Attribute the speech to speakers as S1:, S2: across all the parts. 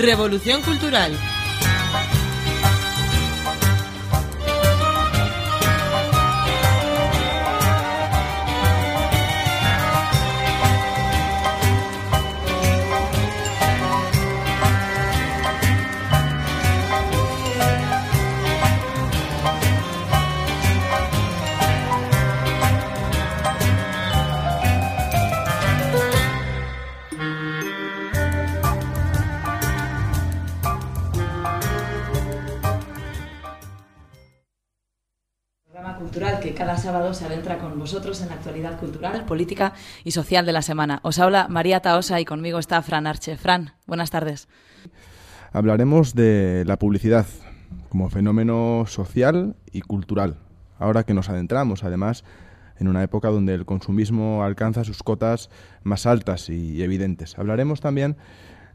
S1: Revolución Cultural.
S2: Se adentra con vosotros en la actualidad cultural, política y social de la semana. Os habla María Taosa y conmigo está Fran Arche. Fran, buenas tardes.
S3: Hablaremos de la publicidad como fenómeno social y cultural. Ahora que nos adentramos, además, en una época donde el consumismo alcanza sus cotas más altas y evidentes. Hablaremos también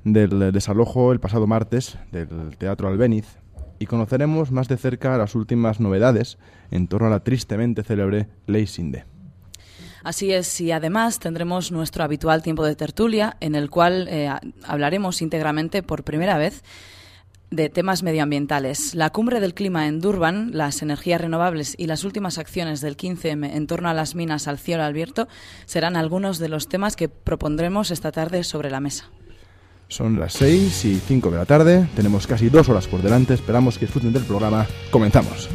S3: del desalojo el pasado martes del Teatro Albéniz y conoceremos más de cerca las últimas novedades en torno a la tristemente célebre Ley Sinde.
S2: Así es, y además tendremos nuestro habitual tiempo de tertulia, en el cual eh, hablaremos íntegramente por primera vez de temas medioambientales. La cumbre del clima en Durban, las energías renovables y las últimas acciones del 15M en torno a las minas al cielo abierto serán algunos de los temas que propondremos esta tarde sobre la mesa.
S3: Son las 6 y 5 de la tarde, tenemos casi dos horas por delante, esperamos que disfruten del programa. Comenzamos.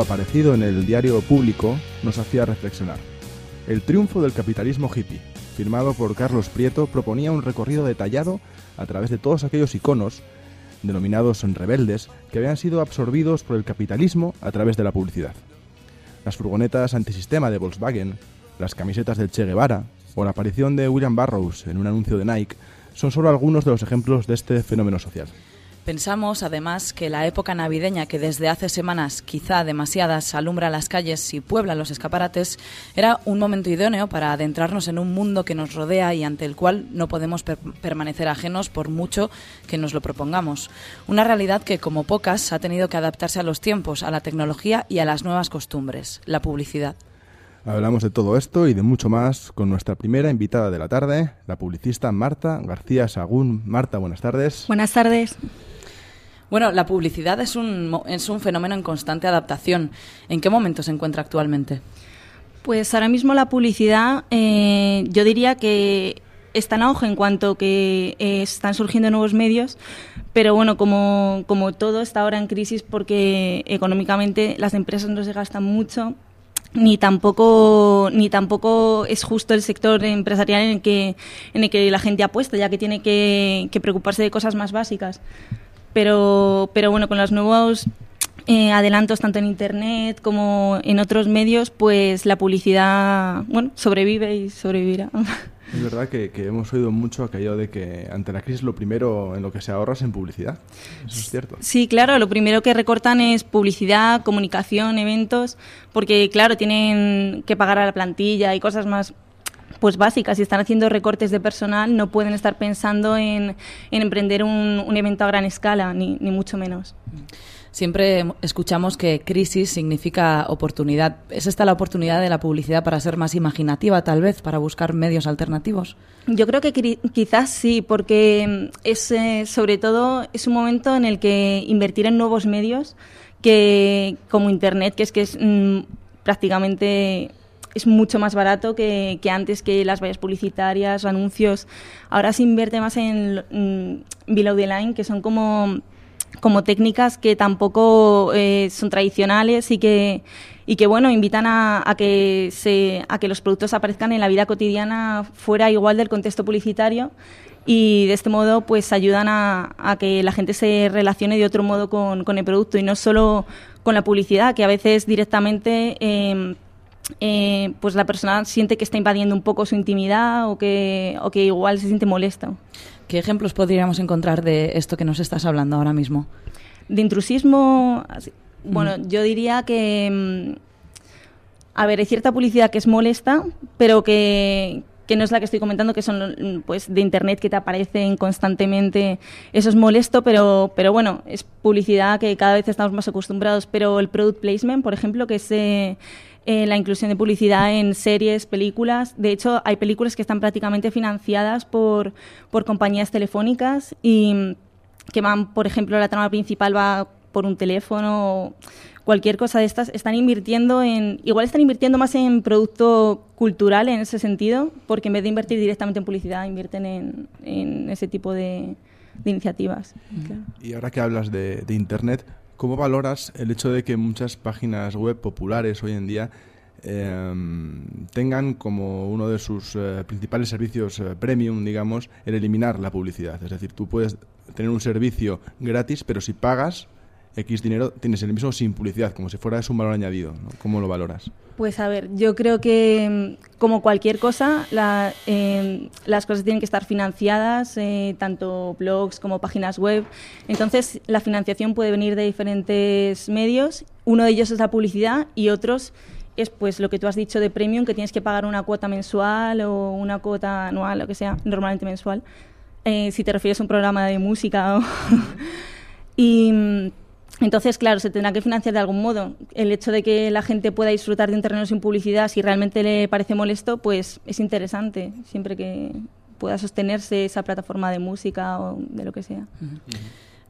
S3: Aparecido en el diario público nos hacía reflexionar. El triunfo del capitalismo hippie, firmado por Carlos Prieto, proponía un recorrido detallado a través de todos aquellos iconos, denominados rebeldes, que habían sido absorbidos por el capitalismo a través de la publicidad. Las furgonetas antisistema de Volkswagen, las camisetas del Che Guevara o la aparición de William Burroughs en un anuncio de Nike son solo algunos de los ejemplos de este fenómeno social.
S2: Pensamos, además, que la época navideña que desde hace semanas, quizá demasiadas, alumbra las calles y puebla los escaparates, era un momento idóneo para adentrarnos en un mundo que nos rodea y ante el cual no podemos permanecer ajenos por mucho que nos lo propongamos. Una realidad que, como pocas, ha tenido que adaptarse a los tiempos, a la tecnología y a las nuevas costumbres, la publicidad.
S3: Hablamos de todo esto y de mucho más con nuestra primera invitada de la tarde, la publicista Marta García Sagún. Marta, buenas tardes.
S4: Buenas tardes.
S2: Bueno, la publicidad es un, es un fenómeno en constante adaptación. ¿En qué momento se encuentra actualmente?
S4: Pues ahora mismo la publicidad, eh, yo diría que está en auge en cuanto que eh, están surgiendo nuevos medios, pero bueno, como, como todo está ahora en crisis porque económicamente las empresas no se gastan mucho ni tampoco ni tampoco es justo el sector empresarial en el que en el que la gente apuesta ya que tiene que preocuparse de cosas más básicas. Pero, pero bueno, con los nuevos eh, adelantos tanto en Internet como en otros medios, pues la publicidad, bueno, sobrevive y sobrevivirá.
S3: Es verdad que, hemos oído mucho aquello de que ante la crisis lo primero en lo que se ahorra es en publicidad. Eso es cierto.
S4: Sí, claro, lo primero que recortan es publicidad, comunicación, eventos, porque claro, tienen que pagar a la plantilla y cosas más pues básicas. Si están haciendo recortes de personal, no pueden estar pensando en, emprender un, evento a gran escala, ni, mucho menos.
S2: Siempre escuchamos que crisis significa oportunidad. ¿Es esta la oportunidad de la publicidad para ser más imaginativa, tal vez, para buscar medios alternativos?
S4: Yo creo que quizás sí, porque mm, es eh, sobre todo es un momento en el que invertir en nuevos medios que como Internet, que es que es mm, prácticamente es mucho más barato que, antes que las vallas publicitarias, anuncios. Ahora se invierte más en mm, below the line, que son como como técnicas que tampoco eh, son tradicionales y que, y que bueno, invitan a, que se, a que los productos aparezcan en la vida cotidiana fuera igual del contexto publicitario y de este modo pues ayudan a, a que la gente se relacione de otro modo con, con, el producto y no solo con la publicidad, que a veces directamente em, eh, pues la persona siente que está invadiendo un poco su intimidad o que, o que igual se siente molesto.
S2: ¿Qué ejemplos podríamos encontrar de esto que nos estás hablando ahora mismo?
S4: De intrusismo, bueno, yo diría que, mm, a ver, hay cierta publicidad que es molesta, pero que, que no es la que estoy comentando, que son pues de internet que te aparecen constantemente. Eso es molesto, pero, pero bueno, es publicidad que cada vez estamos más acostumbrados. Pero el product placement, por ejemplo, que es eh, eh, la inclusión de publicidad en series, películas. De hecho, hay películas que están prácticamente financiadas por, por compañías telefónicas y que van, por ejemplo, la trama principal va por un teléfono cualquier cosa de estas, están invirtiendo en, igual están invirtiendo más en producto cultural en ese sentido, porque en vez de invertir directamente en publicidad, invierten en, en ese tipo de, iniciativas.
S3: Y ahora que hablas de, de Internet, ¿Cómo valoras el hecho de que muchas páginas web populares hoy en día em, tengan como uno de sus eh, principales servicios eh, premium, digamos, el eliminar la publicidad? Es decir, tú puedes tener un servicio gratis, pero si pagas X dinero, tienes el mismo sin publicidad, como si fuera un valor añadido. ¿Cómo lo valoras?
S4: Pues a ver, yo creo que mm, como cualquier cosa, em, las cosas tienen que estar financiadas, eh, tanto blogs como páginas web. Entonces, la financiación puede venir de diferentes medios. Uno de ellos es la publicidad y otros es pues lo que tú has dicho de premium, que tienes que pagar una cuota mensual o una cuota anual, lo que sea, normalmente mensual. Eh, si te refieres a un programa de música y mm, entonces, claro, se tendrá que financiar de algún modo. El hecho de que la gente pueda disfrutar de un terreno sin publicidad, si realmente le parece molesto, pues es interesante, siempre que pueda sostenerse esa plataforma de música o de lo que sea.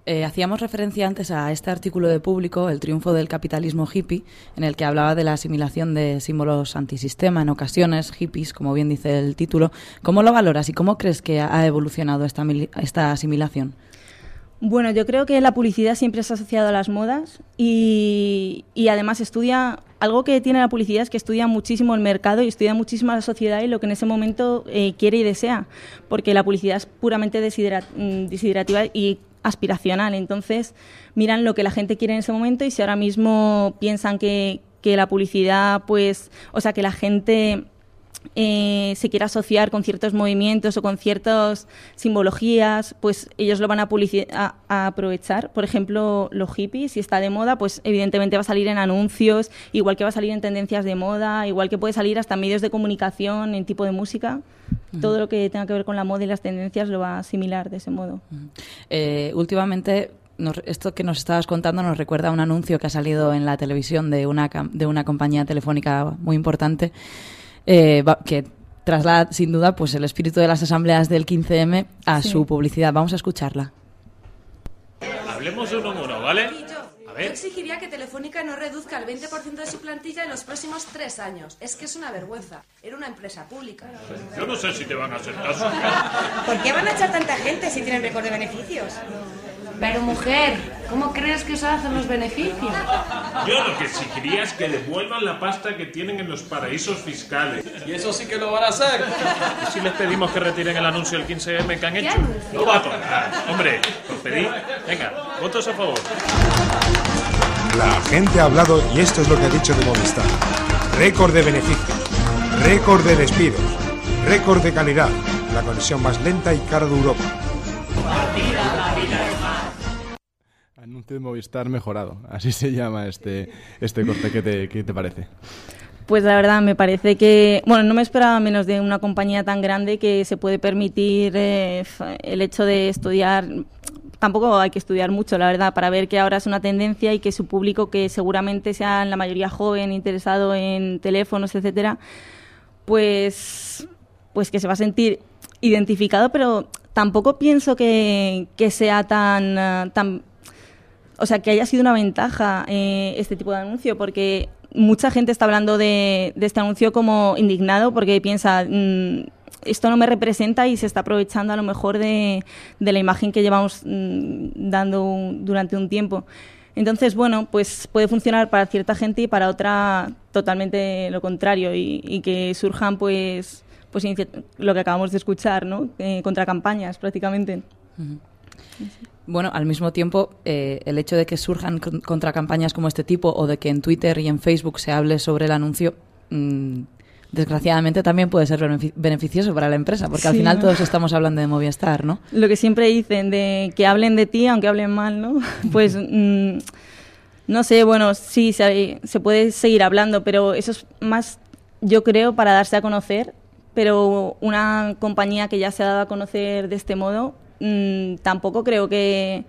S2: Eh, hacíamos referencia antes a este artículo de público, El triunfo del capitalismo hippie, en el que hablaba de la asimilación de símbolos antisistema en ocasiones, hippies, como bien dice el título. ¿Cómo lo valoras y cómo crees que ha evolucionado esta, esta asimilación?
S4: Bueno, yo creo que la publicidad siempre se ha asociado a las modas y, además estudia, algo que tiene la publicidad es que estudia muchísimo el mercado y estudia muchísimo la sociedad y lo que en ese momento eh, quiere y desea, porque la publicidad es puramente mm, desiderativa y aspiracional, entonces miran lo que la gente quiere en ese momento y si ahora mismo piensan que, que la publicidad, pues, o sea, que la gente eh, se quiera asociar con ciertos movimientos o con ciertas simbologías, pues ellos lo van a, a, aprovechar. Por ejemplo, los hippies, si está de moda, pues evidentemente va a salir en anuncios, igual que va a salir en tendencias de moda, igual que puede salir hasta medios de comunicación, en tipo de música. Todo lo que tenga que ver con la moda y las tendencias lo va a asimilar de ese modo.
S2: Eh, últimamente esto que nos estabas contando nos recuerda a un anuncio que ha salido en la televisión de una, de una compañía telefónica muy importante eh, que traslada sin duda pues el espíritu de las asambleas del 15M a su publicidad. Vamos a escucharla.
S1: Hablemos uno a uno, ¿vale?
S5: Yo exigiría que Telefónica no reduzca el 20% de su plantilla en los próximos tres años. Es que es una vergüenza. Era una empresa pública.
S1: Yo no sé si te van a hacer caso.
S5: ¿Por qué van a echar tanta gente si tienen récord de beneficios? Pero mujer, ¿cómo crees que se hacen los beneficios?
S1: Yo lo que exigiría es que devuelvan la pasta que tienen en los paraísos fiscales.
S6: Y eso sí que lo van a hacer.
S1: ¿Y si les pedimos que retiren el anuncio del 15M que han hecho? No va a tocar. Hombre, por pedir. Venga, votos a favor.
S7: La gente ha hablado y esto es lo que ha dicho de Movistar. Récord de beneficios, récord de despidos, récord de calidad, la conexión más lenta y cara de Europa.
S3: Anuncio de Movistar mejorado, así se llama este, este corte. ¿Qué te, ¿Qué te parece?
S4: Pues la verdad me parece que, bueno, no me esperaba menos de una compañía tan grande que se puede permitir eh, el hecho de estudiar tampoco hay que estudiar mucho, la verdad, para ver que ahora es una tendencia y que su público, que seguramente sea en la mayoría joven, interesado en teléfonos, etcétera, pues, pues que se va a sentir identificado, pero tampoco pienso que, que sea tan, eh, tan o sea, que haya sido una ventaja eh, este tipo de anuncio, porque mucha gente está hablando de, este anuncio como indignado porque piensa, mm, esto no me representa y se está aprovechando a lo mejor de, la imagen que llevamos mm, dando durante un tiempo. Entonces, bueno, pues puede funcionar para cierta gente y para otra totalmente lo contrario y, que surjan pues pues lo que acabamos de escuchar, ¿no? Eh, contra campañas prácticamente.
S2: Bueno, al mismo tiempo, eh, el hecho de que surjan contracampañas como este tipo o de que en Twitter y en Facebook se hable sobre el anuncio, mm, desgraciadamente también puede ser beneficioso para la empresa, porque al final todos estamos hablando de Movistar, ¿no?
S4: Lo que siempre dicen de que hablen de ti, aunque hablen mal, ¿no? Pues mm, no sé, bueno, sí, se, se puede seguir hablando, pero eso es más, yo creo, para darse a conocer pero una compañía que ya se ha dado a conocer de este modo Mm, tampoco creo que,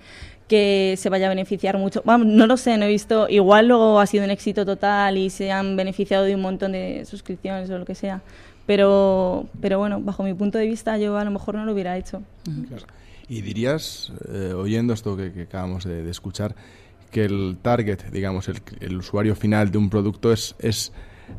S4: que se vaya a beneficiar mucho. no lo sé, no he visto. Igual luego ha sido un éxito total y se han beneficiado de un montón de suscripciones o lo que sea. Pero, pero bueno, bajo mi punto de vista, yo a lo mejor no lo hubiera hecho.
S3: Y dirías, eh, oyendo esto que, acabamos de, escuchar, que el target, digamos, el, el usuario final de un producto es, es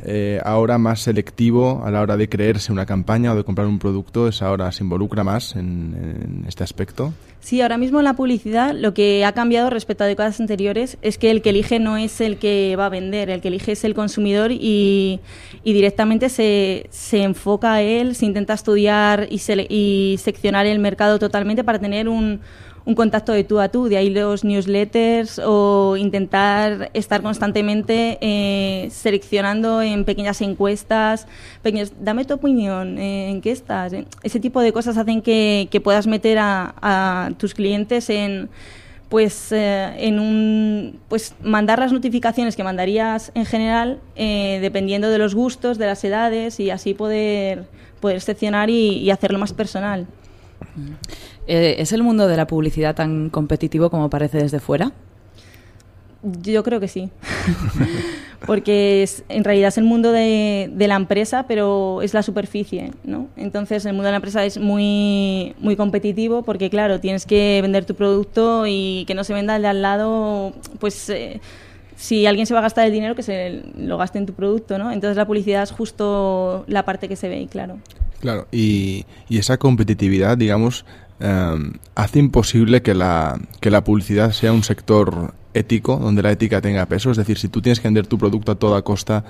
S3: eh, ahora más selectivo a la hora de creerse una campaña o de comprar un producto, es ahora se involucra más en, este aspecto.
S4: Sí, ahora mismo en la publicidad lo que ha cambiado respecto a décadas anteriores es que el que elige no es el que va a vender, el que elige es el consumidor y, directamente se, se, enfoca a él, se intenta estudiar y, y seccionar el mercado totalmente para tener un, un contacto de tú a tú, de ahí los newsletters o intentar estar constantemente eh, seleccionando en pequeñas encuestas, pequeños, dame tu opinión, eh, ¿en qué estás? Eh, ese tipo de cosas hacen que, puedas meter a, tus clientes en pues en un pues mandar las notificaciones que mandarías en general dependiendo de los gustos de las edades y así poder poder seccionar y, y hacerlo más personal
S2: eh, ¿Es el mundo de la publicidad tan competitivo como parece desde fuera?
S4: Yo creo que sí. porque es, en realidad es el mundo de, la empresa, pero es la superficie, ¿no? Entonces el mundo de la empresa es muy, muy competitivo porque, claro, tienes que vender tu producto y que no se venda el de al lado, pues... Eh, si alguien se va a gastar el dinero, que se lo gaste en tu producto, ¿no? Entonces la publicidad es justo la parte que se ve, y claro.
S3: Claro, y, y esa competitividad, digamos, Em, hace imposible que la, que la publicidad sea un sector ético, donde la ética tenga peso. Es decir, si tú tienes que vender tu producto a toda costa,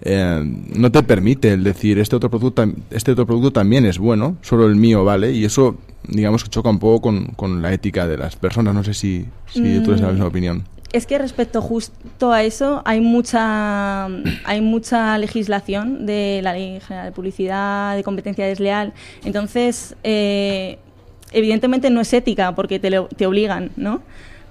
S3: em, no te permite el decir este otro producto este otro producto también es bueno, solo el mío vale, y eso digamos que choca un poco con, con la ética de las personas. No sé si, si tú tienes la misma mm, opinión.
S4: Es que respecto justo a eso hay mucha hay mucha legislación de la ley general de publicidad, de competencia desleal. Entonces eh, evidentemente no es ética porque te, te obligan, ¿no?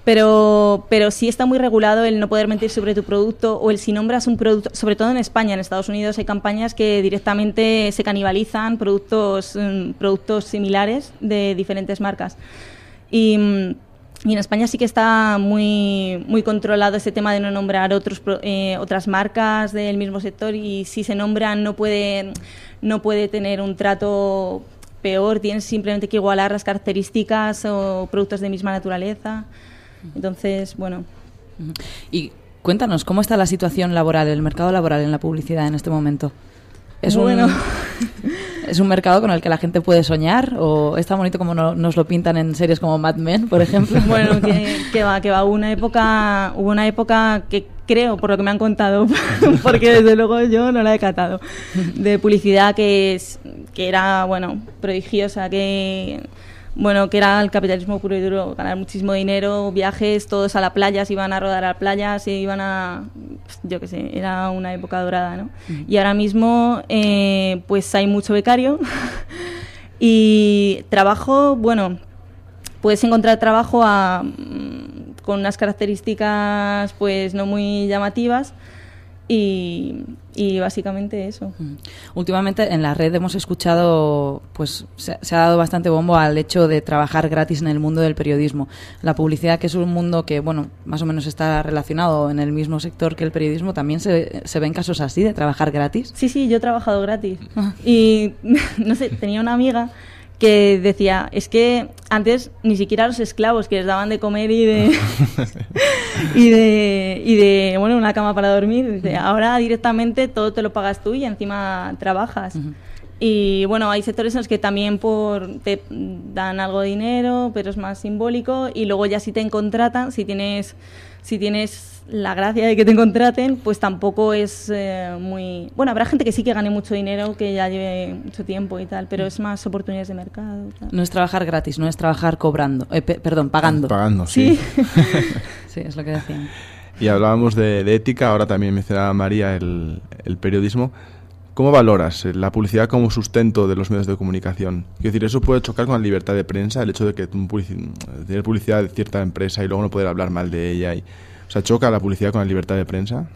S4: Pero, pero sí está muy regulado el no poder mentir sobre tu producto o el si nombras un producto, sobre todo en España, en Estados Unidos hay campañas que directamente se canibalizan productos, mm, productos similares de diferentes marcas. Y, y, en España sí que está muy, muy controlado ese tema de no nombrar otros, eh, otras marcas del mismo sector y si se nombran no puede, no puede tener un trato peor, tienes simplemente que igualar las características o productos de misma naturaleza. Entonces, bueno.
S2: Y cuéntanos, ¿cómo está la situación laboral, el mercado laboral en la publicidad en este momento? Es bueno. Un, ¿Es un mercado con el que la gente puede soñar o es tan bonito como nos lo pintan en series como Mad Men, por ejemplo?
S4: Bueno, que, va, que va. una época, hubo una época que creo, por lo que me han contado, porque desde luego yo no la he catado, de publicidad que, es, que era, bueno, prodigiosa, que bueno, que era el capitalismo puro y duro, ganar muchísimo dinero, viajes, todos a la playa, se iban a rodar a la playa, se iban a, yo qué sé, era una época dorada, ¿no? Y ahora mismo, eh, pues hay mucho becario y trabajo, bueno, puedes encontrar trabajo a, mm, con unas características, pues, no muy llamativas, Y, y básicamente eso.
S2: Últimamente en la red hemos escuchado, pues se, se, ha dado bastante bombo al hecho de trabajar gratis en el mundo del periodismo. La publicidad, que es un mundo que, bueno, más o menos está relacionado en el mismo sector que el periodismo, también se, se ven casos así de trabajar gratis.
S4: Sí, sí, yo he trabajado gratis. y no sé, tenía una amiga que decía, es que antes ni siquiera los esclavos que les daban de comer y de y de y de bueno, una cama para dormir, dice, ahora directamente todo te lo pagas tú y encima trabajas. Uh -huh. Y bueno, hay sectores en los que también por te dan algo de dinero, pero es más simbólico y luego ya si te contratan, si tienes si tienes la gracia de que te contraten, pues tampoco es eh, muy... Bueno, habrá gente que sí que gane mucho dinero, que ya lleve mucho tiempo y tal, pero es más oportunidades de mercado. Tal.
S2: No es trabajar gratis, no es trabajar cobrando, eh, pe perdón, pagando.
S3: Pagando, sí.
S4: Sí.
S2: Sí, es lo que decían.
S3: Y hablábamos de, de ética, ahora también mencionaba María el, el periodismo. ¿Cómo valoras la publicidad como sustento de los medios de comunicación? Quiero decir, eso puede chocar con la libertad de prensa, el hecho de que tener publicidad de cierta empresa y luego no poder hablar mal de ella. Y, o sea, ¿choca la publicidad con la libertad de prensa?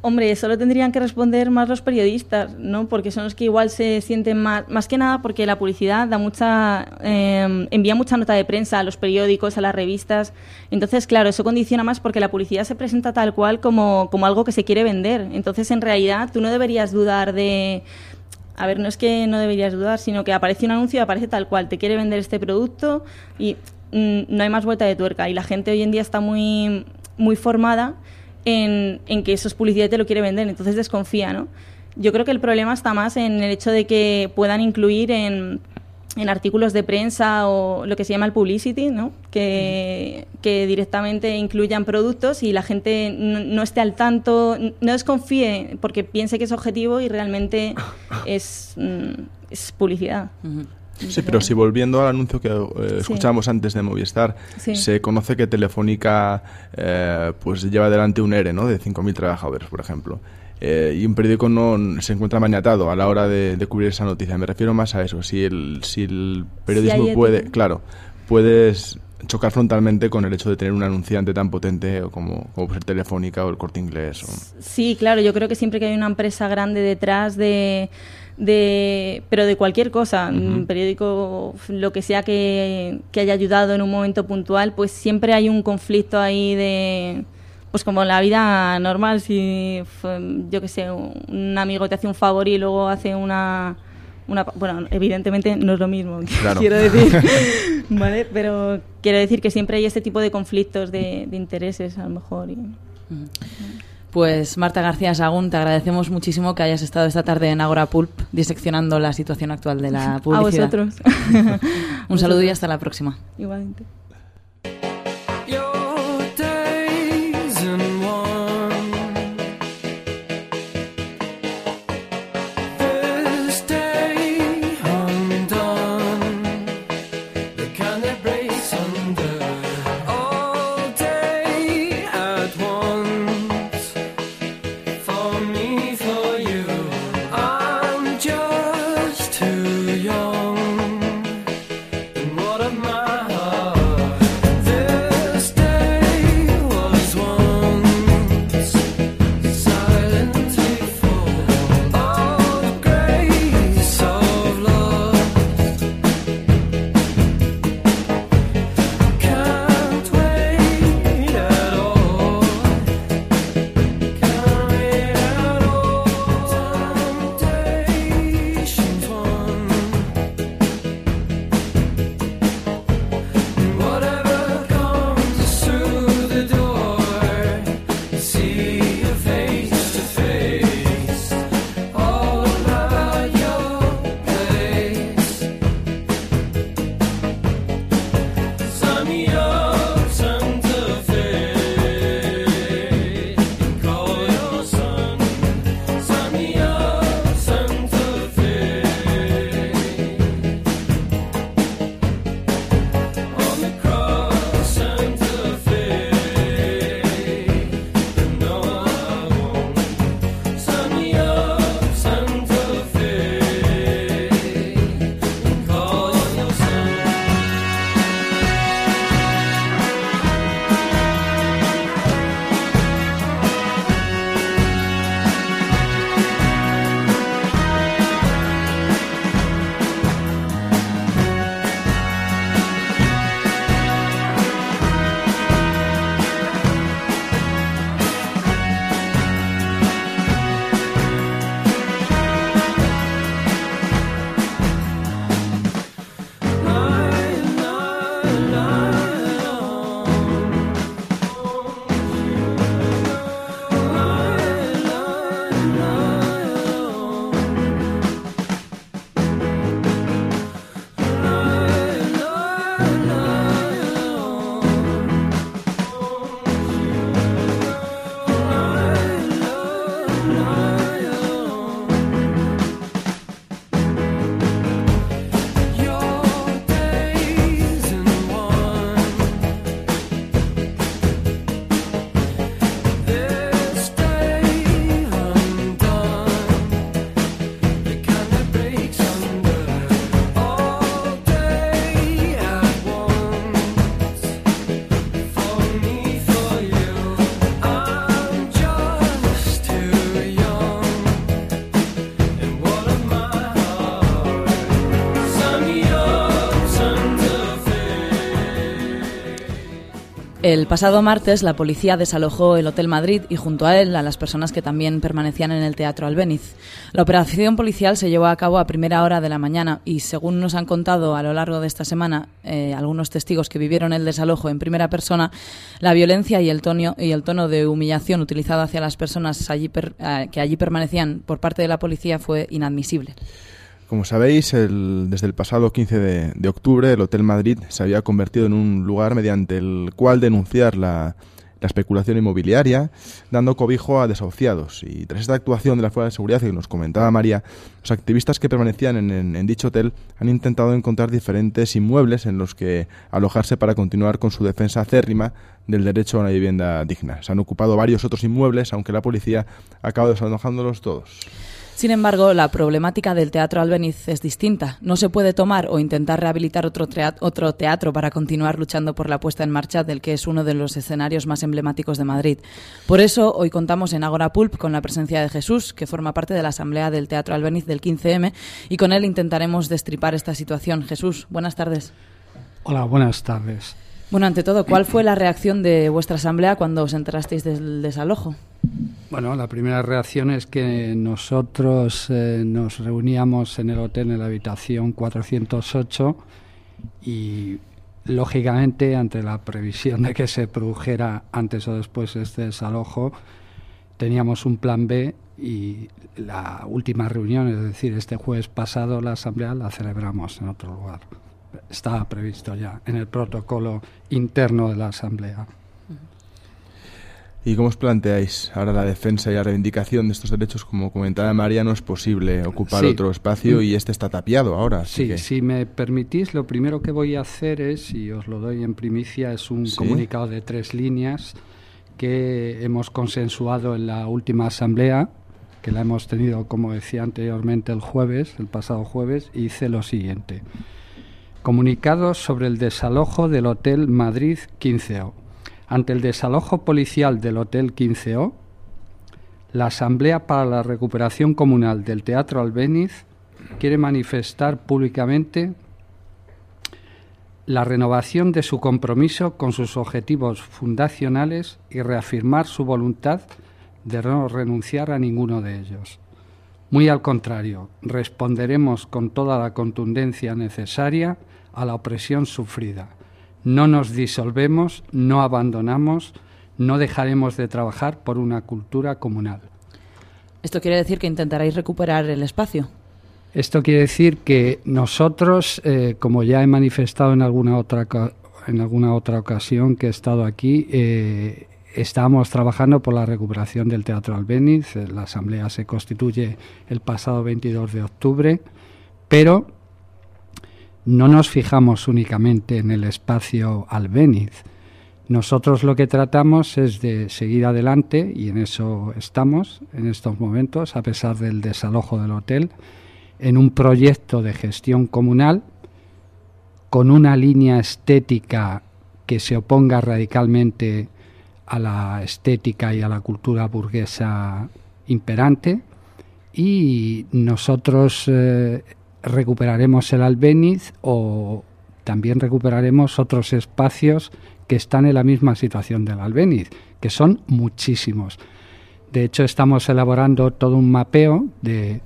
S4: Hombre, eso lo tendrían que responder más los periodistas, ¿no? Porque son los que igual se sienten más, más que nada porque la publicidad da mucha, eh, envía mucha nota de prensa a los periódicos, a las revistas. Entonces, claro, eso condiciona más porque la publicidad se presenta tal cual como, como algo que se quiere vender. Entonces, en realidad, tú no deberías dudar de, a ver, no es que no deberías dudar, sino que aparece un anuncio y aparece tal cual, te quiere vender este producto y mm, no hay más vuelta de tuerca. Y la gente hoy en día está muy, muy formada en, en, que eso es publicidad y te lo quiere vender, entonces desconfía, ¿no? Yo creo que el problema está más en el hecho de que puedan incluir en, en artículos de prensa o lo que se llama el publicity, ¿no? Que, que directamente incluyan productos y la gente no, no, esté al tanto, no desconfíe porque piense que es objetivo y realmente es, es publicidad. Uh -huh.
S3: Sí, pero si volviendo al anuncio que eh, escuchábamos sí. antes de Movistar, sí. se conoce que Telefónica eh, pues lleva adelante un ERE ¿no? de 5.000 trabajadores, por ejemplo. Eh, y un periódico no se encuentra maniatado a la hora de, de, cubrir esa noticia. Me refiero más a eso. Si el, si el periodismo si puede, claro, puedes chocar frontalmente con el hecho de tener un anunciante tan potente como, como ser Telefónica o el Corte Inglés. O...
S4: Sí, claro, yo creo que siempre que hay una empresa grande detrás de de pero de cualquier cosa, uh -huh. un periódico, lo que sea que, que, haya ayudado en un momento puntual, pues siempre hay un conflicto ahí de pues como en la vida normal, si yo que sé, un amigo te hace un favor y luego hace una una, bueno, evidentemente no es lo mismo,
S3: claro.
S4: quiero decir, ¿vale? Pero quiero decir que siempre hay este tipo de conflictos de, de intereses, a lo mejor. Y, uh -huh.
S2: Pues Marta García Sagún, te agradecemos muchísimo que hayas estado esta tarde en Agora Pulp diseccionando la situación actual de la publicidad.
S4: A vosotros.
S2: Un saludo y hasta la próxima.
S4: Igualmente.
S2: El pasado martes la policía desalojó el Hotel Madrid y junto a él a las personas que también permanecían en el Teatro Albéniz. La operación policial se llevó a cabo a primera hora de la mañana y según nos han contado a lo largo de esta semana eh, algunos testigos que vivieron el desalojo en primera persona, la violencia y el tono, y el tono de humillación utilizado hacia las personas allí eh, que allí permanecían por parte de la policía fue inadmisible.
S3: Como sabéis, desde el pasado 15 de, octubre el Hotel Madrid se había convertido en un lugar mediante el cual denunciar la, especulación inmobiliaria, dando cobijo a desahuciados. Y tras esta actuación de la Fuerza de Seguridad que nos comentaba María, los activistas que permanecían en, dicho hotel han intentado encontrar diferentes inmuebles en los que alojarse para continuar con su defensa acérrima del derecho a una vivienda digna. Se han ocupado varios otros inmuebles, aunque la policía ha acabado desalojándolos todos.
S2: Sin embargo, la problemática del Teatro Albeniz es distinta. No se puede tomar o intentar rehabilitar otro, teatro para continuar luchando por la puesta en marcha del que es uno de los escenarios más emblemáticos de Madrid. Por eso, hoy contamos en Agora Pulp con la presencia de Jesús, que forma parte de la Asamblea del Teatro Albeniz del 15M, y con él intentaremos destripar esta situación. Jesús, buenas tardes.
S6: Hola, buenas tardes.
S2: Bueno, ante todo, ¿cuál fue la reacción de vuestra asamblea cuando os enterasteis del desalojo?
S6: Bueno, la primera reacción es que nosotros eh, nos reuníamos en el hotel en la habitación 408 y lógicamente ante la previsión de que se produjera antes o después este desalojo teníamos un plan B y la última reunión, es decir, este jueves pasado la asamblea la celebramos en otro lugar estaba previsto ya en el protocolo interno de la Asamblea.
S3: ¿Y cómo os planteáis ahora la defensa y la reivindicación de estos derechos? Como comentaba María, no es posible ocupar otro espacio y este está tapiado ahora.
S6: Sí, si me permitís, lo primero que voy a hacer es, y os lo doy en primicia, es un comunicado de tres líneas que hemos consensuado en la última asamblea, que la hemos tenido, como decía anteriormente, el jueves, el pasado jueves, y dice lo siguiente. Comunicados sobre el desalojo del Hotel Madrid 15O. Ante el desalojo policial del Hotel 15O, la Asamblea para la Recuperación Comunal del Teatro Albéniz quiere manifestar públicamente la renovación de su compromiso con sus objetivos fundacionales y reafirmar su voluntad de no renunciar a ninguno de ellos. Muy al contrario, responderemos con toda la contundencia necesaria a la opresión sufrida. No nos disolvemos, no abandonamos, no dejaremos de trabajar por una cultura comunal.
S2: ¿Esto quiere decir que intentaréis recuperar el espacio?
S6: Esto quiere decir que nosotros, eh, como ya he manifestado en alguna otra, en alguna otra ocasión que he estado aquí, eh, estamos trabajando por la recuperación del Teatro Albéniz. La asamblea se constituye el pasado 22 de octubre, pero no nos fijamos únicamente en el espacio albéniz. Nosotros lo que tratamos es de seguir adelante, y en eso estamos en estos momentos, a pesar del desalojo del hotel, en un proyecto de gestión comunal con una línea estética que se oponga radicalmente a la estética y a la cultura burguesa imperante y nosotros eh, recuperaremos el Albéniz o también recuperaremos otros espacios que están en la misma situación del Albéniz, que son muchísimos. De hecho, estamos elaborando todo un mapeo de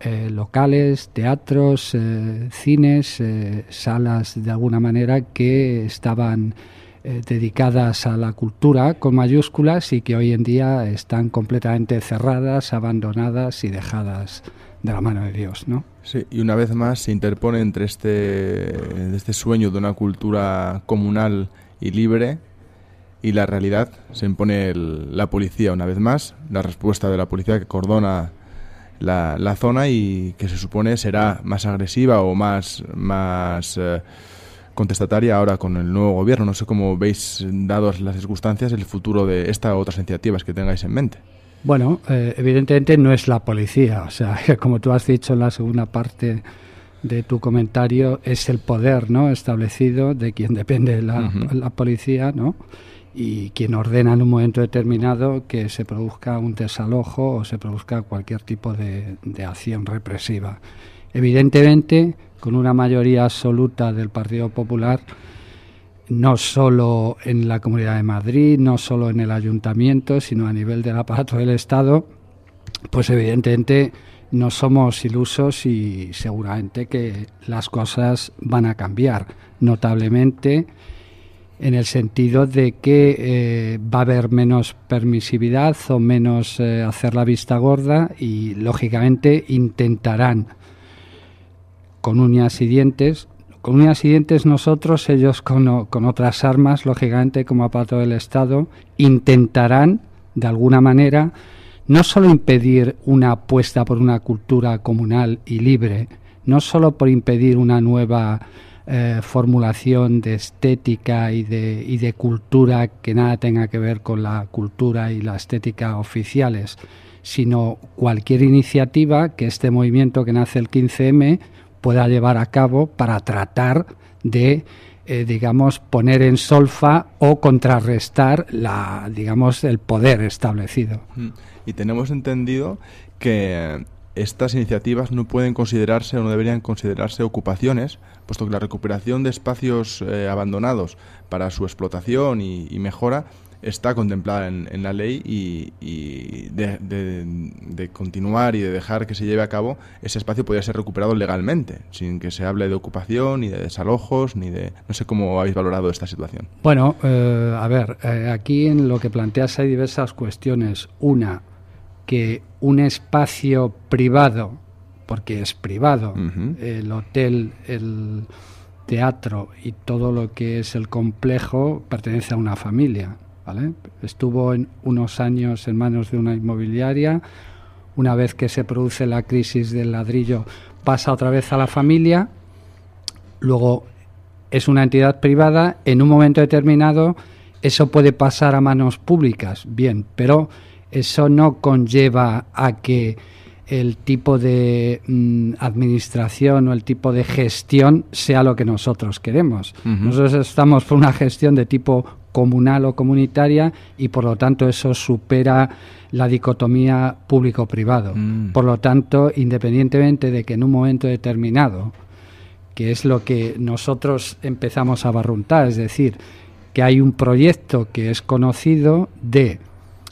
S6: eh, locales, teatros, eh, cines, salas de alguna manera que estaban dedicadas a la cultura con mayúsculas y que hoy en día están completamente cerradas, abandonadas y dejadas de la mano de Dios, ¿no?
S3: Sí, y una vez más se interpone entre este, este sueño de una cultura comunal y libre y la realidad. Se impone la policía una vez más, la respuesta de la policía que cordona la, la zona y que se supone será más agresiva o más, más eh, contestataria ahora con el nuevo gobierno. No sé cómo veis, dadas las circunstancias, el futuro de estas otras iniciativas que tengáis en mente.
S6: Bueno, eh, evidentemente no es la policía, o sea, como tú has dicho en la segunda parte de tu comentario, es el poder no establecido de quien depende la, la policía, ¿no? y quien ordena en un momento determinado que se produzca un desalojo o se produzca cualquier tipo de, de, acción represiva. Evidentemente, con una mayoría absoluta del Partido Popular, no solo en la Comunidad de Madrid, no solo en el Ayuntamiento, sino a nivel del aparato del Estado, pues evidentemente no somos ilusos y seguramente que las cosas van a cambiar notablemente en el sentido de que eh, va a haber menos permisividad o menos eh, hacer la vista gorda y lógicamente intentarán con uñas y dientes. Con uñas y dientes nosotros, ellos con, con otras armas, lógicamente como aparato del Estado, intentarán de alguna manera no solo impedir una apuesta por una cultura comunal y libre, no solo por impedir una nueva eh, formulación de estética y de, y de cultura que nada tenga que ver con la cultura y la estética oficiales, sino cualquier iniciativa que este movimiento que nace el 15M pueda llevar a cabo para tratar de eh, digamos poner en solfa o contrarrestar la digamos el poder establecido.
S3: Mm. Y tenemos entendido que estas iniciativas no pueden considerarse o no deberían considerarse ocupaciones, puesto que la recuperación de espacios eh, abandonados para su explotación y, mejora está contemplada en, la ley y, de, continuar y de dejar que se lleve a cabo, ese espacio podría ser recuperado legalmente, sin que se hable de ocupación, ni de desalojos, ni de... No sé cómo habéis valorado esta situación.
S6: Bueno, eh, a ver, eh, aquí en lo que planteas hay diversas cuestiones. Una, que un espacio privado, porque es privado, el hotel, el teatro y todo lo que es el complejo pertenece a una familia. ¿Vale? Estuvo en unos años en manos de una inmobiliaria. Una vez que se produce la crisis del ladrillo, pasa otra vez a la familia. Luego es una entidad privada. En un momento determinado, eso puede pasar a manos públicas, bien, pero eso no conlleva a que el tipo de mm, administración o el tipo de gestión sea lo que nosotros queremos. Nosotros estamos por una gestión de tipo comunal o comunitaria y por lo tanto eso supera la dicotomía público-privado. Mm. Por lo tanto, independientemente de que en un momento determinado, que es lo que nosotros empezamos a barruntar, es decir, que hay un proyecto que es conocido de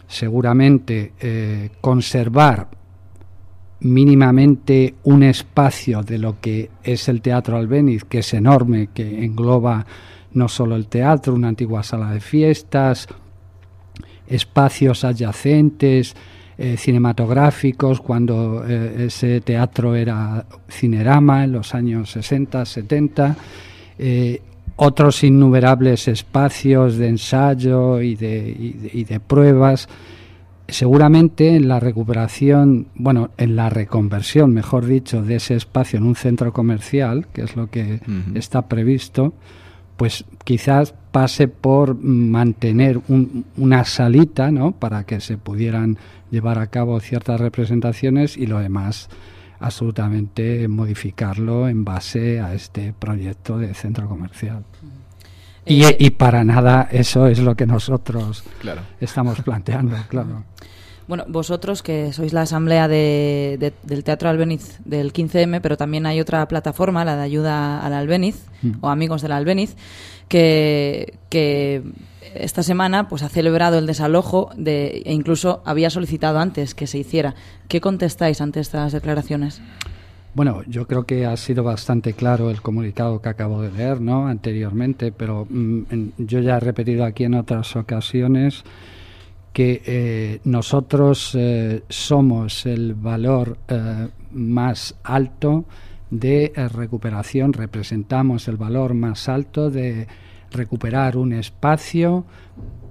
S6: seguramente eh, conservar mínimamente un espacio de lo que es el Teatro Albéniz, que es enorme, que engloba no solo el teatro, una antigua sala de fiestas, espacios adyacentes, eh, cinematográficos, cuando eh, ese teatro era Cinerama en los años 60, 70, otros innumerables espacios de ensayo y de, y de, pruebas. Seguramente en la recuperación, bueno, en la reconversión, mejor dicho, de ese espacio en un centro comercial, que es lo que está previsto, pues quizás pase por mantener una salita, ¿no? Para que se pudieran llevar a cabo ciertas representaciones y lo demás absolutamente modificarlo en base a este proyecto de centro comercial. Y, y, para nada eso es lo que nosotros estamos planteando, claro.
S2: Bueno, vosotros que sois la asamblea de, del Teatro Albeniz del 15M, pero también hay otra plataforma, la de ayuda al Albeniz, mm. o amigos del Albeniz, que, que esta semana pues ha celebrado el desalojo de, e incluso había solicitado antes que se hiciera. ¿Qué contestáis ante estas declaraciones?
S6: Bueno, yo creo que ha sido bastante claro el comunicado que acabo de leer, ¿no? Anteriormente, pero mm, yo ya he repetido aquí en otras ocasiones que eh, nosotros eh, somos el valor eh, más alto de recuperación, representamos el valor más alto de recuperar un espacio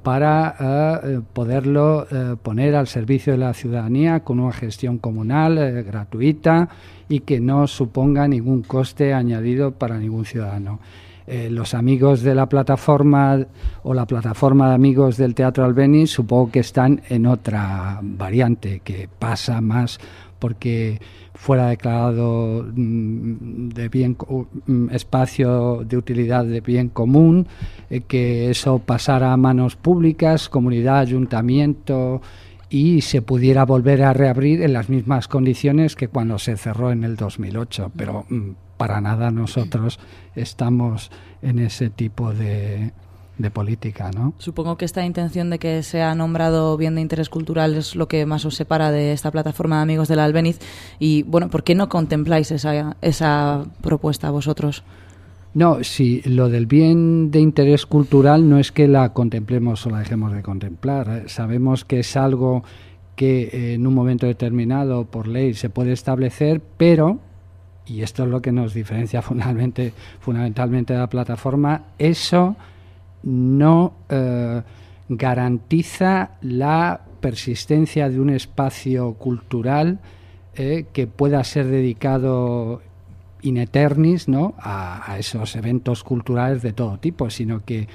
S6: para poderlo poner al servicio de la ciudadanía con una gestión comunal gratuita y que no suponga ningún coste añadido para ningún ciudadano. Los amigos de la plataforma o la plataforma de amigos del Teatro Albeni supongo que están en otra variante que pasa más porque fuera declarado mm, de bien mm, espacio de utilidad de bien común, eh, que eso pasara a manos públicas, comunidad, ayuntamiento y se pudiera volver a reabrir en las mismas condiciones que cuando se cerró en el 2008. Pero mm, para nada nosotros estamos en ese tipo de, de política, ¿no?
S2: Supongo que esta intención de que sea nombrado bien de interés cultural es lo que más os separa de esta plataforma de amigos del Albeniz. Y bueno, ¿por qué no contempláis esa, esa propuesta vosotros?
S6: No, si lo del bien de interés cultural no es que la contemplemos o la dejemos de contemplar. ¿eh? Sabemos que es algo que eh, en un momento determinado por ley se puede establecer, pero, y esto es lo que nos diferencia fundamentalmente, de la plataforma, eso no eh, garantiza la persistencia de un espacio cultural que pueda ser dedicado in eternis ¿no? a, esos eventos culturales de todo tipo, sino que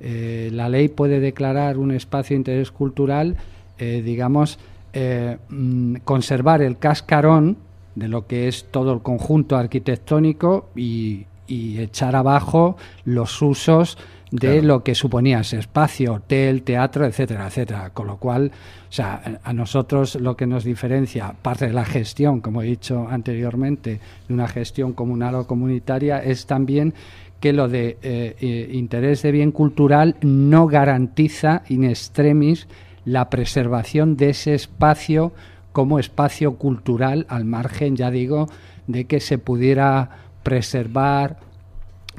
S6: eh, la ley puede declarar un espacio de interés cultural, eh, digamos, eh, mm, conservar el cascarón de lo que es todo el conjunto arquitectónico y, y echar abajo los usos de lo que suponía ese espacio, hotel, teatro, etcétera, etcétera. Con lo cual, o sea, a nosotros lo que nos diferencia, parte de la gestión, como he dicho anteriormente, de una gestión comunal o comunitaria, es también que lo de eh, eh, interés de bien cultural no garantiza in extremis la preservación de ese espacio como espacio cultural al margen, ya digo, de que se pudiera preservar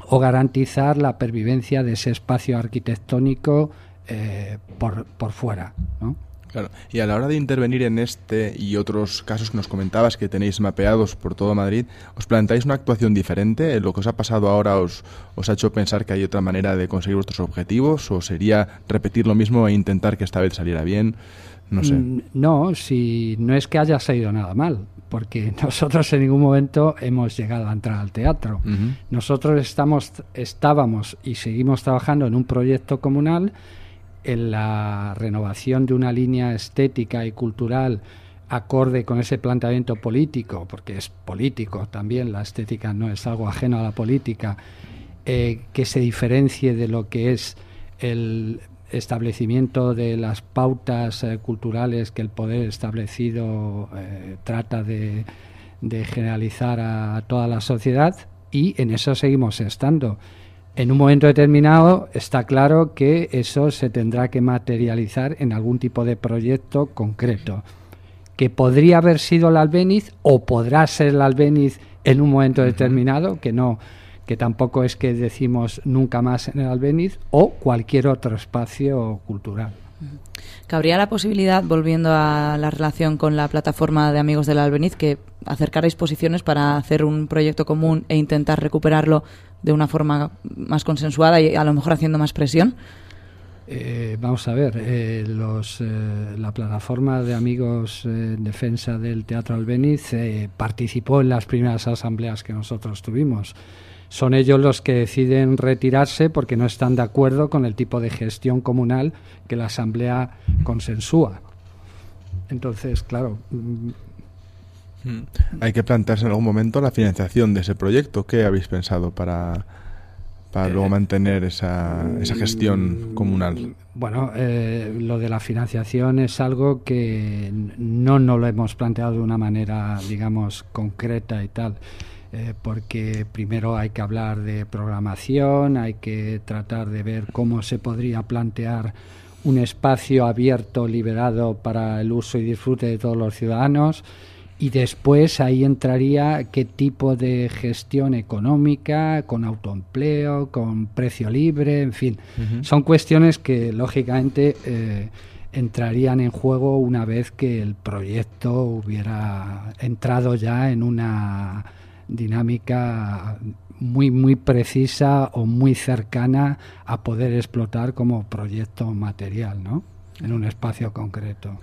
S6: o garantizar la pervivencia de ese espacio arquitectónico eh, por, por fuera. ¿no?
S3: Claro. Y a la hora de intervenir en este y otros casos que nos comentabas que tenéis mapeados por todo Madrid, ¿os planteáis una actuación diferente? ¿Lo que os ha pasado ahora os, os ha hecho pensar que hay otra manera de conseguir vuestros objetivos? ¿O sería repetir lo mismo e intentar que esta vez saliera bien? No sé. Mm,
S6: no, si no es que haya salido nada mal porque nosotros en ningún momento hemos llegado a entrar al teatro. Nosotros estamos, estábamos y seguimos trabajando en un proyecto comunal en la renovación de una línea estética y cultural acorde con ese planteamiento político, porque es político también, la estética no es algo ajeno a la política, eh, que se diferencie de lo que es el establecimiento de las pautas eh, culturales que el poder establecido eh, trata de, generalizar a, toda la sociedad y en eso seguimos estando. En un momento determinado está claro que eso se tendrá que materializar en algún tipo de proyecto concreto, que podría haber sido el Albeniz o podrá ser el Albeniz en un momento determinado, que no que tampoco es que decimos nunca más en el Albeniz, o cualquier otro espacio cultural.
S2: ¿Cabría la posibilidad, volviendo a la relación con la plataforma de amigos del Albeniz, que acercarais posiciones para hacer un proyecto común e intentar recuperarlo de una forma más consensuada y a lo mejor haciendo más presión?
S6: Eh, vamos a ver, eh, los, eh, la plataforma de amigos en defensa del Teatro Albeniz participó en las primeras asambleas que nosotros tuvimos son ellos los que deciden retirarse porque no están de acuerdo con el tipo de gestión comunal que la Asamblea consensúa. Entonces, claro. Mm,
S3: Hay que plantearse en algún momento la financiación de ese proyecto. ¿Qué habéis pensado para, para luego eh, mantener esa, esa gestión mm, comunal?
S6: Bueno, eh, lo de la financiación es algo que no nos lo hemos planteado de una manera, digamos, concreta y tal. Eh, porque primero hay que hablar de programación, hay que tratar de ver cómo se podría plantear un espacio abierto, liberado para el uso y disfrute de todos los ciudadanos. Y después ahí entraría qué tipo de gestión económica, con autoempleo, con precio libre, en fin. Son cuestiones que lógicamente eh, entrarían en juego una vez que el proyecto hubiera entrado ya en una dinámica muy muy precisa o muy cercana a poder explotar como proyecto material, ¿no? En un espacio concreto.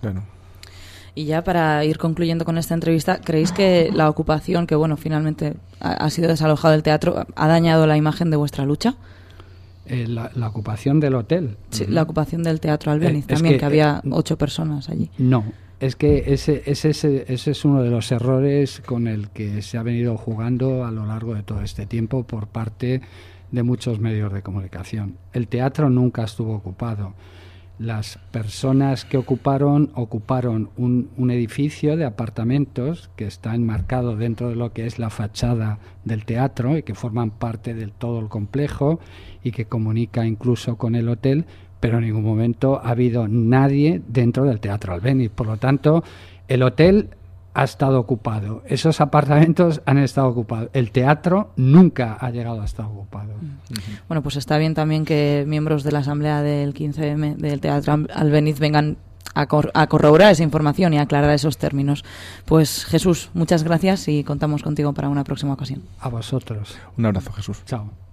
S2: Y ya para ir concluyendo con esta entrevista, ¿creéis que la ocupación, que bueno, finalmente ha, sido desalojado el teatro, ha dañado la imagen de vuestra lucha?
S6: Eh, la, ocupación del hotel.
S2: Sí, la ocupación del Teatro Albeniz eh, también, que, había eh, ocho personas allí.
S6: No, es que ese, ese, ese, es uno de los errores con el que se ha venido jugando a lo largo de todo este tiempo por parte de muchos medios de comunicación. El teatro nunca estuvo ocupado.
S8: Las personas que ocuparon ocuparon un, un, edificio de apartamentos que está enmarcado dentro de lo que es la fachada del teatro y que forman parte del todo el complejo y que comunica incluso con el hotel, pero en ningún momento ha habido nadie dentro del Teatro Albéniz. Por lo tanto, el hotel ha estado ocupado, esos apartamentos han estado ocupados, el teatro nunca ha llegado a estar ocupado.
S2: Bueno, pues está bien también que miembros de la Asamblea del 15M del Teatro Albéniz vengan a, a, corroborar esa información y a aclarar esos términos. Pues Jesús, muchas gracias y contamos contigo para una próxima ocasión.
S8: A vosotros.
S3: Un abrazo, Jesús.
S8: Chao.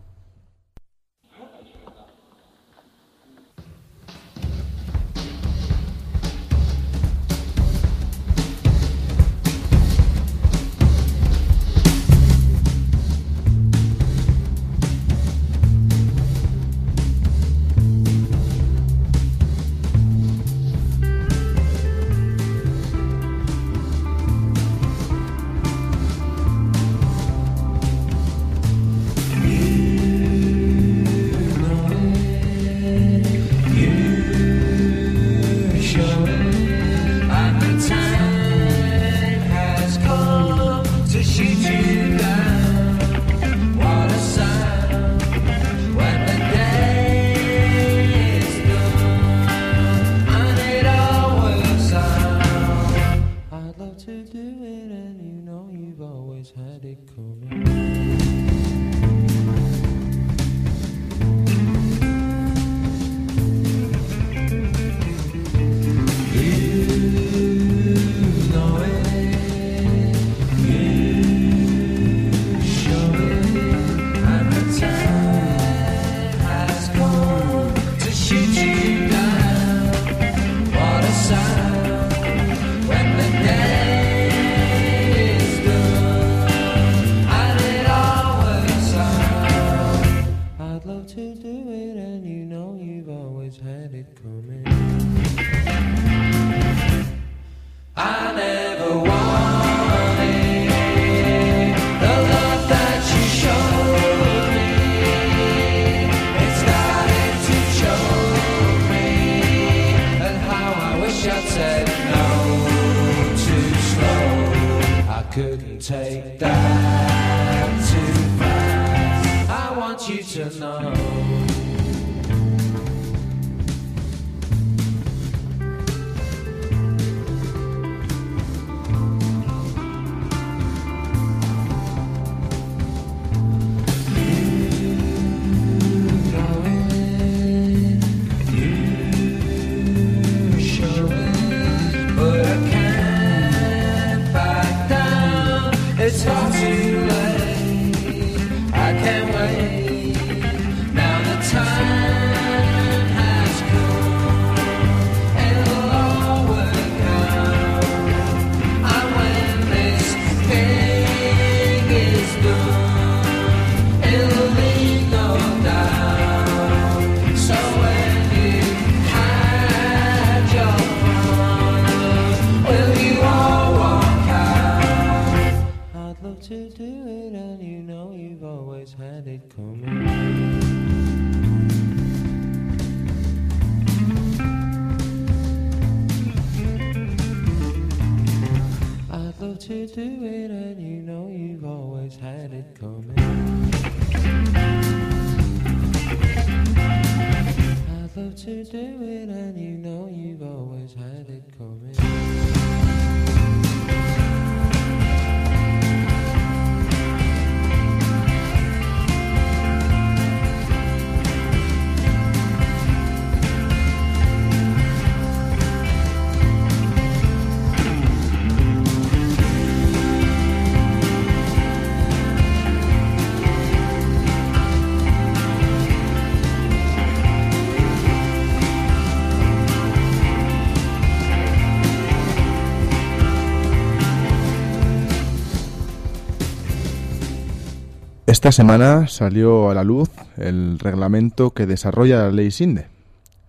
S3: Esta semana salió a la luz el reglamento que desarrolla la ley SINDE,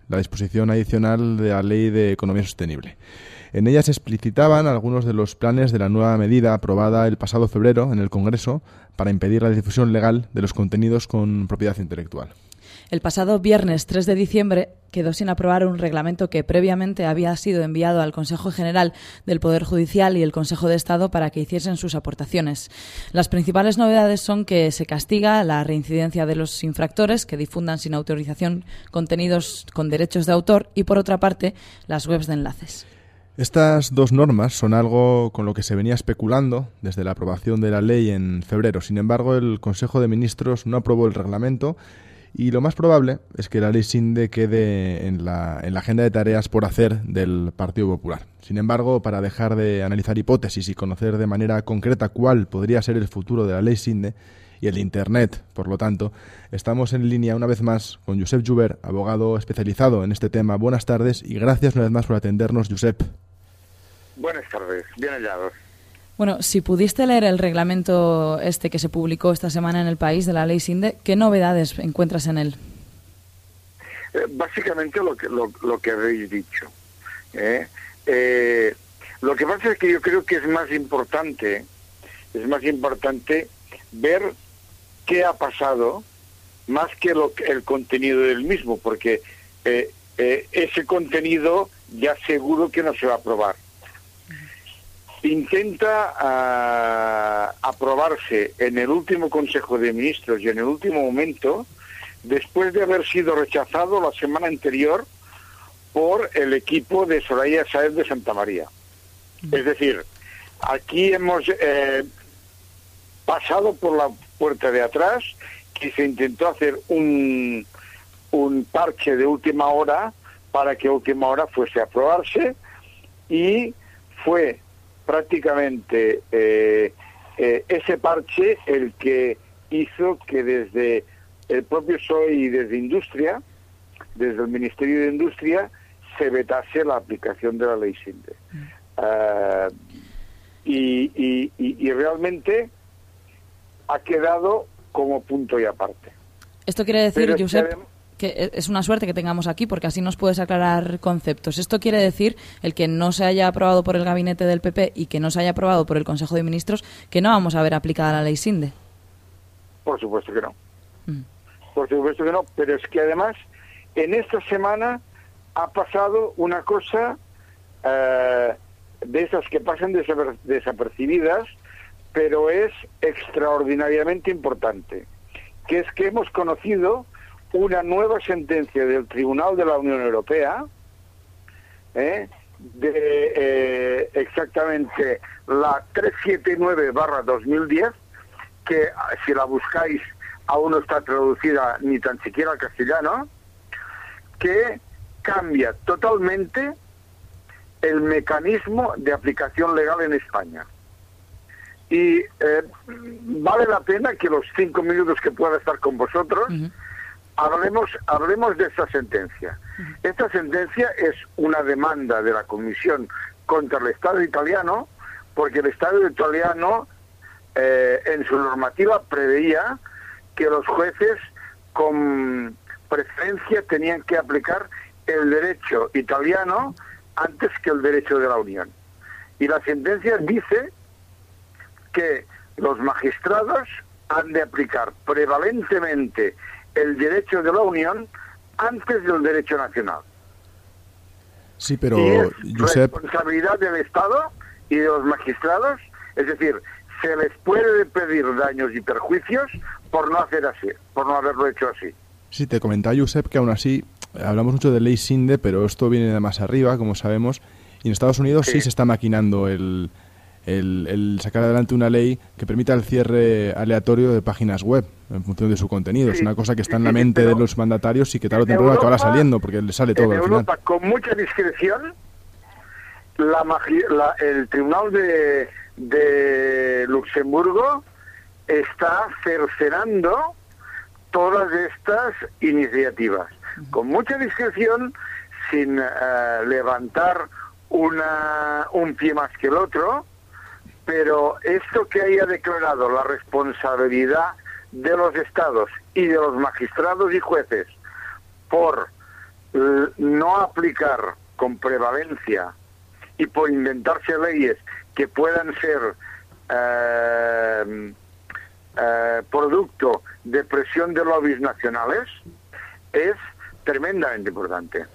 S3: la disposición adicional de la Ley de Economía Sostenible. En ella se explicitaban algunos de los planes de la nueva medida aprobada el pasado febrero en el Congreso para impedir la difusión legal de los contenidos con propiedad intelectual.
S2: El pasado viernes 3 de diciembre quedó sin aprobar un reglamento que previamente había sido enviado al Consejo General del Poder Judicial y el Consejo de Estado para que hiciesen sus aportaciones. Las principales novedades son que se castiga la reincidencia de los infractores que difundan sin autorización contenidos con derechos de autor y, por otra parte, las webs de enlaces.
S3: Estas dos normas son algo con lo que se venía especulando desde la aprobación de la ley en febrero. Sin embargo, el Consejo de Ministros no aprobó el reglamento y lo más probable es que la ley SINDE quede en la, en la agenda de tareas por hacer del Partido Popular. Sin embargo, para dejar de analizar hipótesis y conocer de manera concreta cuál podría ser el futuro de la ley SINDE y el Internet, por lo tanto, estamos en línea una vez más con Josep Juber, abogado especializado en este tema. Buenas tardes y gracias una vez más por atendernos, Josep.
S9: Buenas tardes, bien hallados.
S2: Bueno, si pudiste leer el reglamento este que se publicó esta semana en el país de la ley SINDE, ¿qué novedades encuentras en él?
S9: Eh, básicamente lo que, lo, que habéis dicho. ¿eh? Eh, lo que pasa es que yo creo que es más importante, es más importante ver qué ha pasado más que lo, el contenido del mismo, porque ese contenido ya seguro que no se va a aprobar intenta uh, aprobarse en el último Consejo de Ministros y en el último momento, después de haber sido rechazado la semana anterior por el equipo de Soraya Saez de Santa María. Es decir, aquí hemos eh, pasado por la puerta de atrás que se intentó hacer un, un parche de última hora para que última hora fuese a aprobarse y fue prácticamente eh, eh, ese parche el que hizo que desde el propio PSOE y desde Industria, desde el Ministerio de Industria, se vetase la aplicación de la ley SINDE. Mm. Ah, y, realmente ha quedado como punto y aparte.
S2: Esto quiere decir, Josep, que e, es una suerte que tengamos aquí porque así nos puedes aclarar conceptos. Esto quiere decir el que no se haya aprobado por el gabinete del PP y que no se haya aprobado por el Consejo de Ministros que no vamos a ver aplicada la ley SINDE.
S9: Por supuesto que no. Mm. Por supuesto que no, pero es que además en esta semana ha pasado una cosa eh, de esas que pasan desapercibidas, pero es extraordinariamente importante, que es que hemos conocido una nueva sentencia del Tribunal de la Unión Europea, ¿eh? de eh, exactamente la 379-2010, que si la buscáis aún no está traducida ni tan siquiera al castellano, que cambia totalmente el mecanismo de aplicación legal en España. Y eh, vale la pena que los cinco minutos que pueda estar con vosotros, Hablemos, hablemos de esta sentencia. Esta sentencia es una demanda de la Comisión contra el Estado italiano, porque el Estado italiano eh, en su normativa preveía que los jueces con preferencia tenían que aplicar el derecho italiano antes que el derecho de la Unión. Y la sentencia dice que los magistrados han de aplicar prevalentemente el derecho de la Unión antes del derecho nacional.
S3: Sí, pero
S9: y es responsabilidad del Estado y de los magistrados, es decir, se les puede pedir daños y perjuicios por no hacer así, por no haberlo hecho así.
S3: Sí, te comentaba Josep que aún así hablamos mucho de ley SINDE, pero esto viene de más arriba, como sabemos, y en Estados Unidos sí se está maquinando el, el, sacar adelante una ley que permita el cierre aleatorio de páginas web en función de su contenido. es una cosa que está en la mente de los mandatarios y que tarde o temprano acabará saliendo porque le sale todo
S9: en
S3: al
S9: Europa, con mucha discreción, la, el Tribunal de, de Luxemburgo está cercenando todas estas iniciativas. Con mucha discreción, sin eh, levantar una, un pie más que el otro, pero esto que haya declarado la responsabilidad de los estados y de los magistrados y jueces por eh, no aplicar con prevalencia y por inventarse leyes que puedan ser eh, eh, producto de presión de lobbies nacionales, es tremendamente importante.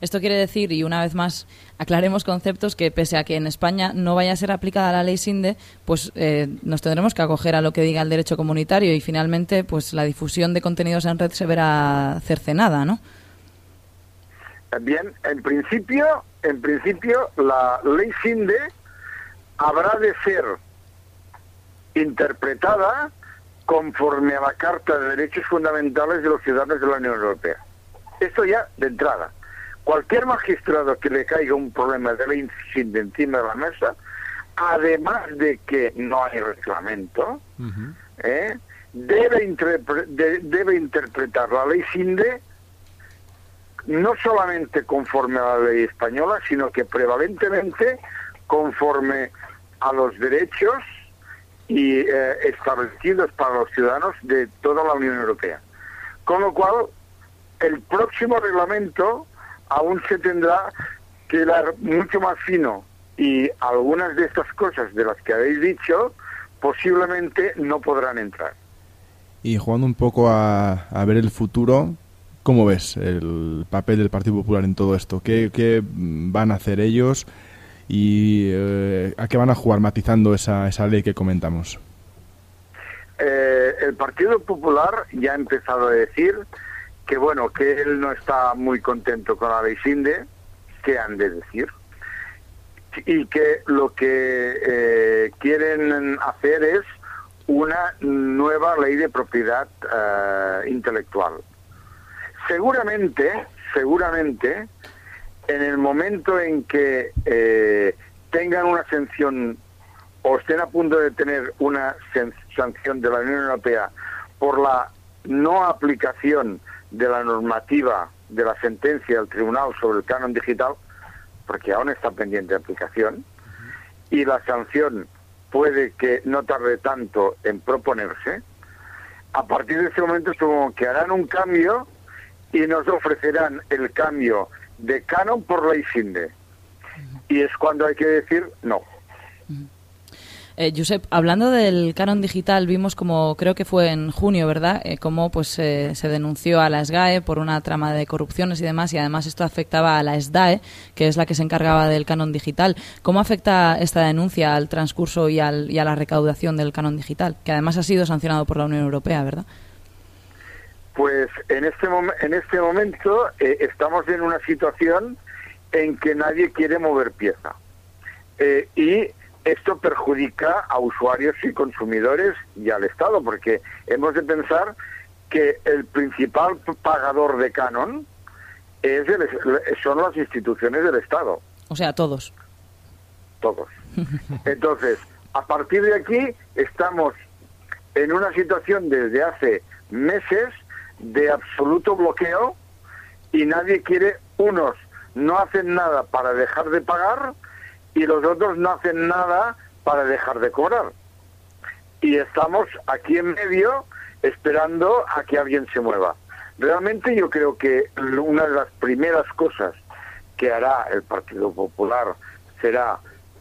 S2: Esto quiere decir, y una vez más aclaremos conceptos, que pese a que en España no vaya a ser aplicada la ley SINDE, pues eh, nos tendremos que acoger a lo que diga el derecho comunitario y finalmente pues la difusión de contenidos en red se verá cercenada, ¿no?
S9: Bien, en principio, en principio la ley SINDE habrá de ser interpretada conforme a la Carta de Derechos Fundamentales de los Ciudadanos de la Unión Europea. Esto ya de entrada. Cualquier magistrado que le caiga un problema de ley SINDE encima de la mesa, además de que no hay reglamento, ¿eh? debe, debe interpretar la ley SINDE no solamente conforme a la ley española, sino que prevalentemente conforme a los derechos y eh, establecidos para los ciudadanos de toda la Unión Europea. Con lo cual, el próximo reglamento aún se tendrá que dar mucho más fino y algunas de estas cosas de las que habéis dicho posiblemente no podrán entrar.
S3: Y jugando un poco a, a ver el futuro, ¿Cómo ves el papel del Partido Popular en todo esto? ¿Qué, van a hacer ellos y eh, a qué van a jugar matizando esa, esa ley que comentamos?
S9: Eh, el Partido Popular ya ha empezado a decir que bueno, que él no está muy contento con la ley SINDE, que han de decir, y que lo que eh, quieren hacer es una nueva ley de propiedad intelectual. Seguramente, seguramente, en el momento en que eh, tengan una sanción o estén a punto de tener una sanción de la Unión Europea por la no aplicación de la normativa de la sentencia del tribunal sobre el canon digital, porque aún está pendiente de aplicación, y la sanción puede que no tarde tanto en proponerse, a partir de ese momento supongo que harán un cambio y nos ofrecerán el cambio de canon por ley SINDE. Y es cuando hay que decir no.
S2: Eh, Josep, hablando del canon digital, vimos como creo que fue en junio, ¿verdad? Eh, cómo pues eh, se denunció a la SGAE por una trama de corrupciones y demás, y además esto afectaba a la SDAE, que es la que se encargaba del canon digital. ¿Cómo afecta esta denuncia al transcurso y, al, y a la recaudación del canon digital, que además ha sido sancionado por la Unión Europea, ¿verdad?
S9: Pues en este, en este momento eh, estamos en una situación en que nadie quiere mover pieza. Eh, y esto perjudica a usuarios y consumidores y al Estado, porque hemos de pensar que el principal pagador de canon es son las instituciones del Estado.
S2: O sea, todos.
S9: Todos. Entonces, a partir de aquí estamos en una situación desde hace meses de absoluto bloqueo y nadie quiere, unos no hacen nada para dejar de pagar y los otros no hacen nada para dejar de cobrar. Y estamos aquí en medio esperando a que alguien se mueva. Realmente yo creo que una de las primeras cosas que hará el Partido Popular será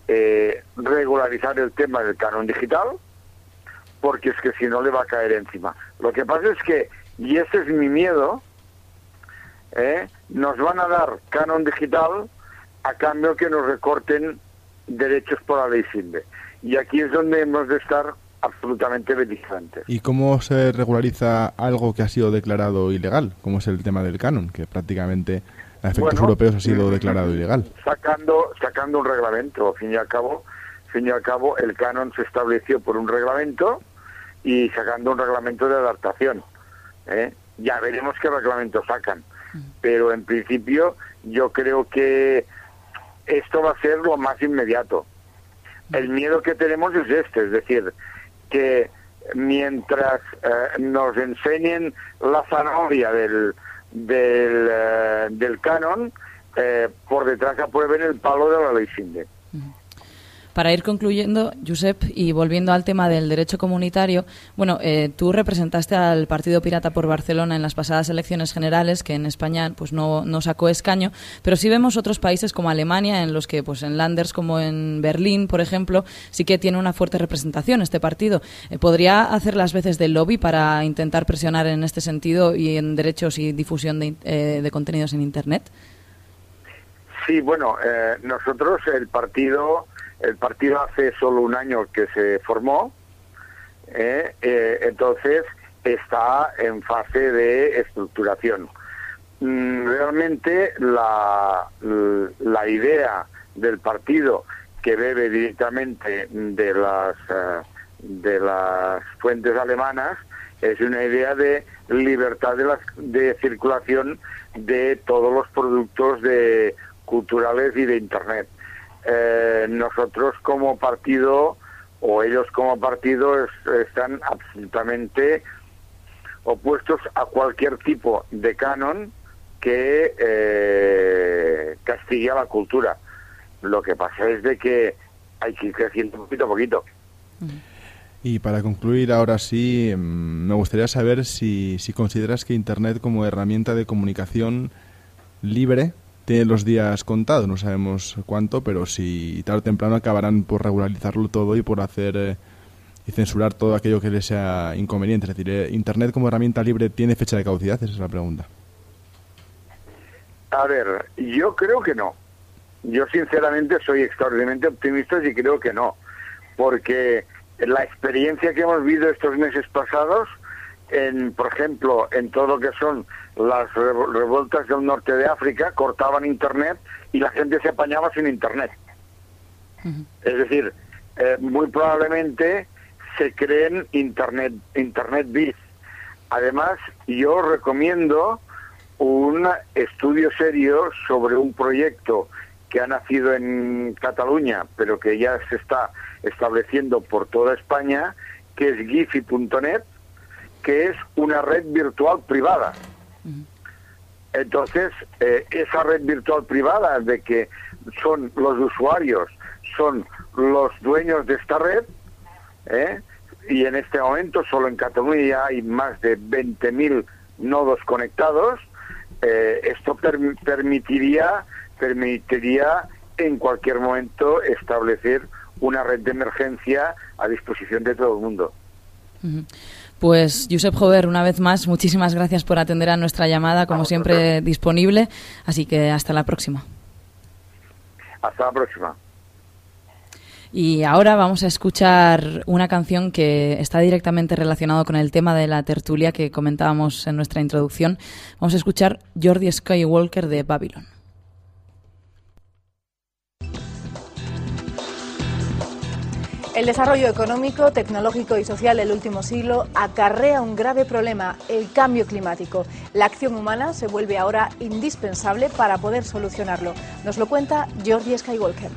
S9: eh, regularizar el tema del canon digital, porque es que si no le va a caer encima. Lo que pasa es que y ese es mi miedo, ¿eh? nos van a dar canon digital a cambio que nos recorten derechos por la ley SINDE. Y aquí es donde hemos de estar absolutamente vigilantes.
S3: ¿Y cómo se regulariza algo que ha sido declarado ilegal, como es el tema del canon, que prácticamente a efectos europeos ha sido declarado ilegal?
S9: Sacando, sacando un reglamento, al fin y al cabo, fin y al cabo el canon se estableció por un reglamento y sacando un reglamento de adaptación. ¿eh? Ya veremos qué reglamento sacan. Pero en principio yo creo que esto va a ser lo más inmediato. El miedo que tenemos es este, es decir, que mientras eh, nos enseñen la zanahoria del, del, eh, canon, por detrás aprueben el palo de la ley SINDE.
S2: Para ir concluyendo, Josep, y volviendo al tema del derecho comunitario, bueno, eh, tú representaste al Partido Pirata por Barcelona en las pasadas elecciones generales, que en España pues no, no sacó escaño, pero sí vemos otros países como Alemania, en los que pues en Landers como en Berlín, por ejemplo, sí que tiene una fuerte representación este partido. Eh, ¿Podría hacer las veces de lobby para intentar presionar en este sentido y en derechos y difusión de, eh, de contenidos en Internet?
S9: Sí, bueno, eh, nosotros el partido, el partido hace solo un año que se formó, eh, eh, entonces está en fase de estructuración. Mm, realmente la, la idea del partido que bebe directamente de las eh, de las fuentes alemanas es una idea de libertad de, las, de circulación de todos los productos de culturales y de Internet. Eh, nosotros como partido, o ellos como partido, es- están absolutamente opuestos a cualquier tipo de canon que eh, castigue a la cultura. Lo que pasa es de que hay que ir creciendo poquito a poquito.
S3: Y para concluir, ahora sí, mm, me gustaría saber si, si consideras que Internet como herramienta de comunicación libre tiene los días contados. No sabemos cuánto, pero si tarde o temprano acabarán por regularizarlo todo y por hacer eh, y censurar todo aquello que les sea inconveniente. Es decir, eh, ¿Internet como herramienta libre tiene fecha de caducidad? Esa es la pregunta.
S9: A ver, yo creo que no. Yo sinceramente soy extraordinariamente optimista y creo que no. Porque la experiencia que hemos vivido estos meses pasados, en, por ejemplo, en todo lo que son las revueltas del norte de África, cortaban Internet y la gente se apañaba sin Internet. Es decir, eh, muy probablemente se creen Internet, Internet bis. Además, yo recomiendo un estudio serio sobre un proyecto que ha nacido en Cataluña, pero que ya se está estableciendo por toda España, que es gifi.net, que es una red virtual privada. Entonces, eh, esa red virtual privada de que son los usuarios, son los dueños de esta red, ¿eh? y en este momento solo en Cataluña hay más de 20.000 nodos conectados, eh, esto perm- permitiría, permitiría en cualquier momento establecer una red de emergencia a disposición de todo el mundo.
S2: Pues Josep Jover, una vez más, muchísimas gracias por atender a nuestra llamada, como siempre disponible, así que hasta la próxima.
S9: Hasta la próxima.
S2: Y ahora vamos a escuchar una canción que está directamente relacionado con el tema de la tertulia que comentábamos en nuestra introducción. Vamos a escuchar Jordi Skywalker de Babylon.
S10: El desarrollo económico, tecnológico y social del último siglo acarrea un grave problema, el cambio climático. La acción humana se vuelve ahora indispensable para poder solucionarlo. Nos lo cuenta Jordi Skywalker.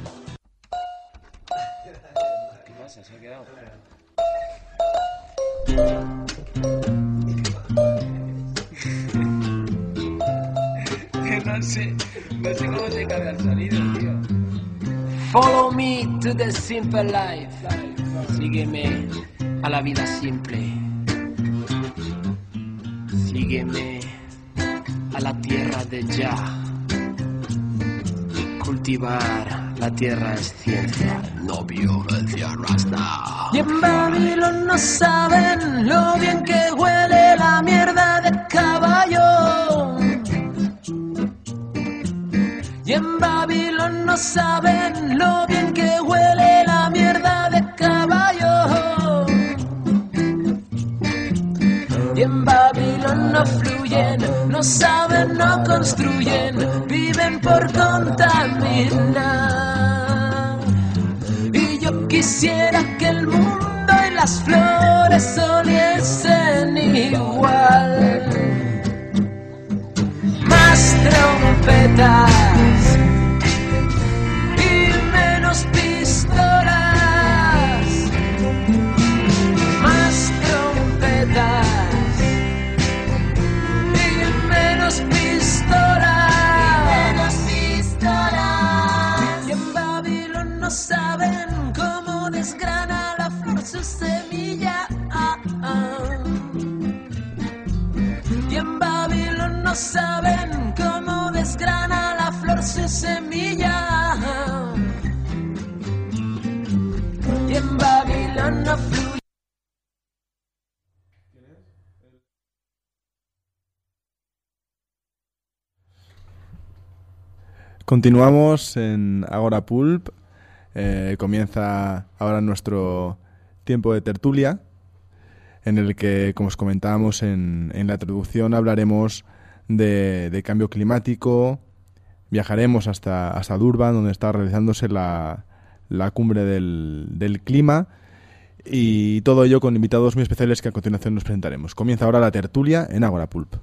S8: no no sé cómo se cambia el sonido. Follow me to the simple life. Sígueme a la vida simple. Sígueme a la tierra de ya. Cultivar la tierra es ciencia, no violencia rasta. Y en Babilón no saben Y yo quisiera que el mundo y las flores oliesen igual. Más trompetas
S3: Continuamos en Agora Pulp. Eh, comienza ahora nuestro tiempo de tertulia, en el que, como os comentábamos en, en la introducción, hablaremos de, de cambio climático. Viajaremos hasta, hasta Durban, donde está realizándose la, la cumbre del, del clima. Y todo ello con invitados muy especiales que a continuación nos presentaremos. Comienza ahora la tertulia en Agora Pulp.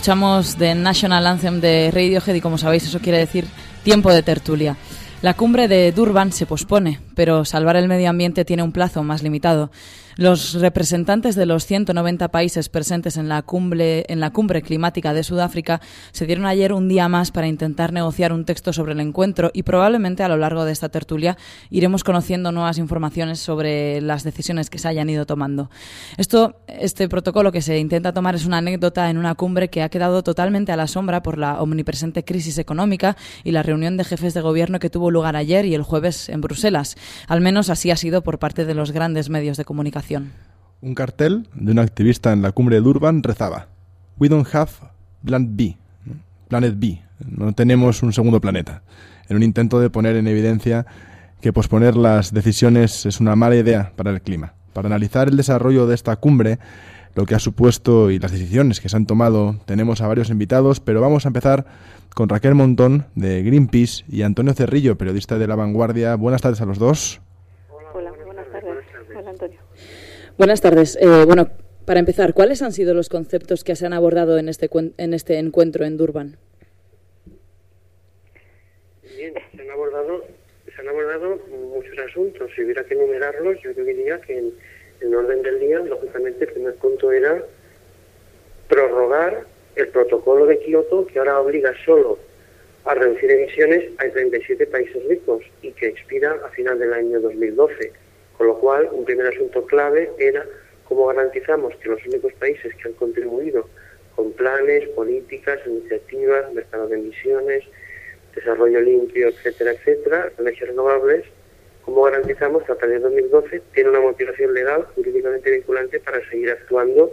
S2: Escuchamos The National Anthem de Radiohead y como sabéis eso quiere decir tiempo de tertulia. La cumbre de Durban se pospone, pero salvar el medio ambiente tiene un plazo más limitado. Los representantes de los 190 países presentes en la, cumbre, en la cumbre climática de Sudáfrica se dieron ayer un día más para intentar negociar un texto sobre el encuentro y probablemente a lo largo de esta tertulia iremos conociendo nuevas informaciones sobre las decisiones que se hayan ido tomando. Esto, este protocolo que se intenta tomar es una anécdota en una cumbre que ha quedado totalmente a la sombra por la omnipresente crisis económica y la reunión de jefes de gobierno que tuvo lugar ayer y el jueves en Bruselas. Al menos así ha sido por parte de los grandes medios de comunicación.
S3: Un cartel de un activista en la cumbre de Durban rezaba: We don't have Planet B. Planet B. No tenemos un segundo planeta. En un intento de poner en evidencia que posponer las decisiones es una mala idea para el clima. Para analizar el desarrollo de esta cumbre, lo que ha supuesto y las decisiones que se han tomado, tenemos a varios invitados, pero vamos a empezar con Raquel Montón de Greenpeace y Antonio Cerrillo, periodista de La Vanguardia. Buenas tardes a los dos.
S11: Hola, buenas tardes. Hola, Antonio.
S2: Buenas tardes. Eh, bueno, para empezar, ¿cuáles han sido los conceptos que se han abordado en este, en este encuentro en Durban?
S11: Bien, se han abordado, se han abordado muchos asuntos. Si hubiera que enumerarlos, yo diría que en, en orden del día, lógicamente, el primer punto era prorrogar el protocolo de Kioto, que ahora obliga solo a reducir emisiones a 37 países ricos y que expira a final del año 2012. Con lo cual, un primer asunto clave era cómo garantizamos que los únicos países que han contribuido con planes, políticas, iniciativas, mercado de emisiones, desarrollo limpio, etcétera, etcétera, energías renovables, cómo garantizamos que a partir de 2012 tiene una motivación legal jurídicamente vinculante para seguir actuando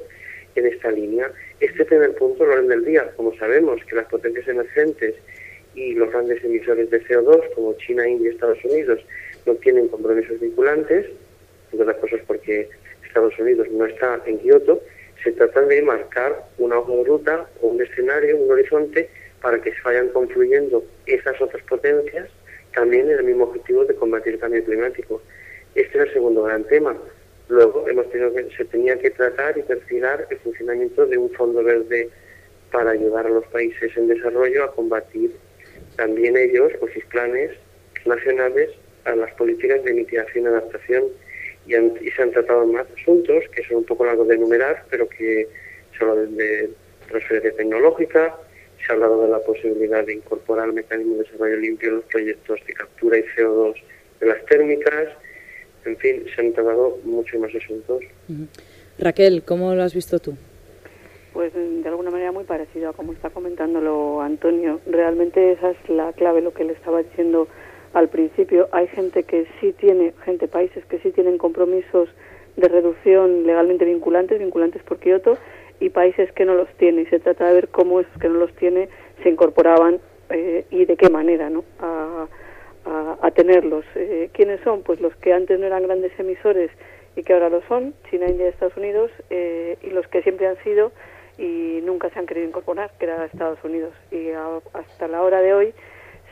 S11: en esta línea. Este primer punto, el orden del día, como sabemos que las potencias emergentes y los grandes emisores de CO2, como China, India y Estados Unidos, no tienen compromisos vinculantes, entre otras cosas porque Estados Unidos no está en Kioto, se trata de marcar una hoja de ruta o un escenario, un horizonte, para que se vayan confluyendo esas otras potencias también el mismo objetivo de combatir el cambio climático. Este es el segundo gran tema. Luego hemos tenido que, se tenía que tratar y perfilar el funcionamiento de un fondo verde para ayudar a los países en desarrollo a combatir también ellos con sus planes nacionales a las políticas de mitigación y adaptación y, se han tratado más asuntos que son un poco largos de enumerar, pero que habla de, transferencia tecnológica, se ha hablado de la posibilidad de incorporar el mecanismo de desarrollo limpio en los proyectos de captura y CO2 de las térmicas, en fin, se han tratado muchos más asuntos.
S2: Raquel, ¿cómo lo has visto tú?
S11: Pues de alguna manera muy parecido a como está comentándolo Antonio. Realmente esa es la clave, lo que le estaba diciendo al principio. Hay gente que sí tiene, gente, países que sí tienen compromisos de reducción legalmente vinculantes, vinculantes por Kioto, y países que no los tienen. Y se trata de ver cómo esos que no los tiene se incorporaban eh, y de qué manera ¿no? a, a, tenerlos. Eh, ¿Quiénes son? Pues los que antes no eran grandes emisores y que ahora lo son, China, India y Estados Unidos, eh, y los que siempre han sido y nunca se han querido incorporar, que era Estados Unidos. Y hasta la hora de hoy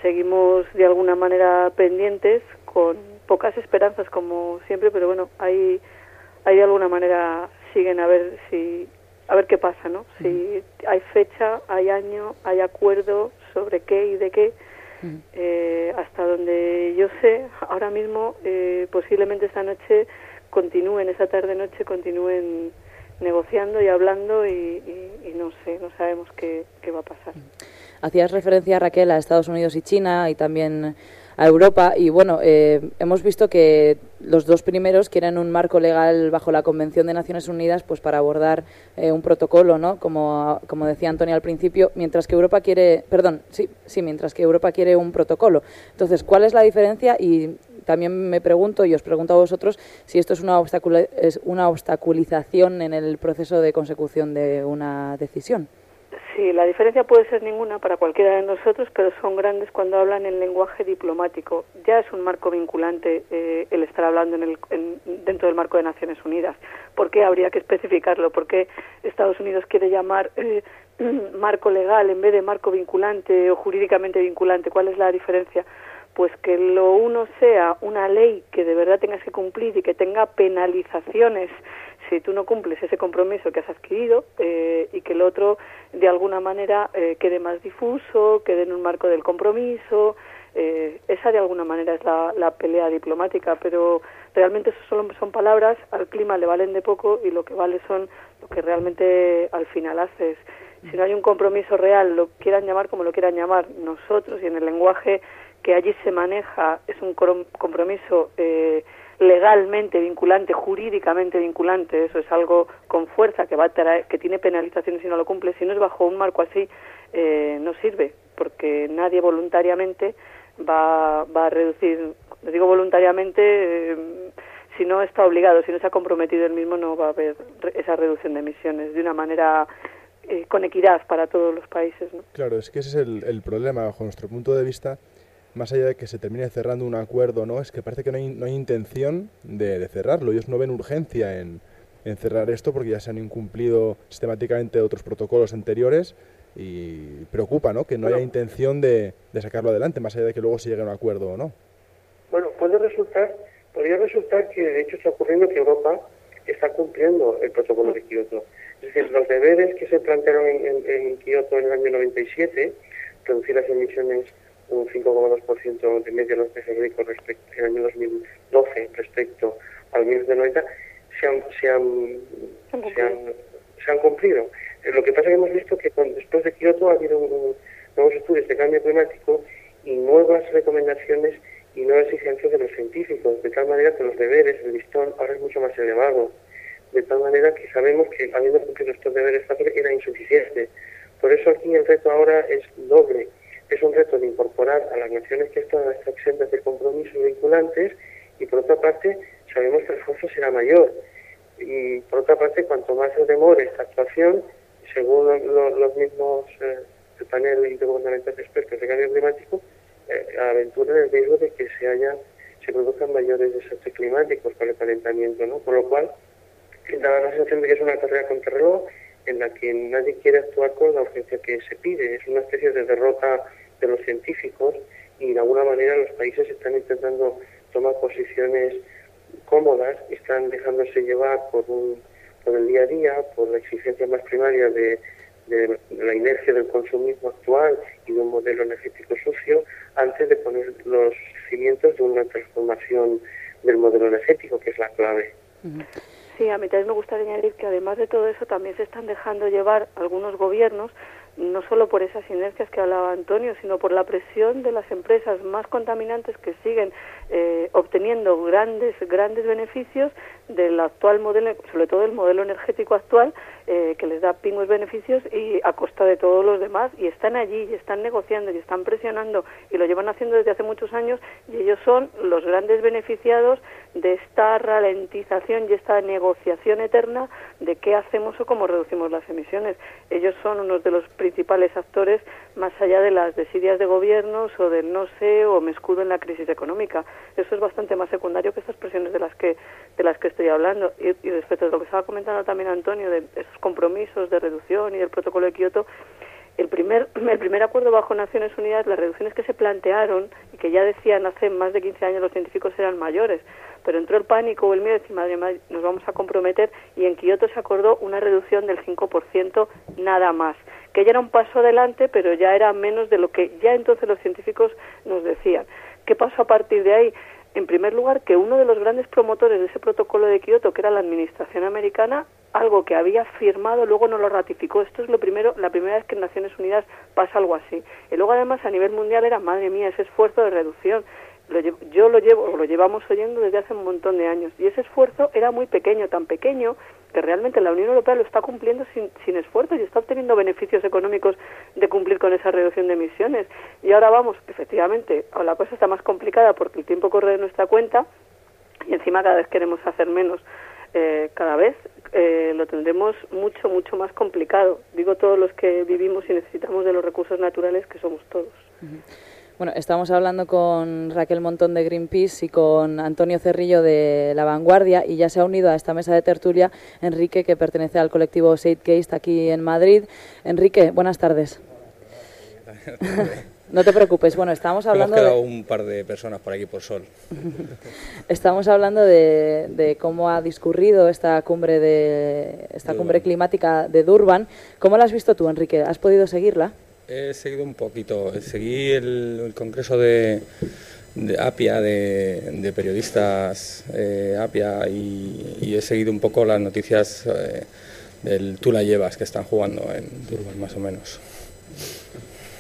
S11: seguimos de alguna manera pendientes, con pocas esperanzas como siempre, pero bueno, hay, hay de alguna manera siguen a ver si a ver qué pasa, ¿no? Si hay fecha, hay año, hay acuerdo sobre qué y de qué. Eh, hasta donde yo sé, ahora mismo, eh, posiblemente esta noche continúen, esa tarde-noche continúen negociando y hablando y, no sé, no sabemos qué, qué va a pasar.
S2: Hacías referencia, Raquel, a Estados Unidos y China y también a Europa y bueno, eh, hemos visto que los dos primeros quieren un marco legal bajo la Convención de Naciones Unidas pues para abordar eh, un protocolo, ¿no? Como, como decía Antonio al principio, mientras que Europa quiere, perdón, sí, sí, mientras que Europa quiere un protocolo. Entonces, ¿cuál es la diferencia? Y también me pregunto y os pregunto a vosotros si esto es una, es una obstaculización en el proceso de consecución de una decisión.
S11: Sí, la diferencia puede ser ninguna para cualquiera de nosotros, pero son grandes cuando hablan en lenguaje diplomático. Ya es un marco vinculante eh, el estar hablando en el, dentro del marco de Naciones Unidas. ¿Por qué habría que especificarlo? ¿Por qué Estados Unidos quiere llamar eh, marco legal en vez de marco vinculante o jurídicamente vinculante? ¿Cuál es la diferencia? Pues que lo uno sea una ley que de verdad tengas que cumplir y que tenga penalizaciones si tú no cumples ese compromiso que has adquirido eh, y que el otro de alguna manera eh, quede más difuso, quede en un marco del compromiso. Eh, esa de alguna manera es la, la, pelea diplomática, pero realmente eso solo son palabras, al clima le valen de poco y lo que vale son lo que realmente al final haces. Si no hay un compromiso real, lo quieran llamar como lo quieran llamar nosotros y en el lenguaje que allí se maneja es un compromiso eh, legalmente vinculante, jurídicamente vinculante, eso es algo con fuerza que va a traer, que tiene penalizaciones si no lo cumple, si no es bajo un marco así, eh, no sirve, porque nadie voluntariamente va, va a reducir, digo voluntariamente, eh, si no está obligado, si no se ha comprometido él mismo, no va a haber esa reducción de emisiones de una manera eh, con equidad para todos los países. ¿no?
S3: Claro, es que ese es el, problema, bajo nuestro punto de vista, más allá de que se termine cerrando un acuerdo, ¿no? es que parece que no hay, no hay intención de, cerrarlo. Ellos no ven urgencia en, en cerrar esto porque ya se han incumplido sistemáticamente otros protocolos anteriores y preocupa ¿no? que no haya intención de, de, sacarlo adelante, más allá de que luego se llegue a un acuerdo o no.
S12: Bueno, puede resultar, podría resultar que de hecho está ocurriendo que Europa está cumpliendo el protocolo de Kioto. Es decir, los deberes que se plantearon en, en, Kioto en el año 97, reducir las emisiones un 5,2% de media de los peces ricos respecto, en el año 2012 respecto al 1990, se han, se han, se han, se han cumplido. Lo que pasa es que hemos visto que después de Kioto ha habido nuevos estudios de cambio climático y nuevas recomendaciones y nuevas exigencias de los científicos, de tal manera que los deberes, el listón, ahora es mucho más elevado. De tal manera que sabemos que habiendo cumplido estos deberes era insuficiente. Por eso aquí el reto ahora es doble. Es un reto de incorporar a las naciones que están exentas de compromisos vinculantes y por otra parte sabemos que el esfuerzo será mayor. Y por otra parte, cuanto más se demore esta actuación, según los mismos eh, el panel de expertos de cambio climático, eh, aventuran el riesgo de que se haya se produzcan mayores desastres climáticos con el calentamiento, ¿no? Por lo cual, da la sensación de que es una carrera contra reloj en la que nadie quiere actuar con la urgencia que se pide. Es una especie de derrota de los científicos y de alguna manera los países están intentando tomar posiciones cómodas, están dejándose llevar por un por el día a día, por la exigencia más primaria de, la inercia del consumismo actual y de un modelo energético sucio, antes de poner los cimientos de una transformación del modelo energético, que es la clave.
S11: Sí, a mí también me gustaría añadir que además de todo eso también se están dejando llevar algunos gobiernos no solo por esas inercias que hablaba Antonio, sino por la presión de las empresas más contaminantes que siguen eh, obteniendo grandes grandes beneficios del actual modelo, sobre todo el modelo energético actual, eh, que les da pingües beneficios y a costa de todos los demás, y están allí, y están negociando, y están presionando, y lo llevan haciendo desde hace muchos años, y ellos son los grandes beneficiados de esta ralentización y esta negociación eterna de qué hacemos o cómo reducimos las emisiones. Ellos son unos de los principales actores más allá de las desidias de gobiernos o del no sé o me escudo en la crisis económica. Eso es bastante más secundario que estas presiones de las que de las que estoy hablando. Y, respecto a lo que estaba comentando también Antonio de esos compromisos de reducción y del protocolo de Kioto, el primer, el primer acuerdo bajo Naciones Unidas, las reducciones que se plantearon y que ya decían hace más de 15 años los científicos eran mayores, pero entró el pánico o el miedo de decir, madre mía, nos vamos a comprometer y en Kioto se acordó una reducción del 5% nada más, que ya era un paso adelante, pero ya era menos de lo que ya entonces los científicos nos decían. ¿Qué pasó a partir de ahí? En primer lugar, que uno de los grandes promotores de ese protocolo de Kioto, que era la administración americana, algo que había firmado luego no lo ratificó. Esto es lo primero, la primera vez que en Naciones Unidas pasa algo así. Y luego además a nivel mundial era, madre mía, ese esfuerzo de reducción yo lo llevo, lo llevamos oyendo desde hace un montón de años. Y ese esfuerzo era muy pequeño, tan pequeño que realmente la Unión Europea lo está cumpliendo sin, sin esfuerzo y está obteniendo beneficios económicos de cumplir con esa reducción de emisiones. Y ahora vamos, efectivamente, la cosa está más complicada porque el tiempo corre de nuestra cuenta y encima cada vez queremos hacer menos. Eh, cada vez eh, lo tendremos mucho, mucho más complicado. Digo todos los que vivimos y necesitamos de los recursos naturales que somos todos.
S2: Bueno, estamos hablando con Raquel Montón de Greenpeace y con Antonio Cerrillo de La Vanguardia y ya se ha unido a esta mesa de tertulia Enrique, que pertenece al colectivo Seidgeist aquí en Madrid. Enrique, buenas tardes. No te preocupes, bueno, estamos hablando...
S13: Hemos quedado un par de personas por aquí por sol.
S2: estamos hablando de, de, cómo ha discurrido esta cumbre de esta cumbre climática de Durban. ¿Cómo la has visto tú, Enrique? ¿Has podido seguirla?
S13: He seguido un poquito, seguí el, congreso de, APIA, de, periodistas eh, APIA, y, he seguido un poco las noticias eh, del Tú la llevas que están jugando en Durban, más o menos.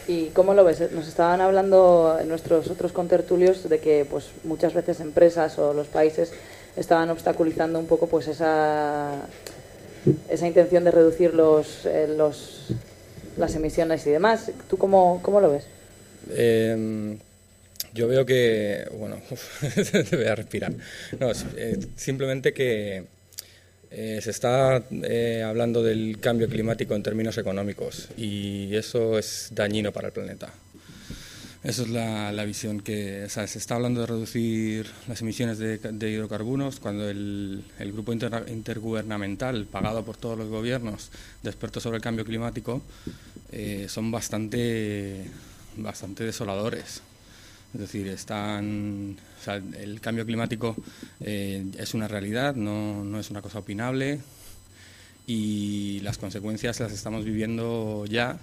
S2: ¿Y cómo lo ves? Nos estaban hablando nuestros otros contertulios de que pues muchas veces empresas o los países estaban obstaculizando un poco pues esa, esa intención de reducir los, eh, los las emisiones y demás. ¿Tú cómo, cómo lo ves?
S13: Em, Yo veo que, bueno, te voy a respirar. No, eh, simplemente que eh, se está eh, hablando del cambio climático en términos económicos y eso es dañino para el planeta. Esa es la, visión que se está hablando de reducir las emisiones de, hidrocarburos cuando el, grupo intergubernamental pagado por todos los gobiernos de expertos sobre el cambio climático eh, son bastante, bastante desoladores. Es decir, están, el cambio climático eh, es una realidad, no, es una cosa opinable y las consecuencias las estamos viviendo ya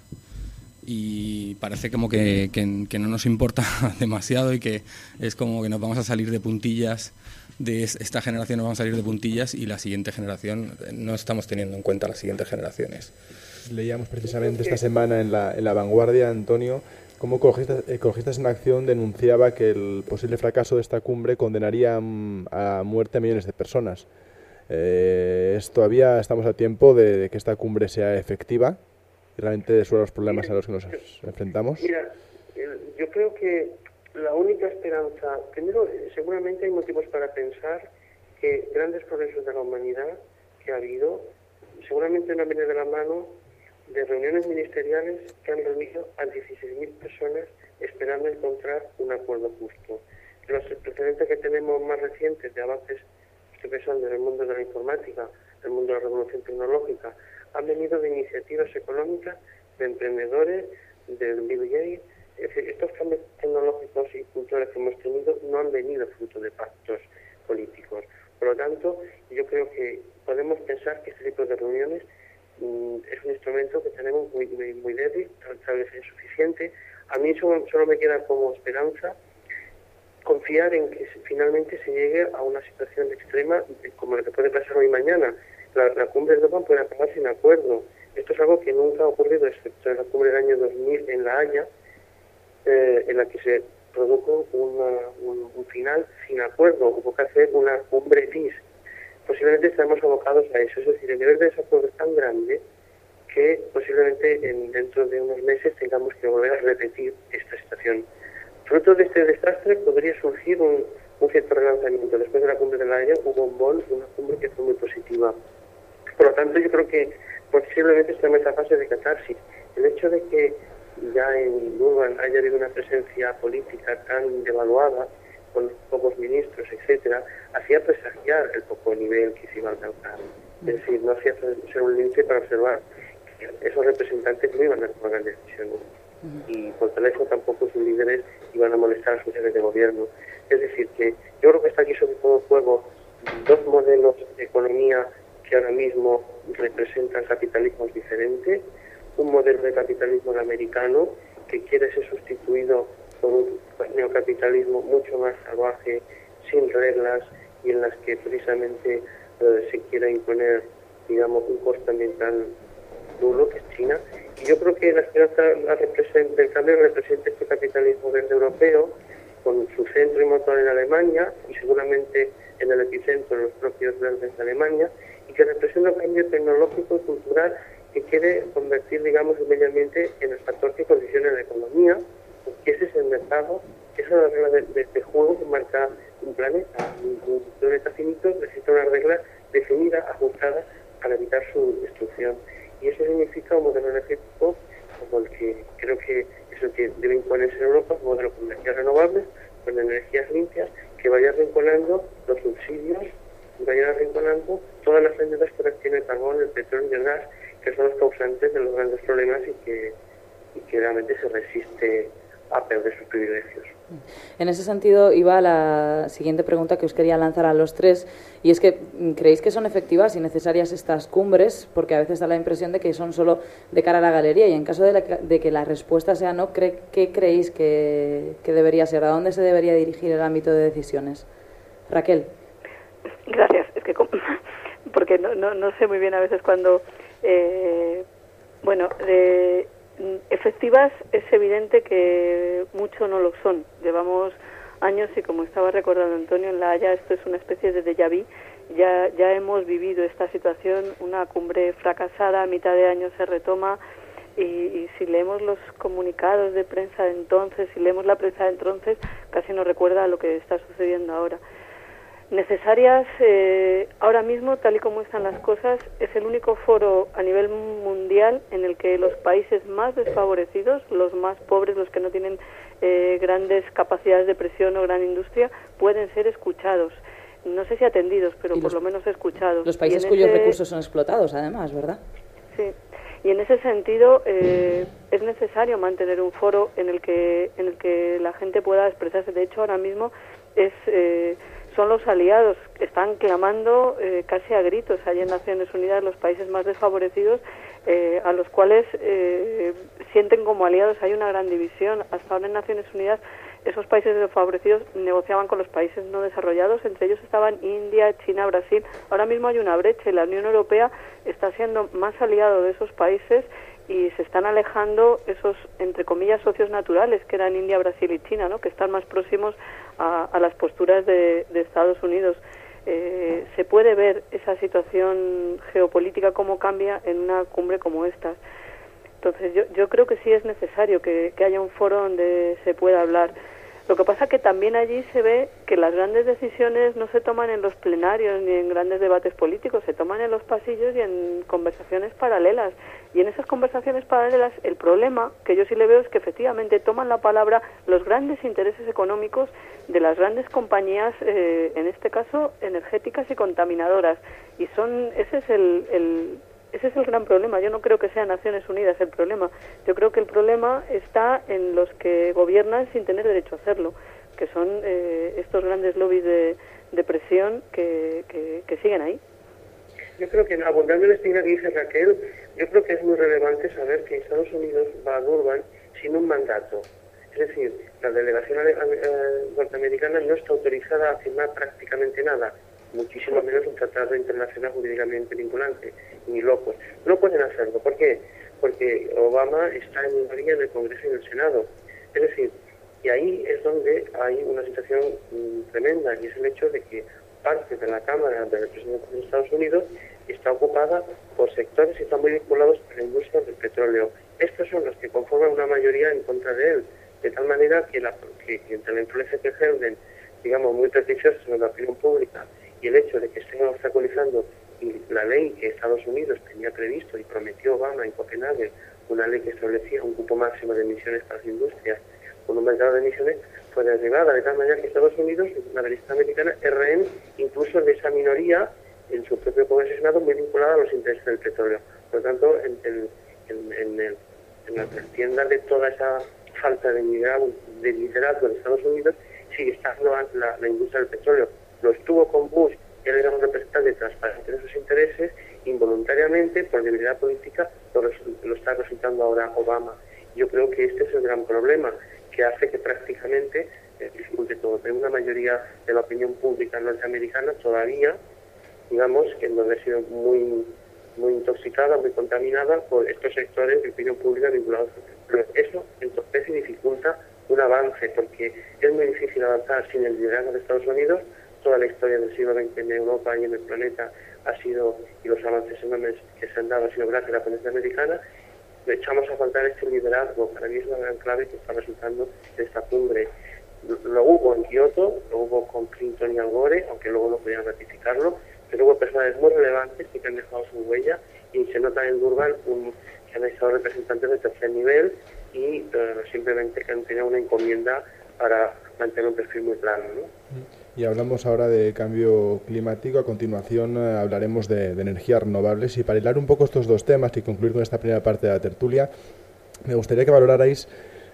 S13: y parece como que, no nos importa demasiado y que es como que nos vamos a salir de puntillas de esta generación nos vamos a salir de puntillas y la siguiente generación no estamos teniendo en cuenta las siguientes generaciones.
S3: Leíamos precisamente esta semana en la, en la vanguardia, Antonio, cómo Ecologistas, en Acción denunciaba que el posible fracaso de esta cumbre condenaría a muerte a millones de personas. Eh, todavía estamos a tiempo de, que esta cumbre sea efectiva realmente resuelva los problemas a los que nos enfrentamos.
S12: Mira, yo creo que la única esperanza, primero, seguramente hay motivos para pensar que grandes progresos de la humanidad que ha habido, seguramente no viene de la mano de reuniones ministeriales que han reunido a 16.000 personas esperando encontrar un acuerdo justo. Los precedentes que tenemos más recientes de avances que son en el mundo de la informática, el mundo de la revolución tecnológica, han venido de iniciativas económicas, de emprendedores, de Bill Gates. Es decir, estos cambios tecnológicos y culturales que hemos tenido no han venido fruto de pactos políticos. Por lo tanto, yo creo que podemos pensar que este tipo de reuniones Mm, es un instrumento que tenemos muy, muy, débil, tal vez es suficiente. A mí solo, solo me queda como esperanza confiar en que finalmente se llegue a una situación extrema como la que puede pasar hoy mañana. La, cumbre de Doha puede acabar sin acuerdo. Esto es algo que nunca ha ocurrido, excepto en la cumbre del año 2000 en La Haya, eh, en la que se produjo un, final sin acuerdo. Hubo que hacer una cumbre bis posiblemente estamos abocados a eso. Es decir, el nivel de desacuerdo es tan grande que posiblemente en, dentro de unos meses tengamos que volver a repetir esta situación. Fruto de este desastre podría surgir un, cierto relanzamiento. Después de la cumbre del aire hubo un Bonn, una cumbre que fue muy positiva. Por lo tanto, yo creo que posiblemente estamos en esa fase de catarsis. El hecho de que ya en Durban haya habido una presencia política tan devaluada, con pocos ministros, etcétera, hacía presagiar el poco nivel que se iba a alcanzar. Es decir, no hacía ser un límite para observar que esos representantes no iban a tomar decisiones. Y por teléfono tampoco sus líderes iban a molestar a sus líderes de gobierno. Es decir, que yo creo que está aquí sobre todo en juego dos modelos de economía que ahora mismo representan capitalismos diferentes. Un modelo de capitalismo americano que quiere ser sustituido por un neocapitalismo mucho más salvaje, sin reglas y en las que precisamente eh, se quiera imponer, digamos, un costo ambiental duro, que es China. Y yo creo que la esperanza del cambio representa este capitalismo verde europeo, con su centro y motor en Alemania y seguramente en el epicentro los propios verdes de Alemania, y que representa un cambio tecnológico y cultural que quiere convertir, digamos, el medio ambiente en el factor que condiciona la economía que ese es el mercado, esa es la regla de, juego que marca un planeta. Un, planeta finito necesita una regla definida, ajustada para evitar su destrucción. Y eso significa un modelo energético como el que creo que es el que debe imponerse en Europa, un modelo con energías renovables, con energías limpias, que vaya arrinconando los subsidios, y vaya arrinconando todas las ayudas que tiene el carbón, el petróleo y el gas, que son los causantes de los grandes problemas y que, y que realmente se resiste a perder sus privilegios.
S2: En ese sentido, iba la siguiente pregunta que os quería lanzar a los tres, y es que mm, ¿creéis que son efectivas y necesarias estas cumbres? Porque a veces da la impresión de que son solo de cara a la galería, y en caso de, que la respuesta sea no, ¿qué creéis que, debería ser? ¿A dónde se debería dirigir el ámbito de decisiones? Raquel.
S11: Gracias. Es que, porque no, no, sé muy bien a veces cuando... Eh, bueno, de Mm, efectivas es evidente que mucho no lo son. Llevamos años y como estaba recordando Antonio en La Haya, esto es una especie de déjà vu. Ya, ya hemos vivido esta situación, una cumbre fracasada, a mitad de año se retoma, y, y, si leemos los comunicados de prensa de entonces, si leemos la prensa de entonces, casi nos recuerda a lo que está sucediendo ahora. Necesarias eh, ahora mismo, tal y como están las cosas, es el único foro a nivel mundial en el que los países más desfavorecidos, los más pobres, los que no tienen eh, grandes capacidades de presión o gran industria, pueden ser escuchados no sé si atendidos, pero por lo menos escuchados.
S2: Los países cuyos recursos son explotados, además, ¿verdad?
S11: Sí. Y en ese sentido eh, es necesario mantener un foro en el que en el que la gente pueda expresarse. De hecho, ahora mismo es eh, son los aliados están clamando eh, casi a gritos allí en Naciones Unidas los países más desfavorecidos eh, a los cuales eh, sienten como aliados. Hay una gran división. Hasta ahora en Naciones Unidas esos países desfavorecidos negociaban con los países no desarrollados, entre ellos estaban India, China, Brasil. Ahora mismo hay una brecha y la Unión Europea está siendo más aliado de esos países y se están alejando esos, entre comillas, socios naturales que eran India, Brasil y China, ¿no? que están más próximos a, las posturas de, Estados Unidos. Eh, se puede ver esa situación geopolítica cómo cambia en una cumbre como esta. Entonces yo, yo creo que sí es necesario que haya un foro donde se pueda hablar. Lo que pasa que también allí se ve que las grandes decisiones no se toman en los plenarios ni en grandes debates políticos, se toman en los pasillos y en conversaciones paralelas. Y en esas conversaciones paralelas el problema que yo sí le veo es que efectivamente toman la palabra los grandes intereses económicos de las grandes compañías, eh, en este caso energéticas y contaminadoras. Y son ese es el, ese es el gran problema. Yo no creo que sea Naciones Unidas el problema. Yo creo que el problema está en los que gobiernan sin tener derecho a hacerlo, que son eh, estos grandes lobbies de, presión que, siguen ahí.
S12: Yo creo que, abundando en que dice Raquel, yo creo que es muy relevante saber que Estados Unidos va a Durban sin un mandato. Es decir, la delegación eh, norteamericana no está autorizada a firmar prácticamente nada muchísimo menos un tratado internacional jurídicamente vinculante, ni locos. No pueden hacerlo. ¿Por qué? Porque Obama está en minoría en el Congreso y en el Senado. Es decir, y ahí es donde hay una situación mm, tremenda, y es el hecho de que parte de la Cámara de Representantes de Estados Unidos está ocupada por sectores que están muy vinculados a la industria del petróleo. Estos son los que conforman una mayoría en contra de él, de tal manera que, la, que, entre la influencia que ejercen, digamos, muy prestigiosos en la opinión pública y el hecho de que estén obstaculizando la ley que Estados Unidos tenía previsto y prometió Obama en Copenhague, una ley que establecía un cupo máximo de emisiones para las industrias con un mercado de emisiones, fue derribada de tal manera que Estados Unidos, la lista americana, es incluso de esa minoría en su propio Congreso y Senado muy vinculada a los intereses del petróleo. Por lo tanto, en, en, la tienda de toda esa falta de liderazgo, de, liderazgo de Estados Unidos, sigue estando la, la industria del petróleo lo estuvo con Bush, él era un representante transparente de sus intereses, involuntariamente, por debilidad política, lo, está resultando ahora Obama. Yo creo que este es el gran problema, que hace que prácticamente eh, todo. Pero una mayoría de la opinión pública norteamericana todavía, digamos, que no ha sido muy muy intoxicada, muy contaminada por estos sectores de opinión pública vinculados Pero eso entonces dificulta un avance, porque es muy difícil avanzar sin el liderazgo de Estados Unidos, toda la historia del siglo XX en Europa y en el planeta ha sido, y los avances enormes que se han dado, ha sido gracias a la potencia americana. echamos a faltar este liderazgo, para mí es una gran clave que está resultando de esta cumbre. Lo hubo en Kioto, lo hubo con Clinton y Al Gore, aunque luego no podían ratificarlo, pero hubo personas muy relevantes que han dejado su huella y se nota en Durban que han estado representantes de tercer nivel y eh, simplemente que han tenido una encomienda para mantener un perfil muy plano. ¿no?
S3: Y hablamos ahora de cambio climático. A continuación eh, hablaremos de, energías renovables. Y para hilar un poco estos dos temas y concluir con esta primera parte de la tertulia, me gustaría que valorarais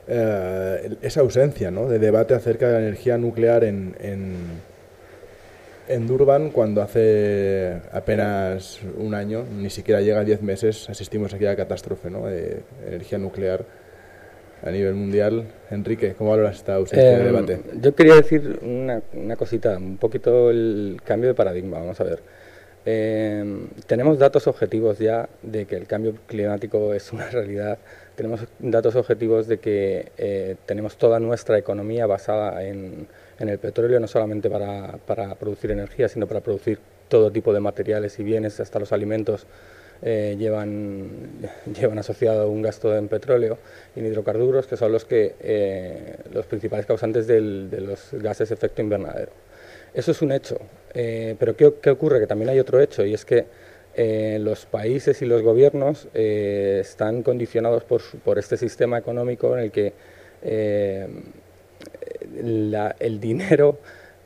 S3: eh, esa ausencia ¿no? de debate acerca de la energía nuclear en, en, Durban, cuando hace apenas un año, ni siquiera llega a diez meses, asistimos aquí a la catástrofe ¿no? de energía nuclear a nivel mundial. Enrique, ¿cómo valoras esta ausencia de em, debate?
S13: Yo quería decir una, una, cosita, un poquito el cambio de paradigma, vamos a ver. Em, tenemos datos objetivos ya de que el cambio climático es una realidad. Tenemos datos objetivos de que eh, tenemos toda nuestra economía basada en, en el petróleo, no solamente para, para, producir energía, sino para producir todo tipo de materiales y bienes, hasta los alimentos eh, llevan, llevan asociado un gasto en petróleo y en hidrocarburos, que son los, que, eh, los principales causantes de los gases de efecto invernadero. Eso es un hecho, eh, pero ¿qué, ¿qué, ocurre? Que también hay otro hecho, y es que los países y los gobiernos están condicionados por, por, este sistema económico en el que el dinero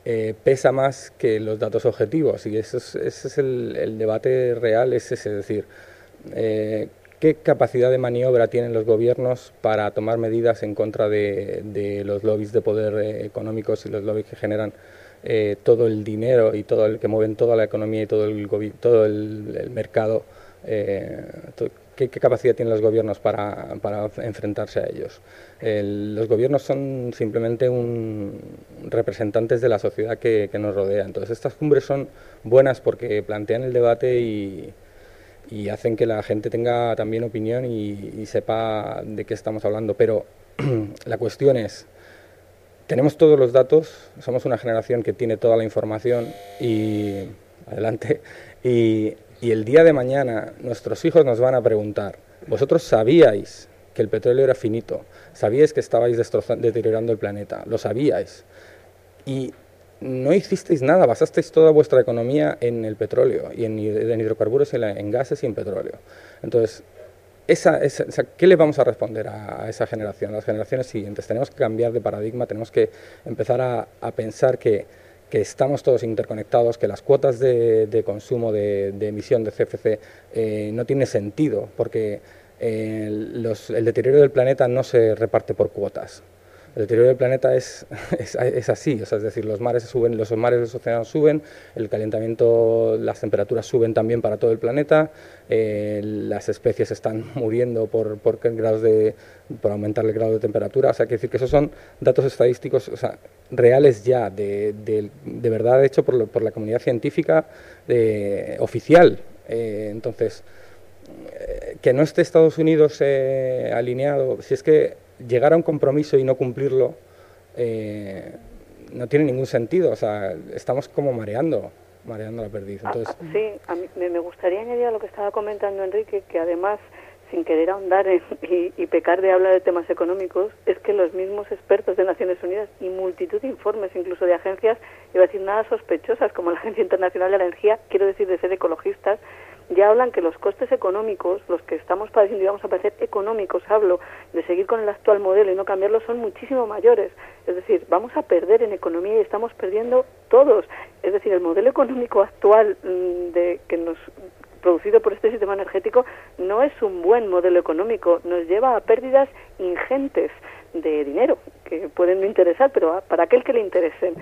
S13: eh, pesa más que los datos objetivos. Y ese es, el, debate real, es ese, es decir, eh, qué capacidad de maniobra tienen los gobiernos para tomar medidas en contra de, los lobbies de poder eh, económicos y los lobbies que generan todo el dinero y todo el que mueven toda la economía y todo el, todo el, mercado ¿Qué, capacidad tienen los gobiernos para, enfrentarse a ellos? los gobiernos son simplemente un, representantes de la sociedad que, nos rodea. Entonces, estas cumbres son buenas porque plantean el debate y, hacen que la gente tenga también opinión y, sepa de qué estamos hablando. Pero la cuestión es, tenemos todos los datos, somos una generación que tiene toda la información y adelante y y el día de mañana nuestros hijos nos van a preguntar, vosotros sabíais que el petróleo era finito, sabíais que estabais deteriorando el planeta, lo sabíais. Y no hicisteis nada, basasteis toda vuestra economía en el petróleo y en, hidrocarburos, en, en, gases y en petróleo. Entonces, ¿qué le vamos a responder a, esa generación, a las generaciones siguientes? Tenemos que cambiar de paradigma, tenemos que empezar a pensar que que estamos todos interconectados, que las cuotas de, consumo de, emisión de CFC eh, no tiene sentido, porque eh, el deterioro del planeta no se reparte por cuotas. El deterioro del planeta es, es, así, es decir, los mares suben, los mares los océanos suben, el calentamiento, las temperaturas suben también para todo el planeta, eh, las especies están muriendo por, por, grados de, por aumentar el grado de temperatura, o sea, que decir que esos son datos estadísticos reales ya, de, de, verdad hecho por, por, la comunidad científica oficial. Eh, entonces, eh, que no esté Estados Unidos alineado, si es que llegar a un compromiso y no cumplirlo eh, no tiene ningún sentido. O sea, estamos como mareando, mareando la perdiz.
S11: Ah, Entonces, sí, a mí me gustaría añadir a lo que estaba comentando Enrique, que además sin querer ahondar y, y, pecar de hablar de temas económicos, es que los mismos expertos de Naciones Unidas y multitud de informes, incluso de agencias, iba a decir nada sospechosas, como la Agencia Internacional de la Energía, quiero decir de ser ecologistas, ya hablan que los costes económicos, los que estamos padeciendo y vamos a padecer económicos, hablo de seguir con el actual modelo y no cambiarlo, son muchísimo mayores. Es decir, vamos a perder en economía y estamos perdiendo todos. Es decir, el modelo económico actual mm, de que nos producido por este sistema energético no es un buen modelo económico, nos lleva a pérdidas ingentes de dinero que pueden no interesar, pero para aquel que le interesen.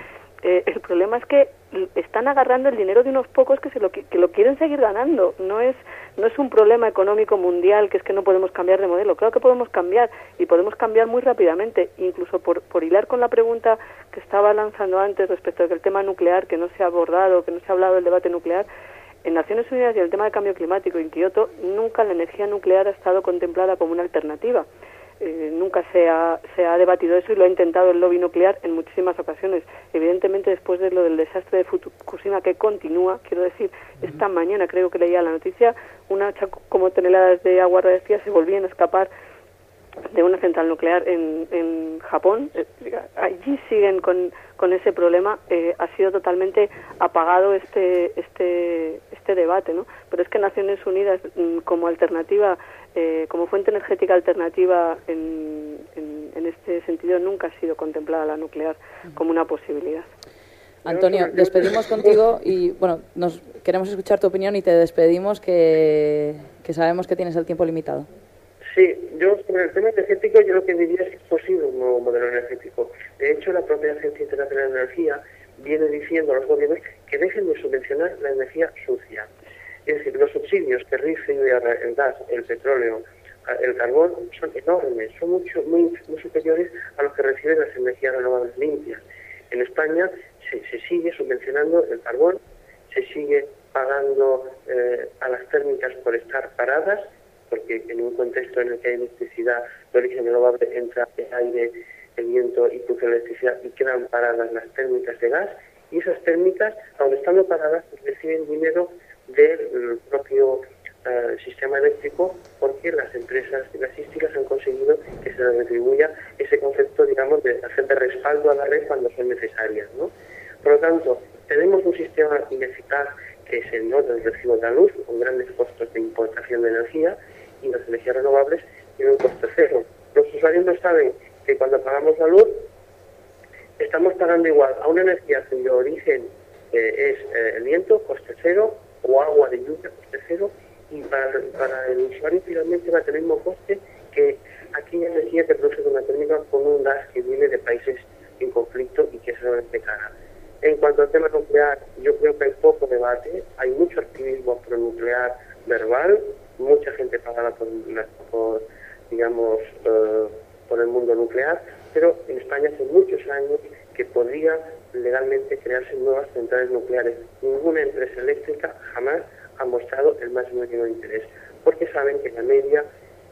S11: Eh, el problema es que están agarrando el dinero de unos pocos que se lo que lo quieren seguir ganando. No es no es un problema económico mundial que es que no podemos cambiar de modelo. Claro que podemos cambiar y podemos cambiar muy rápidamente incluso por, por hilar con la pregunta que estaba lanzando antes respecto del tema nuclear que no se ha abordado que no se ha hablado del debate nuclear en Naciones Unidas y el tema del cambio climático en Kioto nunca la energía nuclear ha estado contemplada como una alternativa eh, nunca se ha, se ha debatido eso y lo ha intentado el lobby nuclear en muchísimas ocasiones. Evidentemente, después de lo del desastre de Fukushima que continúa, quiero decir, esta mañana creo que leía la noticia, una como toneladas de agua radiactiva se volvían a escapar de una central nuclear en, en Japón. Eh, allí siguen con, con ese problema. Eh, ha sido totalmente apagado este, este, este debate, ¿no? Pero es que Naciones Unidas, mm, como alternativa eh, como fuente energética alternativa en, en, este sentido nunca ha sido contemplada la nuclear como una posibilidad.
S2: Antonio, despedimos contigo y bueno, nos queremos escuchar tu opinión y te despedimos que, que sabemos que tienes el tiempo limitado.
S12: Sí, yo sobre el tema energético yo lo que diría es que es posible un nuevo modelo energético. De hecho, la propia Agencia Internacional de Energía viene diciendo a los gobiernos que dejen de subvencionar la energía sucia. Es decir, los subsidios que recibe el gas, el petróleo, el carbón son enormes, son mucho, muy, muy superiores a los que reciben las energías renovables limpias. En España se, se sigue subvencionando el carbón, se sigue pagando eh, a las térmicas por estar paradas, porque en un contexto en el que hay electricidad de origen renovable entra el aire, el viento y produce electricidad y quedan paradas las térmicas de gas, y esas térmicas, aun estando paradas, reciben dinero del propio eh, sistema eléctrico porque las empresas gasísticas han conseguido que se les retribuya ese concepto, digamos, de hacer de respaldo a la red cuando son necesarias. Por lo tanto, tenemos un sistema ineficaz que es el no del recibo de la luz, con grandes costos de importación de energía, y las energías renovables tienen un coste cero. Los usuarios no saben que cuando pagamos la luz, estamos pagando igual a una energía cuyo origen eh, es eh, el viento, coste cero, o agua de lluvia, coste cero, y para, para el usuario finalmente va a tener mismo coste que aquella energía que produce una térmica con un gas que viene de países en conflicto y que es realmente cara. En cuanto al tema nuclear, yo creo que hay poco debate, hay mucho activismo pro nuclear verbal, mucha gente pagada por, por digamos, eh, por el mundo nuclear, pero en España hace muchos años que podría legalmente crearse nuevas centrales nucleares. Ninguna empresa eléctrica jamás han mostrado el más mínimo interés, porque saben que la media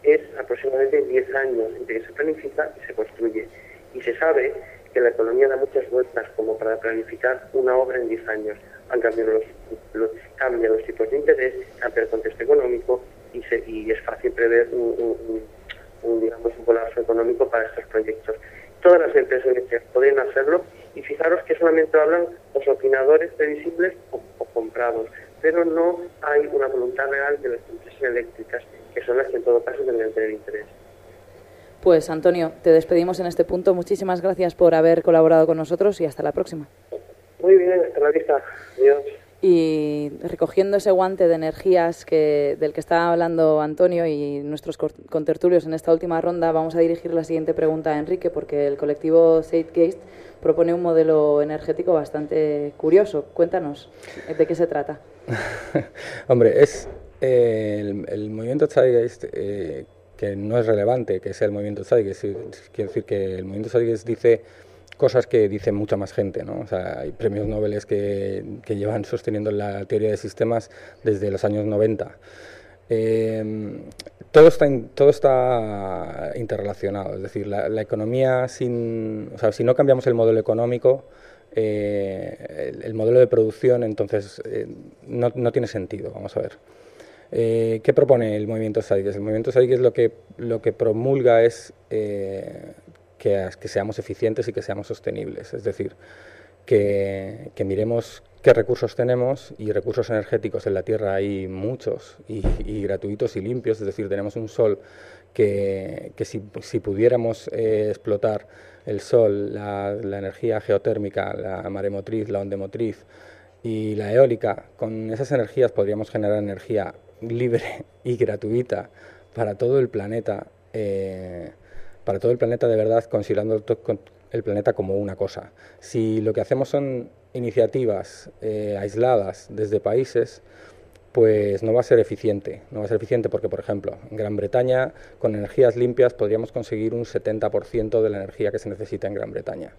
S12: es aproximadamente 10 años entre que se planifica y se construye. Y se sabe que la economía da muchas vueltas como para planificar una obra en 10 años. Han cambiado los, los, los tipos de interés, cambia el contexto económico y, se, y es fácil prever un, un, digamos, un colapso económico para estos proyectos. Todas las empresas eléctricas podrían hacerlo y fijaros que solamente hablan los opinadores previsibles o, o comprados pero no hay una voluntad real de las empresas eléctricas, que son las que en todo caso deberían tener interés.
S2: Pues Antonio, te despedimos en este punto. Muchísimas gracias por haber colaborado con nosotros y hasta la próxima.
S12: Muy bien, hasta la vista. Adiós.
S2: Y recogiendo ese guante de energías que, del que estaba hablando Antonio y nuestros contertulios en esta última ronda, vamos a dirigir la siguiente pregunta a Enrique, porque el colectivo Zeitgeist propone un modelo energético bastante curioso. Cuéntanos, ¿de qué se trata?
S13: Hombre, es eh, el, movimiento Zeitgeist, eh, que no es relevante que sea el movimiento Zeitgeist, quiere decir que el movimiento Zeitgeist dice cosas que dicen mucha más gente. ¿no? O sea, hay premios Nobel que, que, llevan sosteniendo la teoría de sistemas desde los años 90. Eh, todo, está todo está interrelacionado, es decir, la, economía sin... O sea, si no cambiamos el modelo económico, eh, el, el, modelo de producción entonces eh, no, no, tiene sentido, vamos a ver. Eh, ¿Qué propone el movimiento Zeitgeist? El movimiento Zeitgeist lo que, lo que promulga es que, que, seamos eficientes y que seamos sostenibles. Es decir, que, que, miremos qué recursos tenemos y recursos energéticos en la Tierra hay muchos y, y gratuitos y limpios. Es decir, tenemos un sol que, que si, si, pudiéramos eh, explotar el sol, la, la, energía geotérmica, la maremotriz, la ondemotriz y la eólica, con esas energías podríamos generar energía libre y gratuita para todo el planeta. Eh, para todo el planeta de verdad, considerando el planeta como una cosa. Si lo que hacemos son iniciativas eh, aisladas desde países, pues no va a ser eficiente. No va a ser eficiente porque, por ejemplo, en Gran Bretaña, con energías limpias podríamos conseguir un 70% de la energía que se necesita en Gran Bretaña.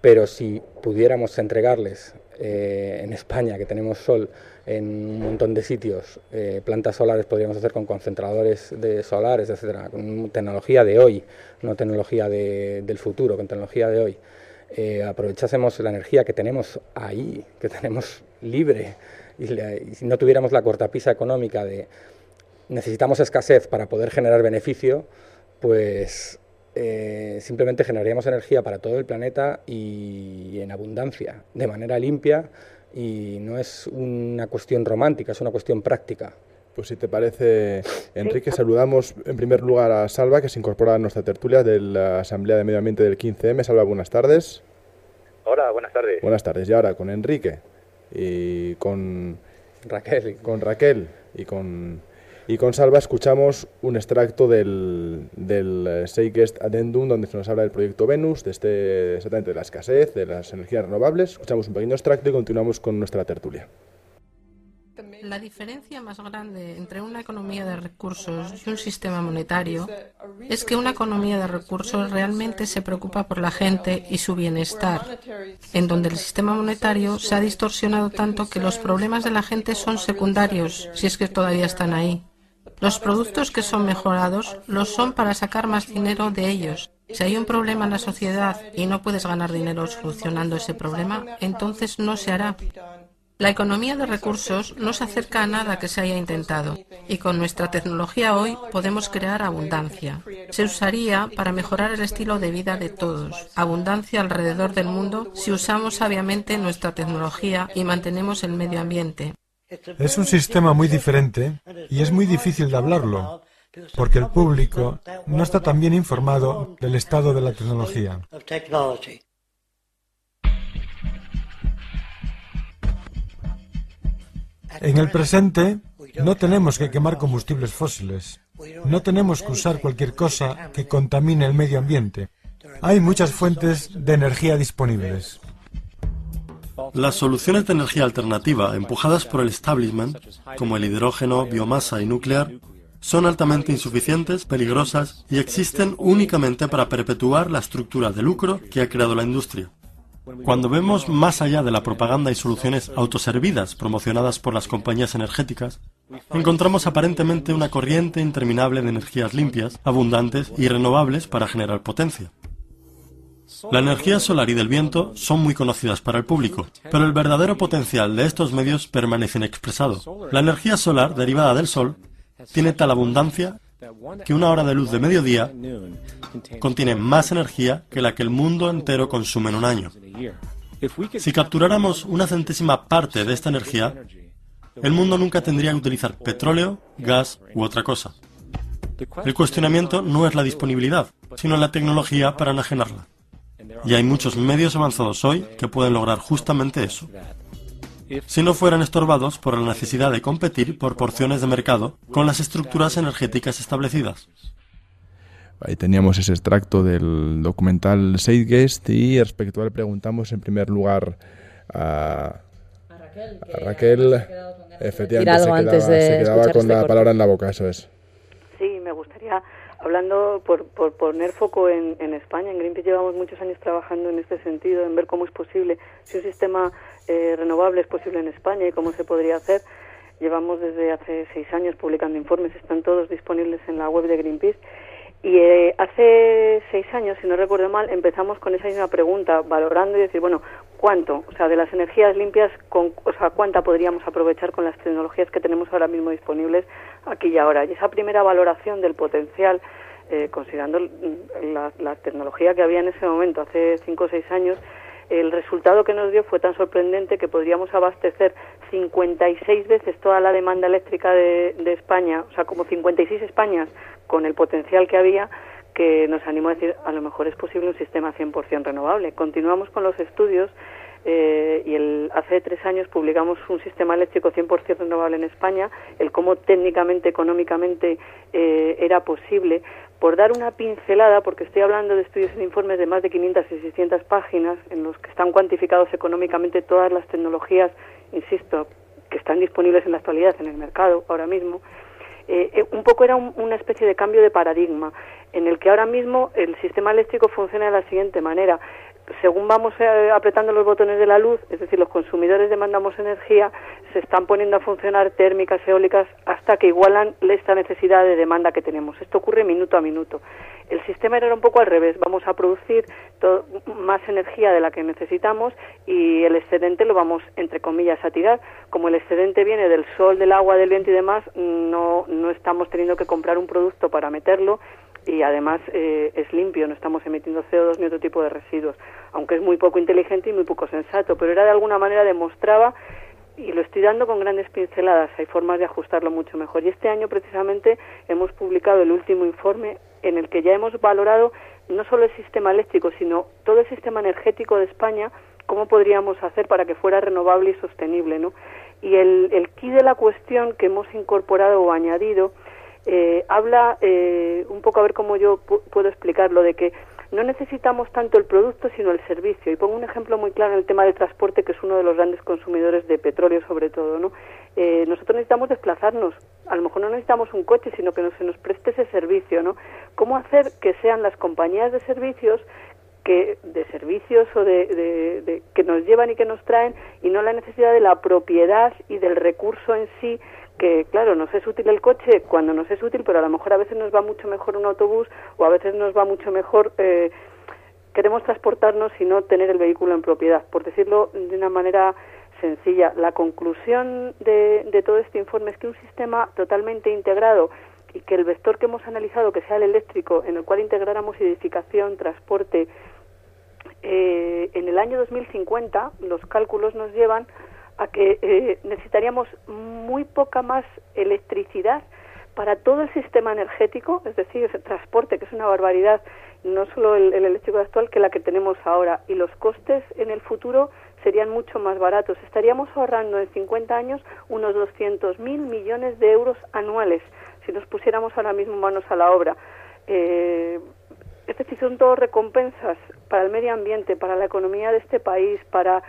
S13: Pero si pudiéramos entregarles eh, en España, que tenemos sol en un montón de sitios, eh, plantas solares podríamos hacer con concentradores de solares, etcétera, con tecnología de hoy, no tecnología de, del futuro, con tecnología de hoy. Eh, aprovechásemos la energía que tenemos ahí, que tenemos libre, y, y si no tuviéramos la cortapisa económica de necesitamos escasez para poder generar beneficio, pues eh, simplemente generaríamos energía para todo el planeta y en abundancia, de manera limpia y no es una cuestión romántica, es una cuestión práctica.
S3: Pues si te parece, Enrique, saludamos en primer lugar a Salva, que se incorpora a nuestra tertulia de la Asamblea de Medio Ambiente del 15M. Salva, buenas tardes.
S14: Hola, buenas tardes.
S3: Buenas tardes. Y ahora con Enrique y con
S13: Raquel.
S3: Con Raquel y con y con Salva escuchamos un extracto del, del Seigest Addendum donde se nos habla del proyecto Venus, de este, exactamente de la escasez, de las energías renovables. Escuchamos un pequeño extracto y continuamos con nuestra tertulia.
S15: La diferencia más grande entre una economía de recursos y un sistema monetario es que una economía de recursos realmente se preocupa por la gente y su bienestar, en donde el sistema monetario se ha distorsionado tanto que los problemas de la gente son secundarios, si es que todavía están ahí. Los productos que son mejorados los son para sacar más dinero de ellos. Si hay un problema en la sociedad y no puedes ganar dinero solucionando ese problema, entonces no se hará. La economía de recursos no se acerca a nada que se haya intentado y con nuestra tecnología hoy podemos crear abundancia. Se usaría para mejorar el estilo de vida de todos, abundancia alrededor del mundo si usamos sabiamente nuestra tecnología y mantenemos el medio ambiente.
S7: Es un sistema muy diferente y es muy difícil de hablarlo, porque el público no está tan bien informado del estado de la tecnología. En el presente no tenemos que quemar combustibles fósiles. No tenemos que usar cualquier cosa que contamine el medio ambiente. Hay muchas fuentes de energía disponibles.
S16: Las soluciones de energía alternativa empujadas por el establishment, como el hidrógeno, biomasa y nuclear, son altamente insuficientes, peligrosas y existen únicamente para perpetuar la estructura de lucro que ha creado la industria. Cuando vemos más allá de la propaganda y soluciones autoservidas promocionadas por las compañías energéticas, encontramos aparentemente una corriente interminable de energías limpias, abundantes y renovables para generar potencia. La energía solar y del viento son muy conocidas para el público, pero el verdadero potencial de estos medios permanece inexpresado. La energía solar derivada del sol tiene tal abundancia que una hora de luz de mediodía contiene más energía que la que el mundo entero consume en un año. Si capturáramos una centésima parte de esta energía, el mundo nunca tendría que utilizar petróleo, gas u otra cosa. El cuestionamiento no es la disponibilidad, sino la tecnología para enajenarla. Y hay muchos medios avanzados hoy que pueden lograr justamente eso si no fueran estorbados por la necesidad de competir por porciones de mercado con las estructuras energéticas establecidas.
S3: Ahí teníamos ese extracto del documental Zeitgeist y respecto a él preguntamos en primer lugar a, Raquel. efectivamente, se quedaba, con la palabra en la boca, eso es.
S11: Sí, me gustaría, hablando por, por poner foco en, en España, en Greenpeace llevamos muchos años trabajando en este sentido, en ver cómo es posible si un sistema eh, renovable es posible en España y cómo se podría hacer. Llevamos desde hace seis años publicando informes, están todos disponibles en la web de Greenpeace. Y eh, hace seis años, si no recuerdo mal, empezamos con esa misma pregunta, valorando y decir, bueno, ¿cuánto? O sea, de las energías limpias, con, o sea, ¿cuánta podríamos aprovechar con las tecnologías que tenemos ahora mismo disponibles aquí y ahora? Y esa primera valoración del potencial, eh, considerando la, la, tecnología que había en ese momento, hace cinco o seis años, el resultado que nos dio fue tan sorprendente que podríamos abastecer 56 veces toda la demanda eléctrica de, España, o sea, como 56 Españas con el potencial que había, que nos animó a decir, a lo mejor es posible un sistema 100% renovable. Continuamos con los estudios eh, y el, hace tres años publicamos un sistema eléctrico 100% renovable en España, el cómo técnicamente, económicamente eh, era posible, por dar una pincelada, porque estoy hablando de estudios en informes de más de 500 y 600 páginas, en los que están cuantificados económicamente todas las tecnologías, insisto, que están disponibles en la actualidad en el mercado ahora mismo, eh, eh, un poco era una especie de cambio de paradigma, en el que ahora mismo el sistema eléctrico funciona de la siguiente manera según vamos eh, apretando los botones de la luz, es decir, los consumidores demandamos energía, se están poniendo a funcionar térmicas, eólicas, hasta que igualan esta necesidad de demanda que tenemos. Esto ocurre minuto a minuto. El sistema era un poco al revés. Vamos a producir más energía de la que necesitamos y el excedente lo vamos, entre comillas, a tirar. Como el excedente viene del sol, del agua, del viento y demás, no, no estamos teniendo que comprar un producto para meterlo y además eh, es limpio, no estamos emitiendo CO2 ni otro tipo de residuos, aunque es muy poco inteligente y muy poco sensato, pero era de alguna manera demostraba y lo estoy dando con grandes pinceladas, hay formas de ajustarlo mucho mejor. Y este año precisamente hemos publicado el último informe en el que ya hemos valorado no solo el sistema eléctrico, sino todo el sistema energético de España, cómo podríamos hacer para que fuera renovable y sostenible, ¿no? Y el, el key de la cuestión que hemos incorporado o añadido eh, habla eh, un poco a ver cómo yo puedo explicarlo de que no necesitamos tanto el producto sino el servicio. Y pongo un ejemplo muy claro en el tema del transporte que es uno de los grandes consumidores de petróleo sobre todo no eh, nosotros necesitamos desplazarnos. A lo mejor no necesitamos un coche sino que se nos preste ese servicio no cómo hacer que sean las compañías de servicios que de servicios o de, de, que nos llevan y que nos traen y no la necesidad de la propiedad y del recurso en sí que, claro, nos es útil el coche cuando nos es útil, pero a lo mejor a veces nos va mucho mejor un autobús o a veces nos va mucho mejor. Eh, queremos transportarnos y no tener el vehículo en propiedad, por decirlo de una manera sencilla. La conclusión de, de todo este informe es que un sistema totalmente integrado y que el vector que hemos analizado, que sea el eléctrico, en el cual integráramos edificación, transporte, eh, en el año 2050 los cálculos nos llevan a que eh, necesitaríamos muy poca más electricidad para todo el sistema energético, es decir, el transporte, que es una barbaridad, no solo el, el eléctrico actual, que la que tenemos ahora. Y los costes en el futuro serían mucho más baratos. Estaríamos ahorrando en 50 años unos 200.000 millones de euros anuales si nos pusiéramos ahora mismo manos a la obra. Eh, es decir, son todo recompensas para el medio ambiente, para la economía de este país, para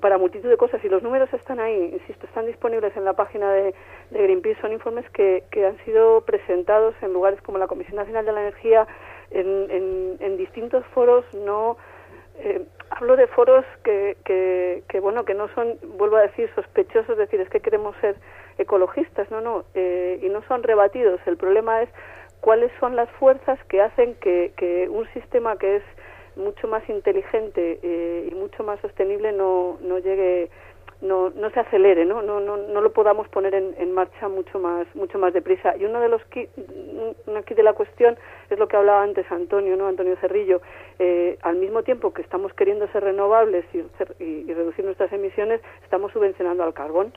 S11: para multitud de cosas y los números están ahí, insisto, están disponibles en la página de, Greenpeace, son informes que, que, han sido presentados en lugares como la Comisión Nacional de la Energía, en, en, en distintos foros, no eh, hablo de foros que, que, que, bueno, que no son, vuelvo a decir, sospechosos, es decir, es que queremos ser ecologistas, no, no, eh, y no son rebatidos, el problema es cuáles son las fuerzas que hacen que, que un sistema que es mucho más inteligente eh, y mucho más sostenible no, no llegue no, no se acelere, ¿no? No, no, no lo podamos poner en, en marcha mucho más, mucho más deprisa. Y uno de los aquí de la cuestión es lo que hablaba antes Antonio, ¿no? Antonio Cerrillo. Eh, al mismo tiempo que estamos queriendo ser renovables y, y, y reducir nuestras emisiones, estamos subvencionando al carbón.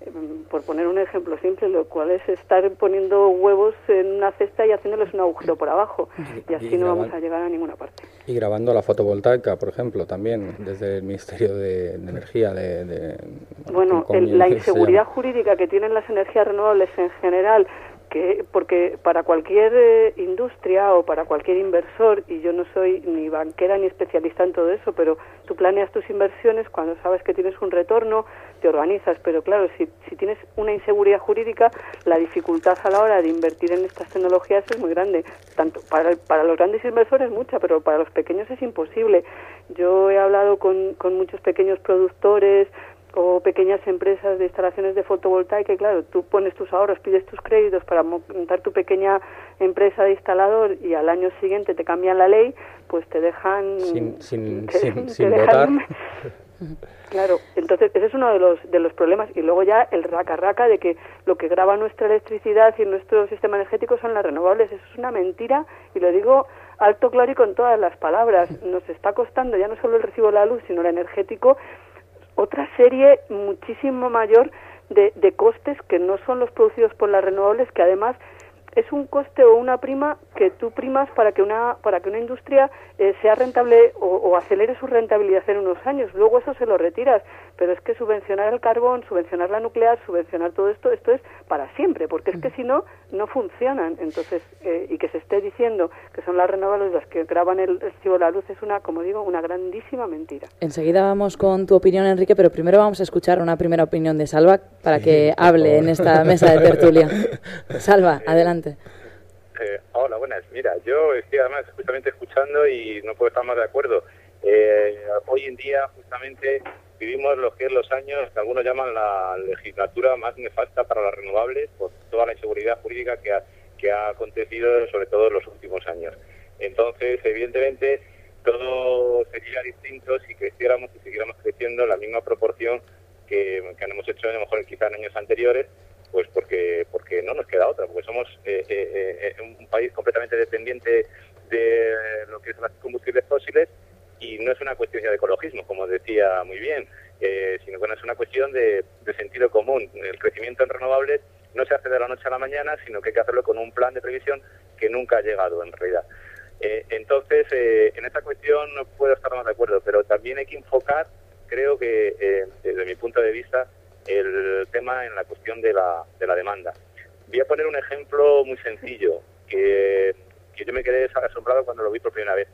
S11: Eh, por poner un ejemplo simple, lo cual es estar poniendo huevos en una cesta y haciéndoles un agujero por abajo. Y así no vamos a llegar a ninguna parte.
S13: Y grabando la fotovoltaica, por ejemplo, también desde el Ministerio de, de Energía de, de
S11: bueno, el, la inseguridad jurídica que tienen las energías renovables en general, que porque para cualquier eh, industria o para cualquier inversor, y yo no soy ni banquera ni especialista en todo eso, pero tú planeas tus inversiones cuando sabes que tienes un retorno, te organizas, pero claro, si, si tienes una inseguridad jurídica, la dificultad a la hora de invertir en estas tecnologías es muy grande. Tanto para, para los grandes inversores mucha, pero para los pequeños es imposible. Yo he hablado con, con muchos pequeños productores, o pequeñas empresas de instalaciones de fotovoltaica y claro, tú pones tus ahorros, pides tus créditos para montar tu pequeña empresa de instalador y al año siguiente te cambian la ley, pues te dejan
S13: sin, sin,
S11: te,
S13: sin,
S11: te
S13: sin
S11: dejan-
S13: votar.
S11: Claro, entonces ese es uno de los de los problemas y luego ya el raca raca de que lo que graba nuestra electricidad y nuestro sistema energético son las renovables, eso es una mentira y lo digo alto claro y con todas las palabras. Nos está costando ya no solo el recibo de la luz, sino el energético otra serie muchísimo mayor de, costes que no son los producidos por las renovables, que además es un coste o una prima que tú primas para que una para que una industria eh, sea rentable o, o acelere su rentabilidad en unos años. Luego eso se lo retiras, pero es que subvencionar el carbón, subvencionar la nuclear, subvencionar todo esto, esto es para siempre, porque es que si no no funcionan. Entonces eh, y que se esté diciendo que son las renovables las que graban el recibo de la luz es una, como digo, una grandísima mentira.
S2: Enseguida vamos con tu opinión, Enrique, pero primero vamos a escuchar una primera opinión de Salva para
S14: Sí,
S2: que hable en esta mesa de tertulia. Salva, adelante.
S14: Eh, hola, buenas. Mira, yo estoy además justamente escuchando y no puedo estar más de acuerdo. Eh, hoy en día justamente vivimos lo que es los años que algunos llaman la legislatura más nefasta para las renovables por toda la inseguridad jurídica que ha, que ha acontecido sobre todo en los últimos años. Entonces, evidentemente, todo sería distinto si creciéramos y siguiéramos creciendo en la misma proporción que, que hemos hecho a lo mejor quizá en años anteriores, pues porque porque no nos queda otra, porque somos eh, eh, eh, un país completamente dependiente de lo que son los combustibles fósiles y no es una cuestión ya de ecologismo, como decía muy bien, eh, sino que es una cuestión de, sentido común. El crecimiento en renovables no se hace de la noche a la mañana, sino que hay que hacerlo con un plan de previsión que nunca ha llegado en realidad. Eh, entonces, eh, en esta cuestión no puedo estar más de acuerdo, pero también hay que enfocar, creo que eh, desde mi punto de vista, el tema en la cuestión de la, de la demanda. Voy a poner un ejemplo muy sencillo, que, yo me quedé asombrado cuando lo vi por primera vez.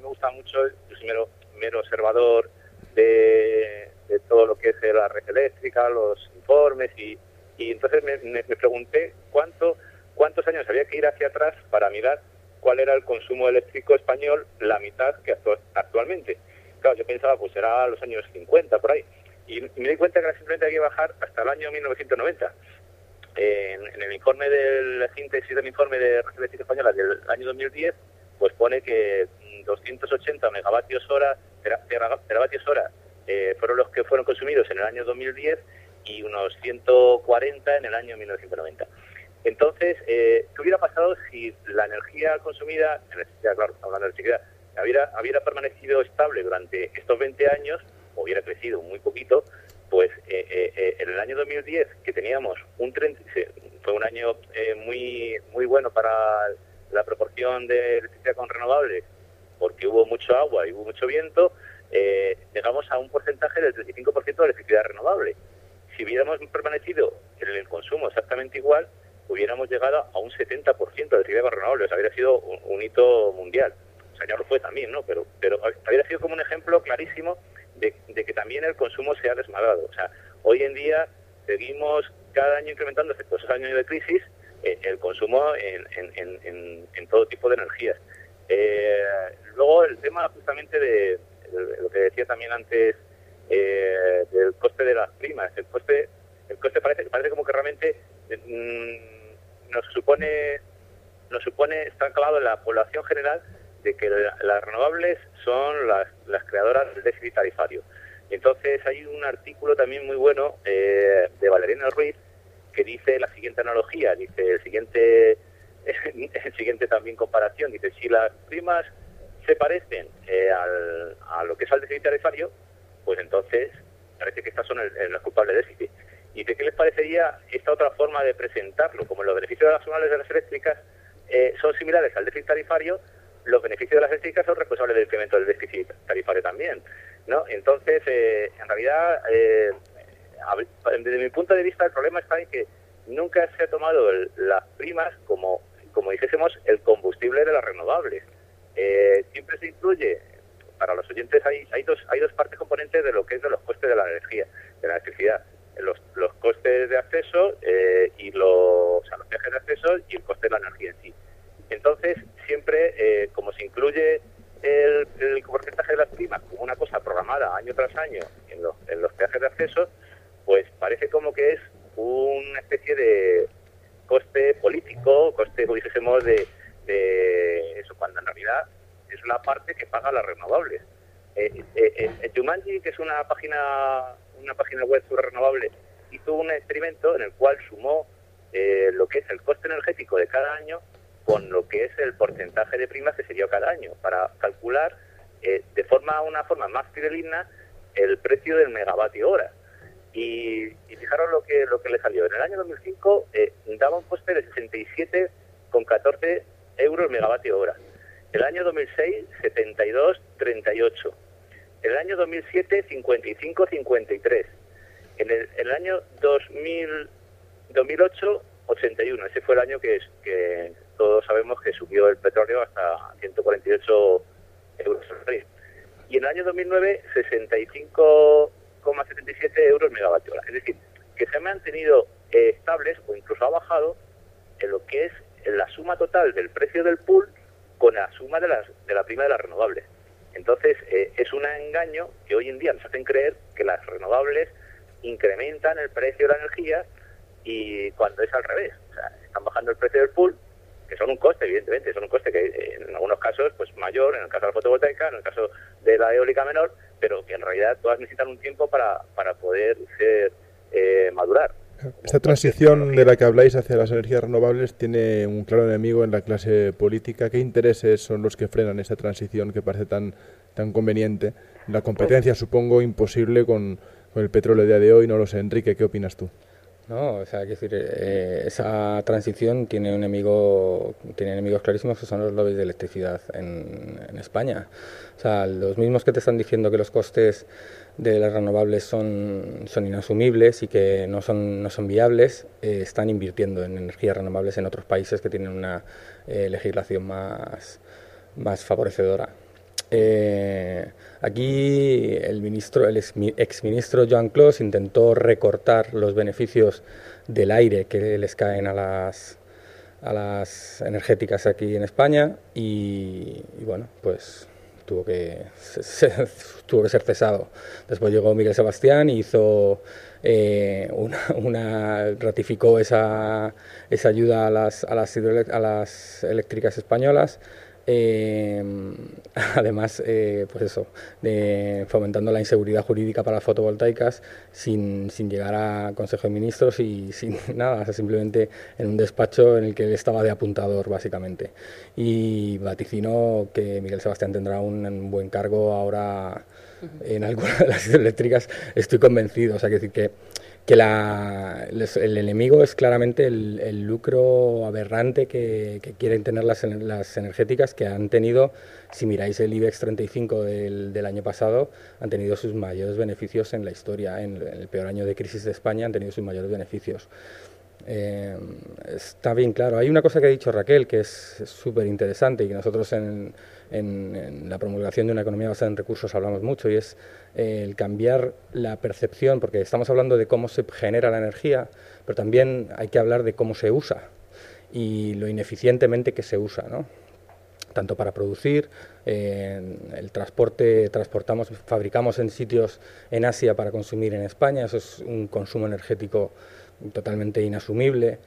S14: Me gusta mucho, yo soy mero, mero observador de, de todo lo que es la red eléctrica, los informes, y, y entonces me, me- pregunté cuánto, cuántos años había que ir hacia atrás para mirar cuál era el consumo eléctrico español, la mitad que actu- actualmente. Claro, yo pensaba, pues será los años 50, por ahí. Y, me di cuenta que simplemente hay que bajar hasta el año 1990. Eh, en, en el informe del síntesis del informe de red eléctrica española del año 2010, pues pone que 280 megavatios hora, tera- tera- teravatios hora eh, fueron los que fueron consumidos en el año 2010 y unos 140 en el año 1990. Entonces, eh, ¿qué hubiera pasado si la energía consumida, electricidad, claro, hablando de electricidad, hubiera, hubiera permanecido estable durante estos 20 años, o hubiera crecido muy poquito, pues eh, eh, eh, en el año 2010, que teníamos un 30, se- fue un año eh, muy, muy bueno para la proporción de electricidad con renovables, porque hubo mucho agua y hubo mucho viento, eh, llegamos a un porcentaje del 35% de electricidad renovable. Si hubiéramos permanecido en el consumo exactamente igual, hubiéramos llegado a un 70% de electricidad renovable. O sea, habría sido un, hito mundial. O sea, ya lo fue también, ¿no? Pero, pero habría sido como un ejemplo clarísimo de, que también el consumo se ha desmadrado. O sea, hoy en día seguimos cada año incrementando, excepto esos años de crisis, eh, el consumo en- en- en- en todo tipo de energías. Eh, luego el tema justamente de, lo que decía también antes eh, del coste de las primas. El coste, el coste parece, parece como que realmente mm, nos supone, nos supone, está anclado en la población general de que la- las renovables son las, las creadoras del déficit tarifario. Entonces hay un artículo también muy bueno eh, de Valeriano Ruiz que dice la siguiente analogía, dice el siguiente, siguiente también comparación, dice si las primas se parecen eh, al- a lo que es el déficit tarifario, pues entonces parece que estas son el, el culpable déficit. Y de qué les parecería esta otra forma de presentarlo, como los beneficios de las renovables de las eléctricas eh, son similares al déficit tarifario, los beneficios de las eléctricas son responsables del incremento del déficit tarifario también, ¿no? Entonces, eh, en realidad, eh, desde mi punto de vista, el problema está en que nunca se ha tomado el- las primas como, como dijésemos, el combustible de las renovables. Eh, siempre se incluye, para los oyentes hay, hay, dos, hay dos partes componentes de lo que es de los costes de la energía, de la electricidad. Los, los costes de acceso eh, y los, o los viajes de acceso y el coste de la energía en sí. Entonces, siempre, eh, como se incluye el, el porcentaje de las primas como una cosa programada año tras año en los, en los peajes de acceso, pues parece como que es una especie de coste político, coste, como dijésemos, de, eso, cuando en realidad es la parte que paga las renovables. Eh, eh, eh, eh, Jumanji, que es una página una página web sobre renovables, hizo un experimento en el cual sumó eh, lo que es el coste energético de cada año con lo que es el porcentaje de primas que se dio cada año para calcular de forma una forma más fideligna el precio del megavatio hora. Y, y fijaros lo que lo que le salió. En el año 2005 eh, daba un coste de 67,14 euros megavatio hora. El año 2006, 72,38. El año 2007, 55,53. En el, el año 2000, 2008, 81. Ese fue el año que, que todos sabemos que subió el petróleo hasta 148 euros. Y en el año 2009, 65,77 euros megavatio hora. Es decir, que se han mantenido eh, estables o incluso ha bajado en lo que es la suma total del precio del pool con la suma de, las, de la prima de las renovables. Entonces, eh, es un engaño que hoy en día nos hacen creer que las renovables incrementan el precio de la energía y cuando es al revés. O sea, están bajando el precio del pool, que son un coste, evidentemente, son un coste que eh, en algunos casos pues mayor, en el caso de la fotovoltaica, en el caso de la eólica menor, pero que en realidad todas necesitan un tiempo para, para poder ser, eh, madurar.
S3: Esta transición de la que habláis hacia las energías renovables tiene un claro enemigo en la clase política. ¿Qué intereses son los que frenan esta transición que parece tan, tan conveniente? La competencia, supongo, imposible con, con el petróleo día de hoy. No lo sé, Enrique, ¿qué opinas tú?
S13: No, o sea, quiero decir, eh, esa transición tiene un enemigo, tiene enemigos clarísimos que son los lobbies de electricidad en, España. O sea, los mismos que te están diciendo que los costes de las renovables son, son inasumibles y que no son, no son viables, eh, están invirtiendo en energías renovables en otros países que tienen una eh, legislación más, más favorecedora. Eh, aquí el ministro, el exministro Joan Clos intentó recortar los beneficios del aire que les caen a las a las energéticas aquí en España y, bueno, pues tuvo que tuvo que ser cesado. Después llegó Miguel Sebastián y hizo eh, una, ratificó esa, esa ayuda a las a las, a las eléctricas españolas Eh, además, eh, pues eso, de, fomentando la inseguridad jurídica para las fotovoltaicas sin, sin, llegar a Consejo de Ministros y sin nada, simplemente en un despacho en el que él estaba de apuntador, básicamente. Y vaticino que Miguel Sebastián tendrá un, buen cargo ahora en alguna de las eléctricas, estoy convencido. O sea, que decir que que la, el enemigo es claramente el, lucro aberrante que, quieren tener las, las, energéticas que han tenido, si miráis el IBEX 35 del, del, año pasado, han tenido sus mayores beneficios en la historia, en, el peor año de crisis de España han tenido sus mayores beneficios. Eh, está bien claro. Hay una cosa que ha dicho Raquel que es súper interesante y que nosotros en, en, la promulgación de una economía basada en recursos hablamos mucho y es eh, el cambiar la percepción, porque estamos hablando de cómo se genera la energía, pero también hay que hablar de cómo se usa y lo ineficientemente que se usa, ¿no? tanto para producir, el transporte, transportamos, fabricamos en sitios en Asia para consumir en España, eso es un consumo energético totalmente inasumible.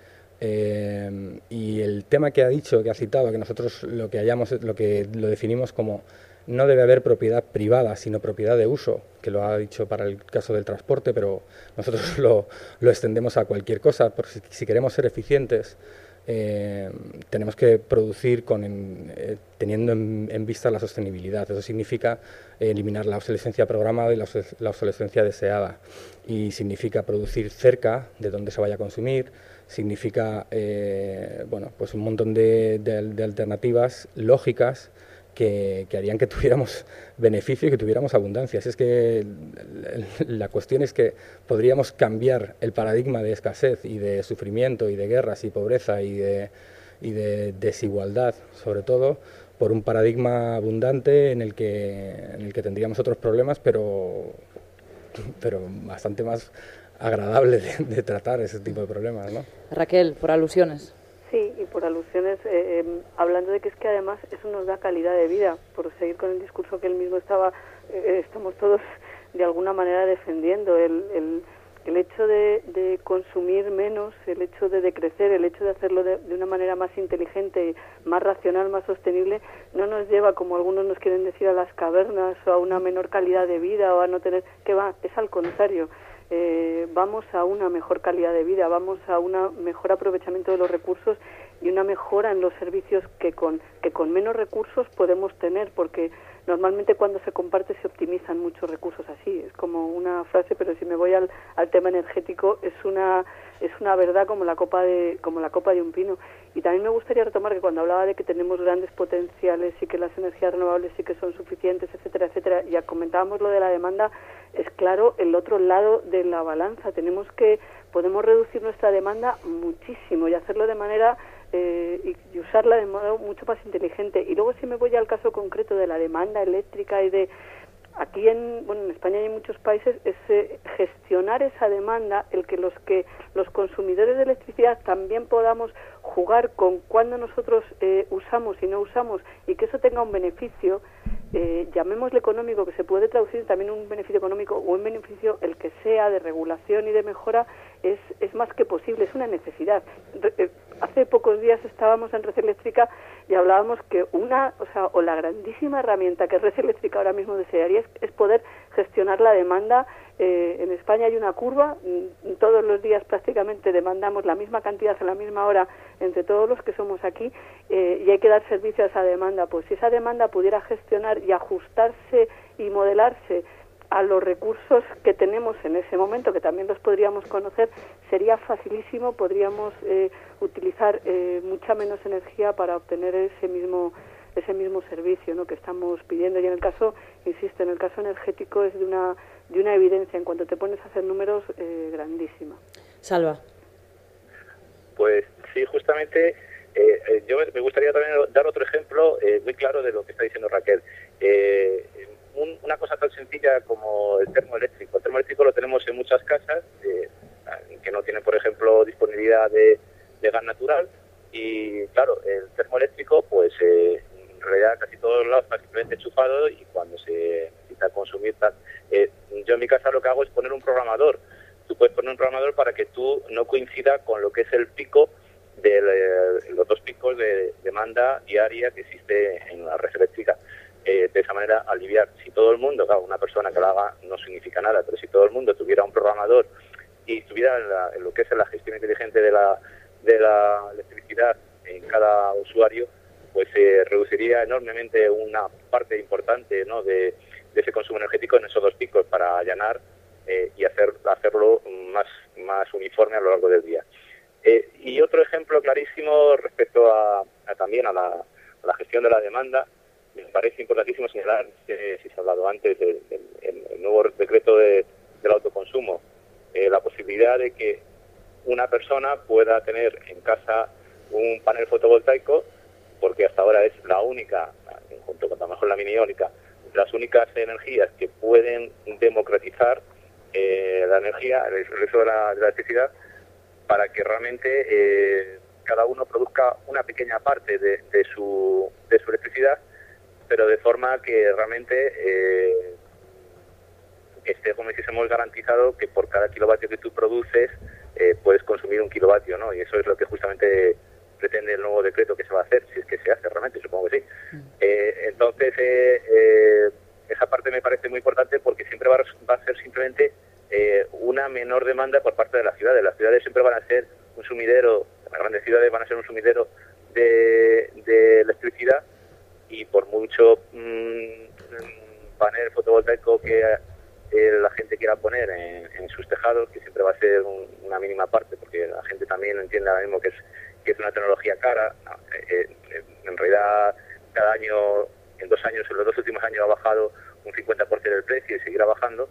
S13: Eh, y el tema que ha dicho, que ha citado, que nosotros lo que hayamos, lo que lo definimos como no debe haber propiedad privada, sino propiedad de uso, que lo ha dicho para el caso del transporte, pero nosotros lo, lo extendemos a cualquier cosa, porque si, queremos ser eficientes, eh, tenemos que producir con, eh, teniendo en, vista la sostenibilidad. Eso significa eliminar la obsolescencia programada y la, obsolescencia deseada. Y significa producir cerca de donde se vaya a consumir, significa eh, bueno, pues un montón de, alternativas lógicas que, harían que tuviéramos beneficio y que tuviéramos abundancia. es que la cuestión es que podríamos cambiar el paradigma de escasez y de sufrimiento y de guerras y pobreza y de, y de desigualdad, sobre todo, por un paradigma abundante en el que, en el que tendríamos otros problemas, pero, pero bastante más agradable de, tratar ese tipo de problemas, ¿no?
S2: Raquel, por alusiones.
S11: Sí, y por alusiones, eh, em, hablando de que es que además eso nos da calidad de vida, por seguir con el discurso que él mismo estaba, eh, estamos todos de alguna manera defendiendo, el, el, el hecho de, de, consumir menos, el hecho de decrecer, el hecho de hacerlo de, de, una manera más inteligente, más racional, más sostenible, no nos lleva, como algunos nos quieren decir, a las cavernas o a una menor calidad de vida o a no tener, que va, es al contrario eh, vamos a una mejor calidad de vida, vamos a un mejor aprovechamiento de los recursos y una mejora en los servicios que con, que con menos recursos podemos tener, porque normalmente cuando se comparte se optimizan muchos recursos así. Es como una frase, pero si me voy al, al tema energético, es una, es una verdad como la, copa de, como la copa de un pino. Y también me gustaría retomar que cuando hablaba de que tenemos grandes potenciales y que las energías renovables sí que son suficientes, etcétera, etcétera, ya comentábamos lo de la demanda, es claro el otro lado de la balanza. Tenemos que, podemos reducir nuestra demanda muchísimo y hacerlo de manera eh, y, usarla de modo mucho más inteligente. Y luego si me voy al caso concreto de la demanda eléctrica y de aquí en bueno en España y en muchos países es eh, gestionar esa demanda el que los que los consumidores de electricidad también podamos jugar con cuando nosotros eh, usamos y no usamos y que eso tenga un beneficio eh, llamémosle económico, que se puede traducir también un beneficio económico o un beneficio, el que sea, de regulación y de mejora, es, es más que posible, es una necesidad. Eh, hace pocos días estábamos en Red Eléctrica y hablábamos que una, o sea, o la grandísima herramienta que Red Eléctrica ahora mismo desearía es poder gestionar la demanda eh, en España hay una curva, mm, todos los días prácticamente demandamos la misma cantidad a la misma hora entre todos los que somos aquí eh, y hay que dar servicio a esa demanda. Pues si esa demanda pudiera gestionar y ajustarse y modelarse a los recursos que tenemos en ese momento, que también los podríamos conocer, sería facilísimo, podríamos eh, utilizar mucha menos energía para obtener ese mismo ese mismo servicio ¿no? que estamos pidiendo y en el caso, insisto, en el caso energético es de una de una evidencia en cuanto te pones a hacer números eh, grandísima.
S2: Salva.
S14: Pues sí, justamente eh, eh, yo me gustaría también dar otro ejemplo muy claro de lo que está diciendo Raquel. una cosa tan sencilla como el termoeléctrico. El termoeléctrico lo tenemos en muchas casas que no tienen, por ejemplo, disponibilidad de, gas natural y claro, el termoeléctrico pues en realidad casi todos lados está simplemente enchufado y cuando se necesita consumir tal, eh, yo en mi casa lo que hago es poner un programador. Tú puedes poner un programador para que tú no coincida con lo que es el pico de los dos picos de demanda diaria que existe en la red eléctrica. Eh, de esa manera aliviar, si todo el mundo, claro, una persona que lo haga no significa nada, pero si todo el mundo tuviera un programador y tuviera lo que es la gestión inteligente de la, de la electricidad en cada usuario, pues se reduciría enormemente una parte importante ¿no? de, ese consumo energético en esos dos picos para allanar eh, y hacer, hacerlo más, más uniforme a lo largo del día. Eh, y otro ejemplo clarísimo respecto a, también a la, gestión de la demanda, me parece importantísimo señalar, si se ha hablado antes del nuevo decreto del autoconsumo, eh, la posibilidad de que una persona pueda tener en casa un panel fotovoltaico, porque hasta ahora es la única, junto con a lo mejor la mini eólica, las únicas energías que pueden democratizar eh, la energía, el uso de la electricidad, para que realmente eh, cada uno produzca una pequeña parte de, su, de su electricidad, pero de forma que realmente eh, esté, como dijésemos, garantizado que por cada kilovatio que tú produces eh, puedes consumir un kilovatio, ¿no? Y eso es lo que justamente pretende el nuevo decreto que se va a hacer, si es que se hace realmente, supongo que sí. Mm. entonces, esa parte me parece muy importante porque siempre va a ser simplemente eh, una menor demanda por parte de las ciudades. Las ciudades siempre van a ser un sumidero, las grandes ciudades van a ser un sumidero de, electricidad y por mucho mm, panel fotovoltaico que eh, la gente quiera poner en, sus tejados, que siempre va a ser una mínima parte, porque la gente también entiende ahora mismo que es, que es una tecnología cara. Eh, en realidad, cada año, en dos años, en los dos últimos años ha bajado un 50% del precio y seguirá bajando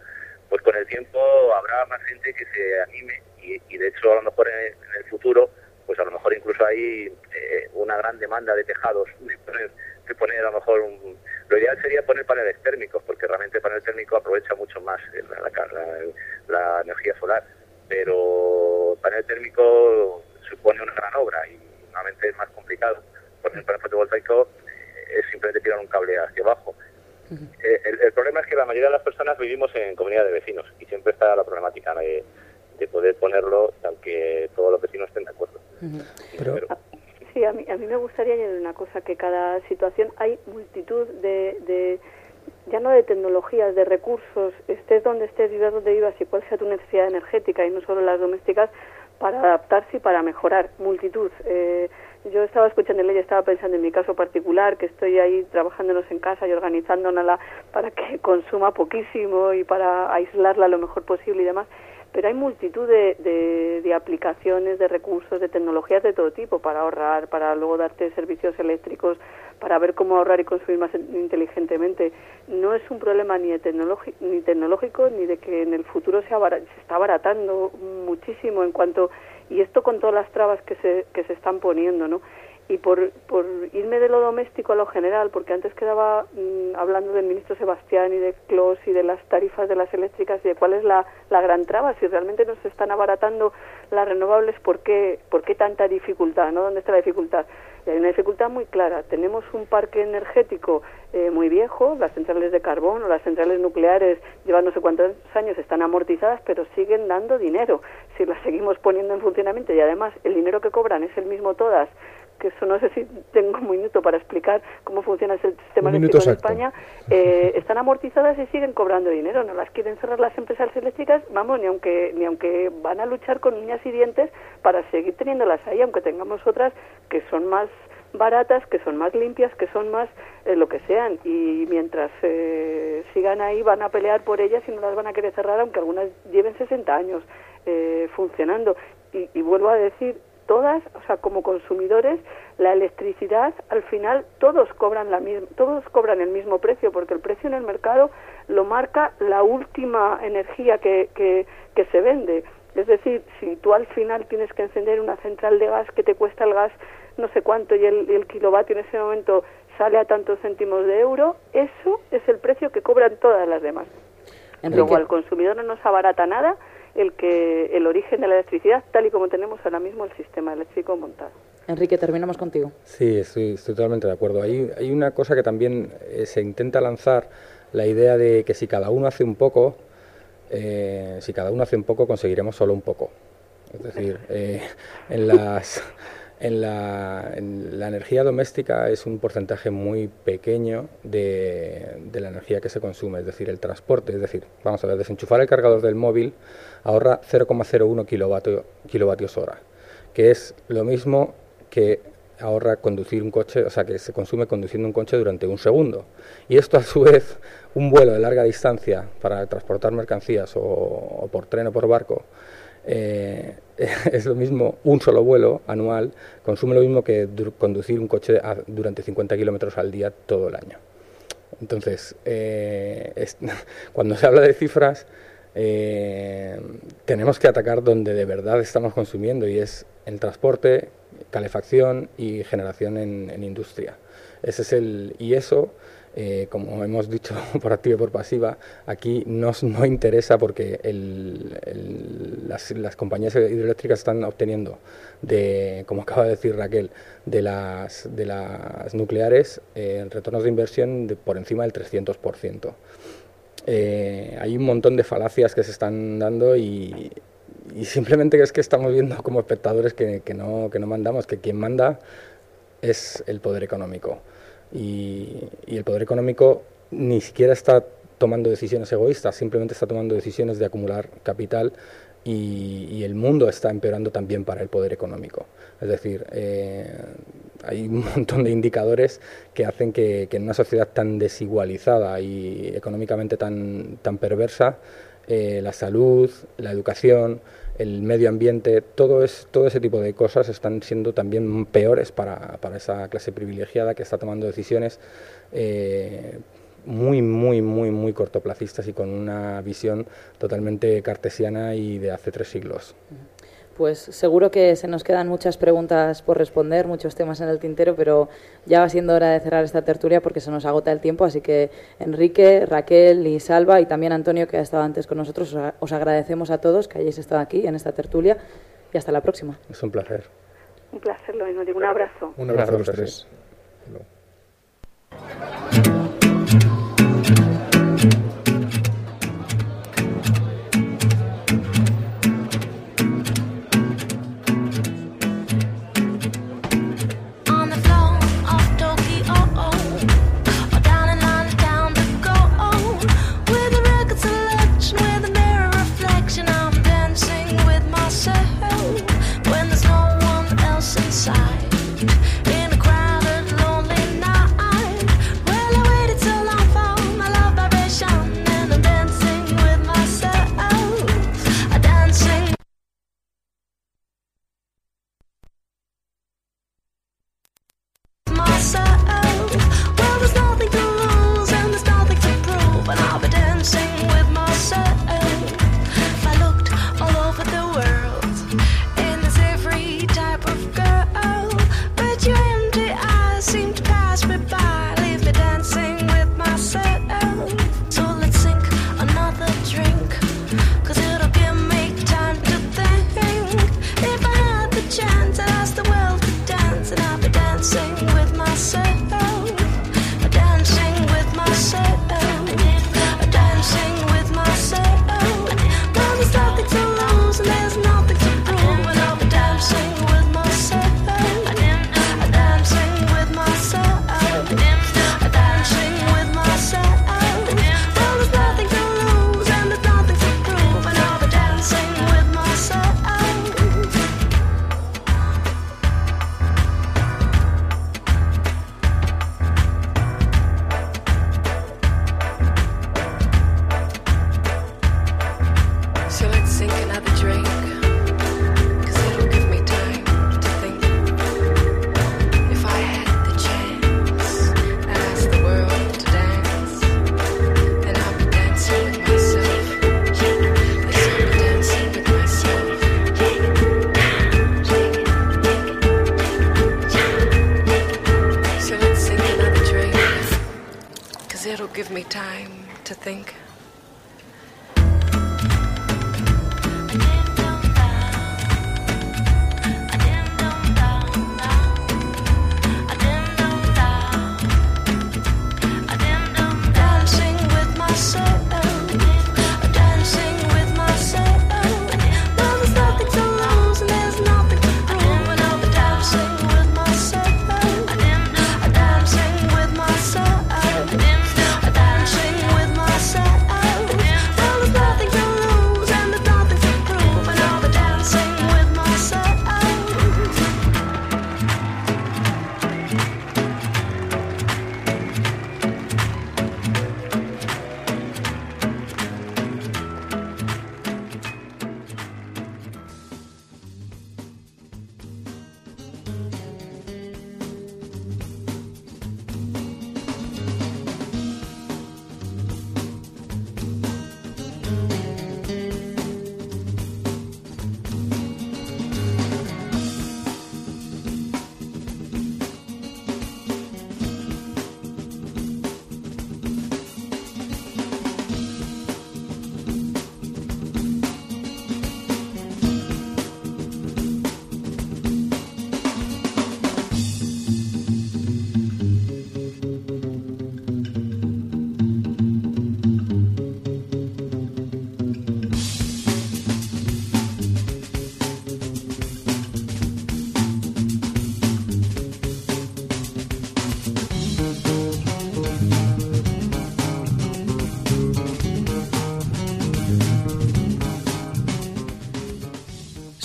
S14: pues con el tiempo habrá más gente que se anime y, de hecho a lo mejor en, el futuro pues a lo mejor incluso hay eh, una gran demanda de tejados de poner, a lo mejor un, lo ideal sería poner paneles térmicos porque realmente el panel térmico aprovecha mucho más la, energía solar pero el panel térmico supone una gran obra y normalmente es más complicado porque el panel fotovoltaico es simplemente tirar un cable hacia abajo. Eh, el, problema es que la mayoría de las personas vivimos en comunidad de vecinos y siempre está la problemática de, poder ponerlo aunque todos los vecinos estén de acuerdo.
S11: Sí, a mí, a mí me gustaría añadir una cosa, que cada situación hay multitud de, ya no de tecnologías, de recursos, estés donde estés, vivas donde vivas y cuál sea tu necesidad energética y no solo las domésticas, para adaptarse y para mejorar, multitud. Eh, yo estaba escuchando y estaba pensando en mi caso particular, que estoy ahí trabajándonos en casa y organizándonos para que consuma poquísimo y para aislarla lo mejor posible y demás. Pero hay multitud de, de, aplicaciones, de recursos, de tecnologías de todo tipo para ahorrar, para luego darte servicios eléctricos, para ver cómo ahorrar y consumir más inteligentemente. No es un problema ni, ni tecnológico ni de que en el futuro se, se está abaratando muchísimo en cuanto y esto con todas las trabas que se, que se están poniendo, ¿no? Y por, por irme de lo doméstico a lo general, porque antes quedaba mm, hablando del ministro Sebastián y de Clos y de las tarifas de las eléctricas y de cuál es la, la gran traba, si realmente nos están abaratando las renovables, ¿por qué, ¿por qué tanta dificultad? ¿no? ¿Dónde está la dificultad? Hay una dificultad muy clara. Tenemos un parque energético eh, muy viejo, las centrales de carbón o las centrales nucleares llevan no sé cuántos años, están amortizadas, pero siguen dando dinero si las seguimos poniendo en funcionamiento y además el dinero que cobran es el mismo todas que eso no sé si tengo un minuto para explicar cómo funciona el sistema eléctrico en España, eh, están amortizadas y siguen cobrando dinero. No las quieren cerrar las empresas eléctricas, vamos, ni aunque, ni aunque van a luchar con uñas y dientes para seguir teniéndolas ahí, aunque tengamos otras que son más baratas, que son más limpias, que son más eh, lo que sean. Y mientras eh, sigan ahí van a pelear por ellas y no las van a querer cerrar, aunque algunas lleven 60 años funcionando. Y, y vuelvo a decir, todas, o sea, como consumidores, la electricidad al final todos cobran la misma, todos cobran el mismo precio porque el precio en el mercado lo marca la última energía que, que, que se vende. Es decir, si tú al final tienes que encender una central de gas que te cuesta el gas no sé cuánto y el, el kilovatio en ese momento sale a tantos céntimos de euro, eso es el precio que cobran todas las demás. Luego al consumidor no nos abarata nada el que el origen de la electricidad tal y como tenemos ahora mismo el sistema eléctrico montado.
S2: Enrique, terminamos contigo.
S13: Sí, estoy, totalmente de acuerdo. Hay, hay una cosa que también eh, se intenta lanzar, la idea de que si cada uno hace un poco, eh, si cada uno hace un poco, conseguiremos solo un poco. Es decir, eh, en las En la, en la, energía doméstica es un porcentaje muy pequeño de, la energía que se consume, es decir, el transporte. Es decir, vamos a ver, desenchufar el cargador del móvil ahorra 0,01 kilovatio, kilovatios hora, que es lo mismo que ahorra conducir un coche, o sea, que se consume conduciendo un coche durante un segundo. Y esto, a su vez, un vuelo de larga distancia para transportar mercancías o por tren o por barco, eh, es lo mismo, un solo vuelo anual consume lo mismo que conducir un coche durante 50 kilómetros al día todo el año. Entonces, eh, cuando se habla de cifras, eh, tenemos que atacar donde de verdad estamos consumiendo y es el transporte, calefacción y generación en, en industria. Ese es el, y eso eh, como hemos dicho por activa y por pasiva, aquí nos no interesa porque el, las, compañías hidroeléctricas están obteniendo, de, como acaba de decir Raquel, de las, de las nucleares eh, retornos de inversión de por encima del 300%. Eh, hay un montón de falacias que se están dando y, y simplemente es que estamos viendo como espectadores que, no, que no mandamos, que quien manda es el poder económico y, el poder económico ni siquiera está tomando decisiones egoístas, simplemente está tomando decisiones de acumular capital y, el mundo está empeorando también para el poder económico. Es decir, eh, hay un montón de indicadores que hacen que, que, en una sociedad tan desigualizada y económicamente tan, tan perversa, eh, la salud, la educación, el medio ambiente, todo, es, todo ese tipo de cosas están siendo también peores para, esa clase privilegiada que está tomando decisiones eh, muy, muy, muy, muy cortoplacistas y con una visión totalmente cartesiana y de hace tres siglos.
S2: Pues seguro que se nos quedan muchas preguntas por responder, muchos temas en el tintero, pero ya va siendo hora de cerrar esta tertulia porque se nos agota el tiempo. Así que Enrique, Raquel y Salva y también Antonio, que ha estado antes con nosotros, os agradecemos a todos que hayáis estado aquí en esta tertulia y hasta la próxima.
S13: Es un placer.
S11: Un placer, lo mismo. Digo, un abrazo.
S3: Un abrazo a los tres.
S17: give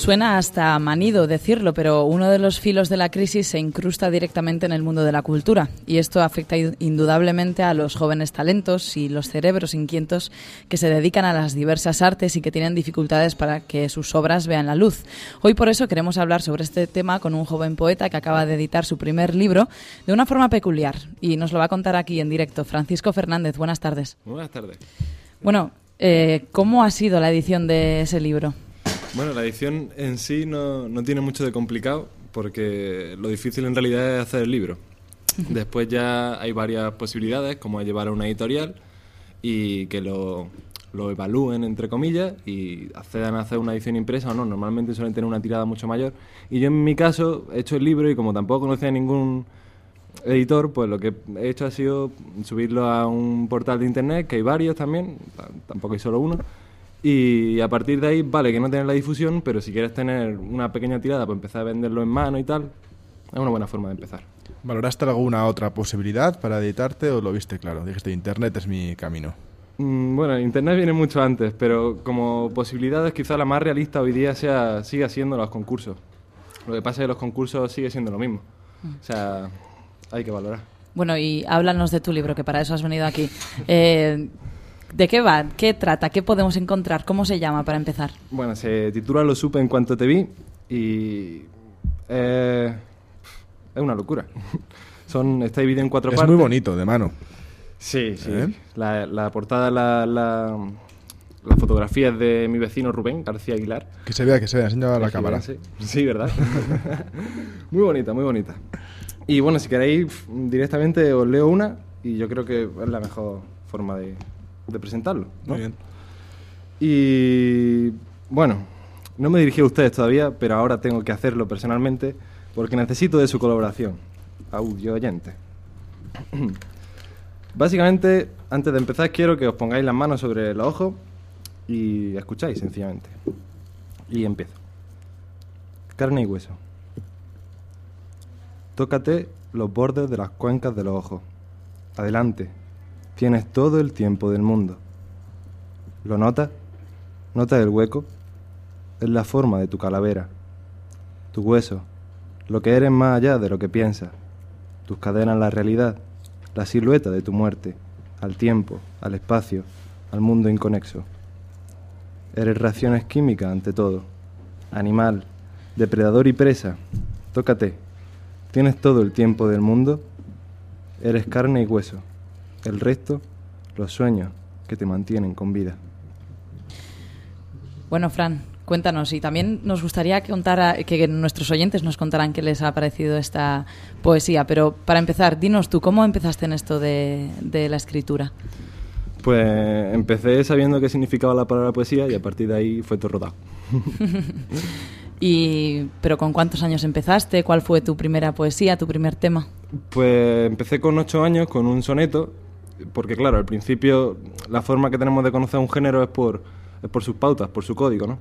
S2: Suena hasta manido decirlo, pero uno de los filos de la crisis se incrusta directamente en el mundo de la cultura y esto afecta indudablemente a los jóvenes talentos y los cerebros inquietos que se dedican a las diversas artes y que tienen dificultades para que sus obras vean la luz. Hoy por eso queremos hablar sobre este tema con un joven poeta que acaba de editar su primer libro de una forma peculiar y nos lo va a contar aquí en directo. Francisco Fernández, buenas tardes.
S18: Buenas tardes.
S2: Bueno, eh, ¿cómo ha sido la edición de ese libro?
S18: Bueno, la edición en sí no, no tiene mucho de complicado porque lo difícil en realidad es hacer el libro. Después ya hay varias posibilidades, como llevar a una editorial y que lo, lo, evalúen, entre comillas, y accedan a hacer una edición impresa o no. Normalmente suelen tener una tirada mucho mayor. Y yo en mi caso he hecho el libro y como tampoco conocía a ningún editor, pues lo que he hecho ha sido subirlo a un portal de internet, que hay varios también, tampoco hay solo uno y a partir de ahí, vale que no tienes la difusión, pero si quieres tener una pequeña tirada, pues empezar a venderlo en mano y tal, es una buena forma de empezar.
S3: ¿Valoraste alguna otra posibilidad para editarte o lo viste claro? Dijiste, Internet es mi camino.
S18: Mm, bueno, Internet viene mucho antes, pero como posibilidades quizá la más realista hoy día sea, siga siendo los concursos. Lo que pasa es que los concursos sigue siendo lo mismo. O sea, hay que valorar.
S2: Bueno, y háblanos de tu libro, que para eso has venido aquí. Eh, ¿De qué va? ¿Qué trata? ¿Qué podemos encontrar? ¿Cómo se llama para empezar?
S18: Bueno, se titula Lo supe en cuanto te vi y eh, es una locura. Son, está dividido en cuatro
S3: es
S18: partes.
S3: Es muy bonito, de mano.
S18: Sí, sí. ¿Eh? La, portada, la, la, fotografía es de mi vecino Rubén García Aguilar.
S3: Que se vea, que se vea, enseña la cámara.
S18: Sí, sí ¿verdad? muy bonita, muy bonita. Y bueno, si queréis directamente os leo una y yo creo que es la mejor forma de, de presentarlo. Muy bien. Y bueno, no me dirigí a ustedes todavía, pero ahora tengo que hacerlo personalmente porque necesito de su colaboración, audio oyente. Básicamente, antes de empezar, quiero que os pongáis las manos sobre los ojos y escucháis sencillamente. Y empiezo. Carne y hueso. Tócate los bordes de las cuencas de los ojos. Adelante, Tienes todo el tiempo del mundo. ¿Lo notas? ¿Notas el hueco? Es la forma de tu calavera, tu hueso, lo que eres más allá de lo que piensas, tus cadenas la realidad, la silueta de tu muerte, al tiempo, al espacio, al mundo inconexo. Eres reacciones químicas ante todo, animal, depredador y presa. Tócate. ¿Tienes todo el tiempo del mundo? Eres carne y hueso. El resto, los sueños que te mantienen con vida.
S2: Bueno, Fran, cuéntanos y también nos gustaría que, que nuestros oyentes nos contaran qué les ha parecido esta poesía. Pero para empezar, dinos tú, ¿cómo empezaste en esto de, de la escritura?
S18: Pues empecé sabiendo qué significaba la palabra poesía y a partir de ahí fue todo rodado.
S2: y, ¿Pero con cuántos años empezaste? ¿Cuál fue tu primera poesía, tu primer tema?
S18: Pues empecé con ocho años con un soneto porque claro, al principio la forma que tenemos de conocer un género es por, es por sus pautas, por su código, ¿no?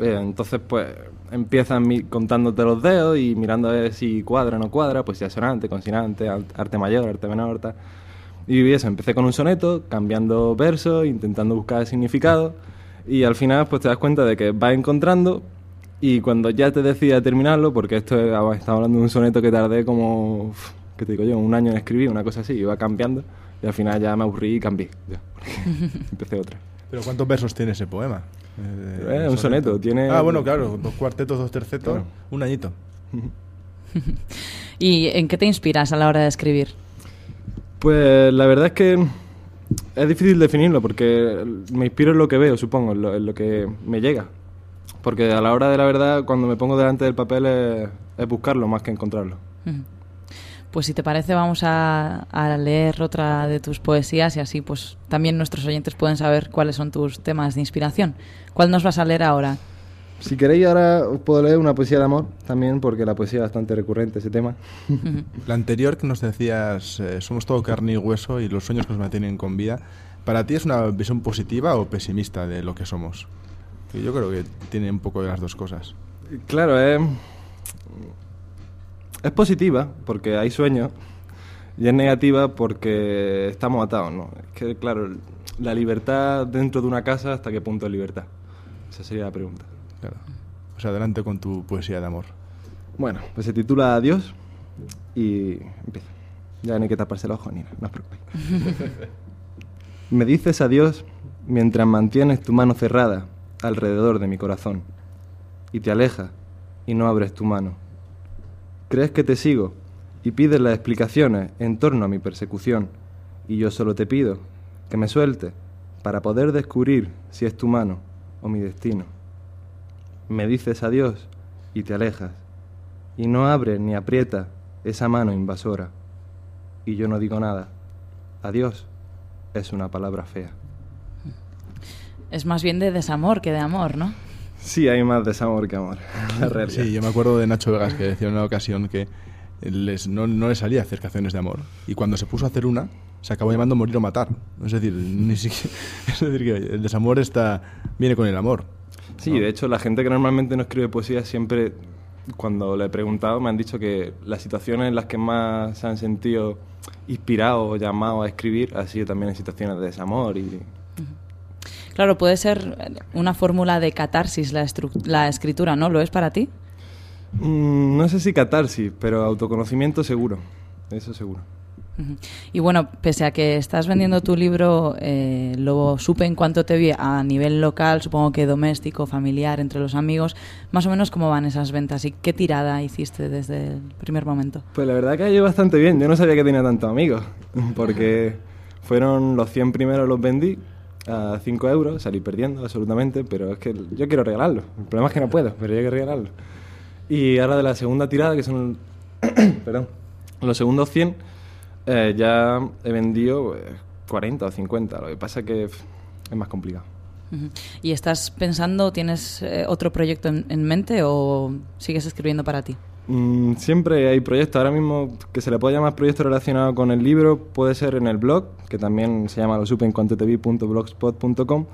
S18: Eh, entonces, pues, empiezan contándote los dedos y mirando a ver si cuadra o no cuadra, pues si sonante, consonante, arte mayor, arte menor, tal. Y eso, empecé con un soneto, cambiando versos, intentando buscar significado, y al final, pues te das cuenta de que vas encontrando, y cuando ya te decides terminarlo, porque esto es, estaba hablando de un soneto que tardé como, ¿qué te digo yo? Un año en escribir, una cosa así, iba cambiando y al final ya me aburrí y cambié. empecé otra.
S3: ¿Pero cuántos versos tiene ese poema?
S18: Eh, un soneto. Tiene...
S3: Ah, bueno, claro, dos cuartetos, dos tercetos, un añito.
S2: ¿Y en qué te inspiras a la hora de escribir?
S18: Pues la verdad es que es difícil definirlo porque me inspiro en lo que veo, supongo, en lo, que me llega. Porque a la hora de la verdad, cuando me pongo delante del papel es, buscarlo más que encontrarlo.
S2: Pues si te parece vamos a, leer otra de tus poesías y así pues también nuestros oyentes pueden saber cuáles son tus temas de inspiración. ¿Cuál nos vas a leer ahora?
S18: Si queréis ahora os puedo leer una poesía de amor también porque la poesía es bastante recurrente ese tema.
S3: la anterior que nos decías, eh, somos todo carne y hueso y los sueños que nos mantienen con vida, ¿para ti es una visión positiva o pesimista de lo que somos? Yo creo que tiene un poco de las dos cosas.
S18: Claro, eh es positiva porque hay sueños y es negativa porque estamos atados, ¿no? Es que, claro, la libertad dentro de una casa, ¿hasta qué punto es libertad? Esa sería la pregunta.
S3: Pues adelante con tu poesía de amor.
S18: Bueno, pues se titula Adiós y empieza. Ya no hay que taparse el ojo ni nada, no os preocupéis. Me dices adiós mientras mantienes tu mano cerrada alrededor de mi corazón y te alejas y no abres tu mano. Crees que te sigo y pides las explicaciones en torno a mi persecución y yo solo te pido que me sueltes para poder descubrir si es tu mano o mi destino. Me dices adiós y te alejas y no abres ni aprietas esa mano invasora y yo no digo nada. Adiós es una palabra fea.
S2: Es más bien de desamor que de amor, ¿no?
S18: Sí, hay más desamor que amor. La realidad.
S3: Sí, yo me acuerdo de Nacho Vegas que decía en una ocasión que les, no, no le salía hacer canciones de amor. Y cuando se puso a hacer una, se acabó llamando Morir o Matar. Es decir, ni siquiera, es decir que el desamor está, viene con el amor.
S18: Sí, de hecho, la gente que normalmente no escribe poesía siempre, cuando le he preguntado, me han dicho que las situaciones en las que más se han sentido inspirados o llamados a escribir ha sido también en situaciones de desamor y
S2: Claro, puede ser una fórmula de catarsis la, la escritura, ¿no? ¿Lo es para ti?
S18: Mm, no sé si catarsis, pero autoconocimiento seguro. Eso seguro.
S2: Y bueno, pese a que estás vendiendo tu libro, eh, lo supe en cuanto te vi a nivel local, supongo que doméstico, familiar, entre los amigos, más o menos cómo van esas ventas y qué tirada hiciste desde el primer momento.
S18: Pues la verdad que ha ido bastante bien. Yo no sabía que tenía tantos amigos, porque fueron los 100 primeros los vendí a 5 euros, salí perdiendo absolutamente, pero es que yo quiero regalarlo. El problema es que no puedo, pero yo quiero regalarlo. Y ahora de la segunda tirada, que son perdón, los segundos 100, eh, ya he vendido eh, 40 o 50. Lo que pasa es que es más complicado.
S2: ¿Y estás pensando, tienes eh, otro proyecto en mente o sigues escribiendo para ti?
S18: Mm, siempre hay proyectos. Ahora mismo que se le puede llamar proyecto relacionado con el libro, puede ser en el blog, que también se llama lo supe en cuanto te.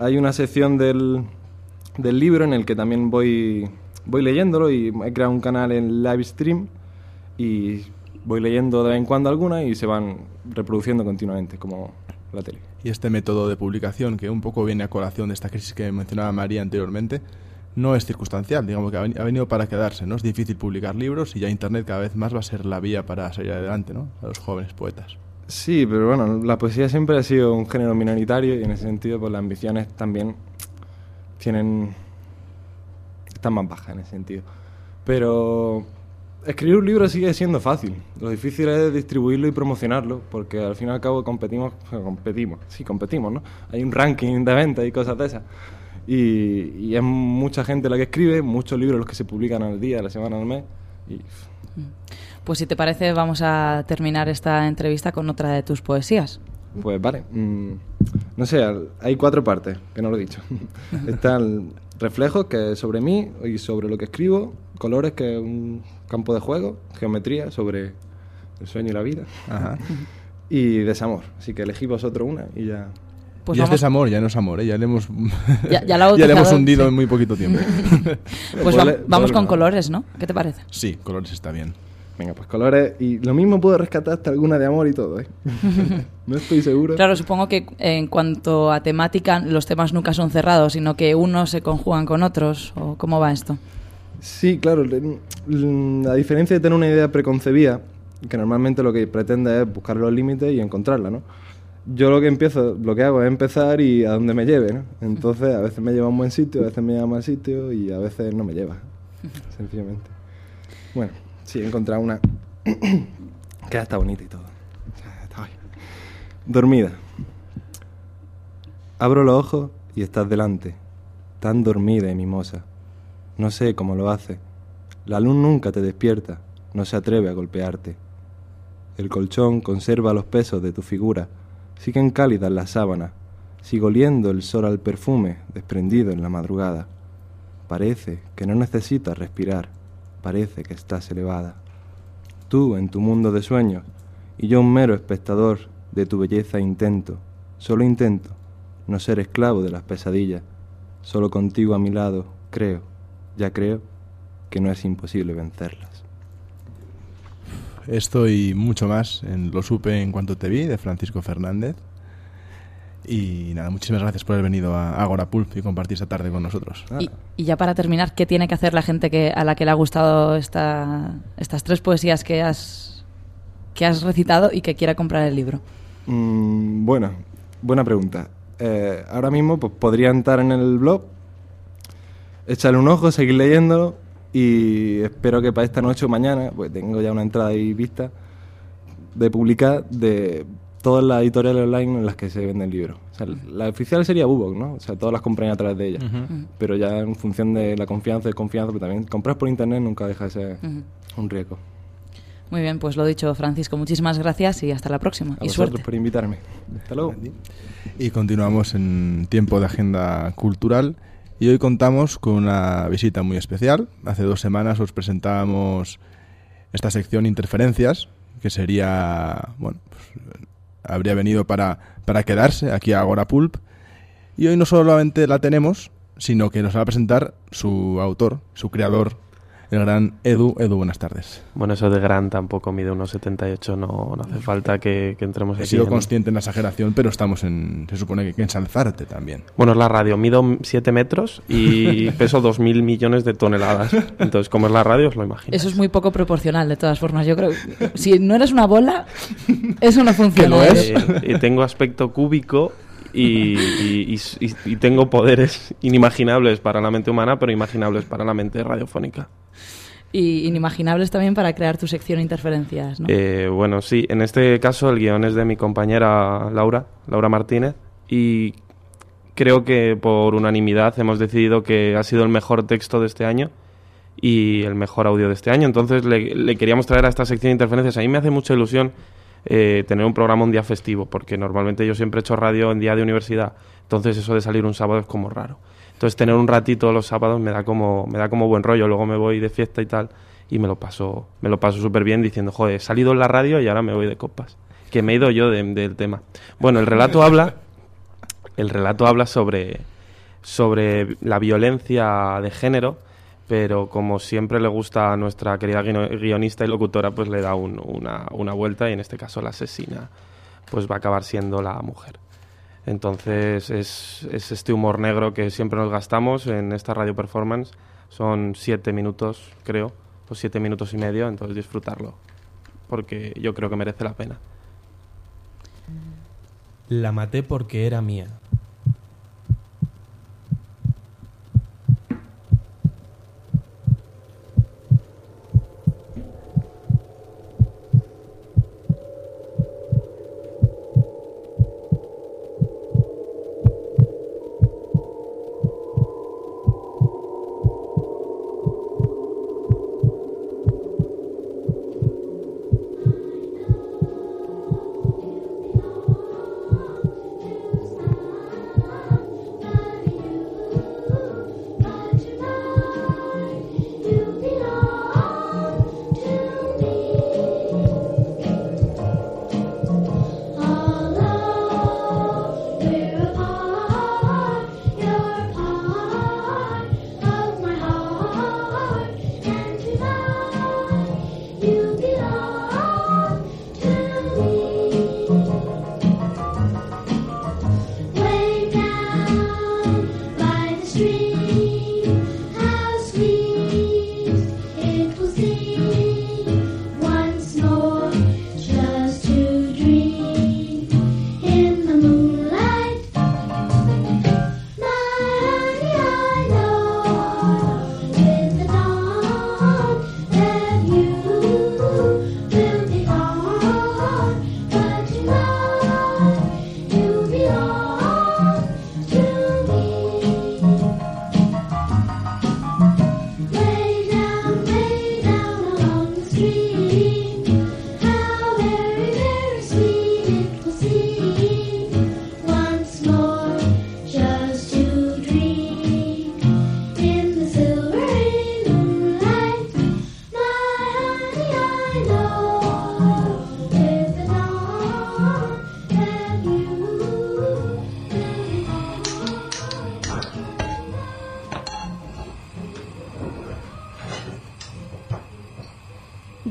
S18: Hay una sección del, del libro en el que también voy, voy leyéndolo y he creado un canal en live stream y voy leyendo de vez en cuando algunas y se van reproduciendo continuamente, como la tele.
S3: Y este método de publicación, que un poco viene a colación de esta crisis que mencionaba María anteriormente, no es circunstancial, digamos que ha veni- ha venido para quedarse, ¿no? Es difícil publicar libros y ya Internet cada vez más va a ser la vía para salir adelante, ¿no? A los jóvenes poetas.
S18: Sí, pero bueno, la poesía siempre ha sido un género minoritario y en ese sentido pues las ambiciones también tienen... están más bajas en ese sentido. Pero escribir un libro sigue siendo fácil. Lo difícil es distribuirlo y promocionarlo, porque al fin y al cabo competimos, competimos, sí, competimos, ¿no? Hay un ranking de ventas y cosas de esas. Y, y es mucha gente la que escribe, muchos libros los que se publican al día, a la semana, al mes. Y
S2: Pues si te parece, vamos a terminar esta entrevista con otra de tus poesías.
S18: Pues vale. mm, no sé, hay cuatro partes, que no lo he dicho. Están reflejos, que es sobre mí y sobre lo que escribo. Colores, que es un campo de juego. Geometría, sobre el sueño y la vida.
S3: Ajá.
S18: Y desamor. Así que elegí vosotros una y ya.
S2: Pues
S3: ya
S2: vamos-
S3: es desamor, ya no es amor, ¿eh? ya le hemos,
S2: Ya- la
S3: le hemos hundido
S2: sí.
S3: en muy poquito tiempo.
S2: Pues va- vamos con colores, ¿no? ¿Qué te parece?
S3: Sí, colores está bien.
S18: Venga, pues colores. Y lo mismo puedo rescatar hasta alguna de amor y todo, ¿eh? no estoy seguro.
S2: Claro, supongo que en cuanto a temática, los temas nunca son cerrados, sino que unos se conjugan con otros. ¿O cómo va esto?
S18: Sí, claro. le- l- A diferencia de tener una idea preconcebida, que normalmente lo que pretende es buscar los límites y encontrarla, ¿no? Yo lo que empiezo, lo que hago es empezar y a donde me lleve, ¿no? Entonces, a veces me lleva a un buen sitio, a veces me lleva a mal sitio y a veces no me lleva, sencillamente. Bueno, sí, he encontrado una que está bonita y todo. Está. Dormida. Abro los ojos y estás delante, tan dormida y mimosa. No sé cómo lo hace. La luz nunca te despierta, no se atreve a golpearte. El colchón conserva los pesos de tu figura, siguen cálidas las sábanas, sigue oliendo el sol al perfume desprendido en la madrugada. Parece que no necesitas respirar, parece que estás elevada. Tú en tu mundo de sueños y yo un mero espectador de tu belleza intento, solo intento no ser esclavo de las pesadillas, solo contigo a mi lado creo, ya creo que no es imposible vencerlas.
S3: Esto y mucho más en Lo supe en cuanto te vi, de Francisco Fernández. Y nada, muchísimas gracias por haber venido a Agora Pulp y compartir esta tarde con nosotros.
S2: Y, y ya para terminar, ¿qué tiene que hacer la gente que, a la que le ha gustado esta, estas tres poesías que has, que has recitado y que quiera comprar el libro?
S18: Mm, bueno, buena pregunta. Eh, ahora mismo pues, podría entrar en el blog, echarle un ojo, seguir leyéndolo y espero que para esta noche o mañana, pues tengo ya una entrada ahí vista, de publicar de todas las editoriales online en las que se venden libros. O sea, la oficial sería Bubok, ¿no? O sea, todas las compran a través de ella.
S2: Ujú.
S18: Pero ya en función de la confianza y desconfianza, pero también comprar por internet nunca deja de ser
S2: Ujú.
S18: un riesgo.
S2: Muy bien, pues lo dicho, Francisco, muchísimas gracias y hasta la próxima.
S18: A
S2: y
S18: vosotros
S2: suerte.
S18: por invitarme. Hasta luego.
S3: Y continuamos en tiempo de agenda cultural. Y hoy contamos con una visita muy especial. Hace dos semanas os presentábamos esta sección Interferencias, que sería, bueno, pues, habría venido para, para quedarse aquí a Agora Pulp. Y hoy no solamente la tenemos, sino que nos va a presentar su autor, su creador, el gran Edu. Edu, buenas tardes.
S19: Bueno, eso de gran tampoco mide unos 78, no, no hace falta que, que entremos
S3: He
S19: aquí.
S3: sido
S19: en-
S3: consciente en la exageración, pero estamos en, se supone que, que ensalzarte también.
S19: Bueno, es la radio, mido 7 metros y peso 2.000 millones de toneladas. Entonces, como es la radio, os lo imagino.
S2: Eso es muy poco proporcional, de todas formas. Yo creo que si no eres una bola, eso no funciona.
S19: Eh, y tengo aspecto cúbico y, y- y- y- y tengo poderes inimaginables para la mente humana, pero imaginables para la mente radiofónica.
S2: Y inimaginables también para crear tu sección Interferencias, ¿no?
S19: Eh, bueno, sí, en este caso el guion es de mi compañera Laura, Laura Martínez, y creo que por unanimidad hemos decidido que ha sido el mejor texto de este año y el mejor audio de este año. Entonces le, queríamos traer a esta sección de interferencias. A mí me hace mucha ilusión eh, tener un programa un día festivo, porque normalmente yo siempre he hecho radio en día de universidad, entonces eso de salir un sábado es como raro. Entonces tener un ratito los sábados me da como me da como buen rollo. Luego me voy de fiesta y tal y me lo paso me lo paso súper bien diciendo, joder, he salido en la radio y ahora me voy de copas. Que me he ido yo de- del tema. Bueno, el relato habla el relato habla sobre sobre la violencia de género, pero como siempre le gusta a nuestra querida guionista y locutora, pues le da un- una, una vuelta y en este caso la asesina pues va a acabar siendo la mujer. Entonces es, es este humor negro que siempre nos gastamos en esta radio performance. Son siete minutos, creo, o siete minutos y medio, entonces disfrutarlo, porque yo creo que merece la pena.
S20: La maté porque era mía.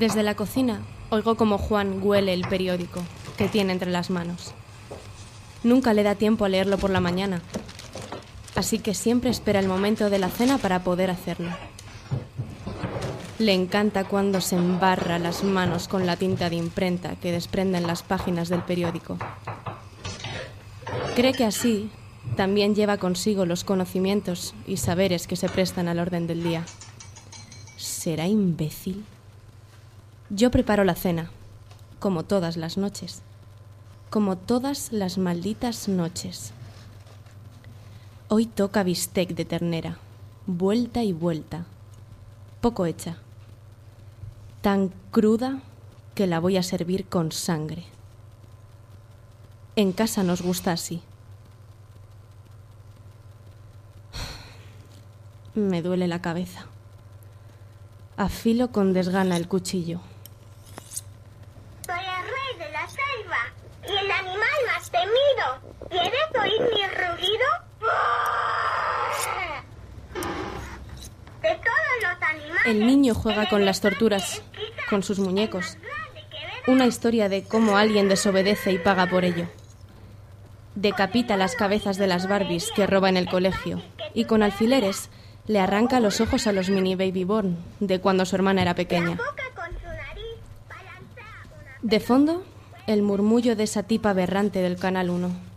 S21: Desde la cocina oigo como Juan huele el periódico que tiene entre las manos. Nunca le da tiempo a leerlo por la mañana. Así que siempre espera el momento de la cena para poder hacerlo. Le encanta cuando se embarra las manos con la tinta de imprenta que desprenden las páginas del periódico. Cree que así también lleva consigo los conocimientos y saberes que se prestan al orden del día. ¿Será imbécil? Yo preparo la cena, como todas las noches, como todas las malditas noches. Hoy toca bistec de ternera, vuelta y vuelta, poco hecha, tan cruda que la voy a servir con sangre. En casa nos gusta así. Me duele la cabeza. Afilo con desgana el cuchillo.
S22: Soy el rey de la selva y el animal más temido. ¿Quieres oír mi rugido? De todos los animales.
S21: El niño juega con las torturas, con sus muñecos. Una historia de cómo alguien desobedece y paga por ello. Decapita las cabezas de las Barbies que roba en el colegio y con alfileres le arranca los ojos a los mini baby born de cuando su hermana era pequeña. De fondo, el murmullo de esa tipa aberrante del Canal 1.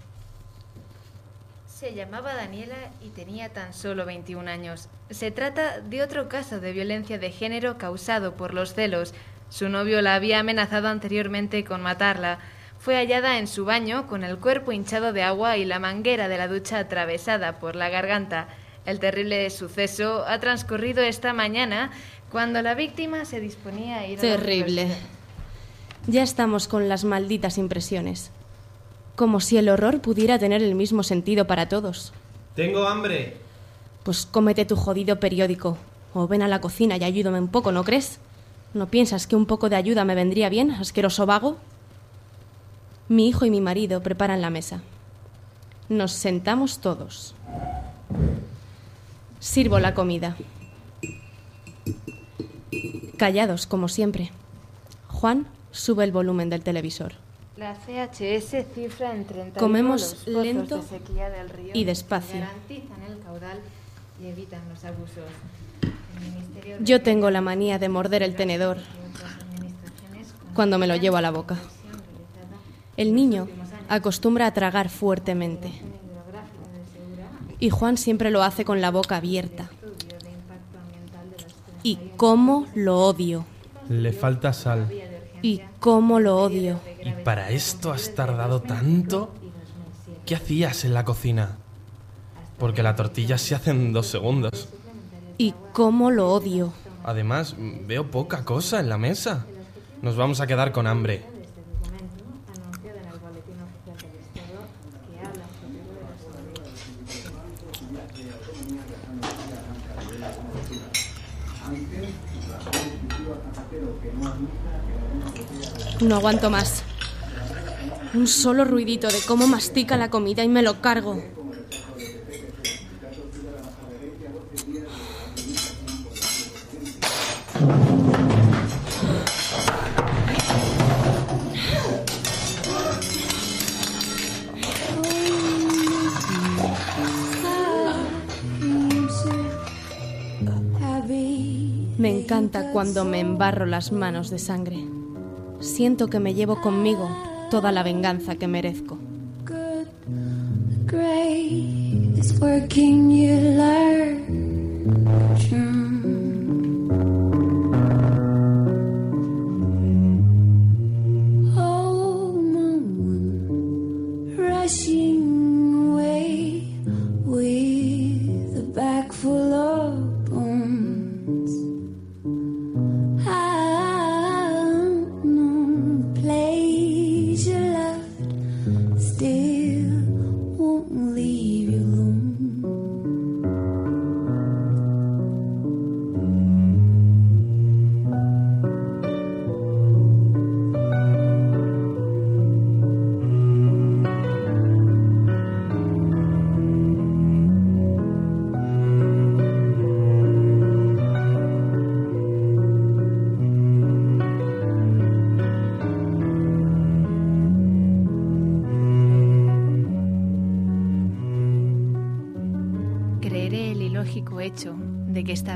S23: Se llamaba Daniela y tenía tan solo 21 años. Se trata de otro caso de violencia de género causado por los celos. Su novio la había amenazado anteriormente con matarla. Fue hallada en su baño con el cuerpo hinchado de agua y la manguera de la ducha atravesada por la garganta. El terrible suceso ha transcurrido esta mañana cuando la víctima se disponía a ir a la
S21: Terrible. Ya estamos con las malditas impresiones. Como si el horror pudiera tener el mismo sentido para todos.
S20: Tengo hambre.
S21: Pues cómete tu jodido periódico. O ven a la cocina y ayúdame un poco, ¿no crees? ¿No piensas que un poco de ayuda me vendría bien, asqueroso vago? Mi hijo y mi marido preparan la mesa. Nos sentamos todos. Sirvo la comida. Callados, como siempre. Juan sube el volumen del televisor.
S23: La CHS cifra en 30
S21: Comemos
S23: los
S21: lento
S23: de sequía del río
S21: y despacio.
S23: que garantizan el caudal y evitan los abusos. El Ministerio de
S21: Yo tengo la manía de morder el tenedor cuando me lo llevo a la boca. El niño acostumbra a tragar fuertemente. Y Juan siempre lo hace con la boca abierta. Y cómo lo odio.
S20: Le falta sal.
S21: Y cómo lo odio.
S20: ¿Y para esto has tardado tanto? ¿Qué hacías en la cocina? Porque la tortilla se hace en dos segundos.
S21: Y cómo lo odio.
S20: Además, veo poca cosa en la mesa. Nos vamos a quedar con hambre.
S21: No aguanto más. Un solo ruidito de cómo mastica la comida y me lo cargo. Me encanta cuando me embarro las manos de sangre. Siento que me llevo conmigo toda la venganza que merezco.
S8: Oh, rushing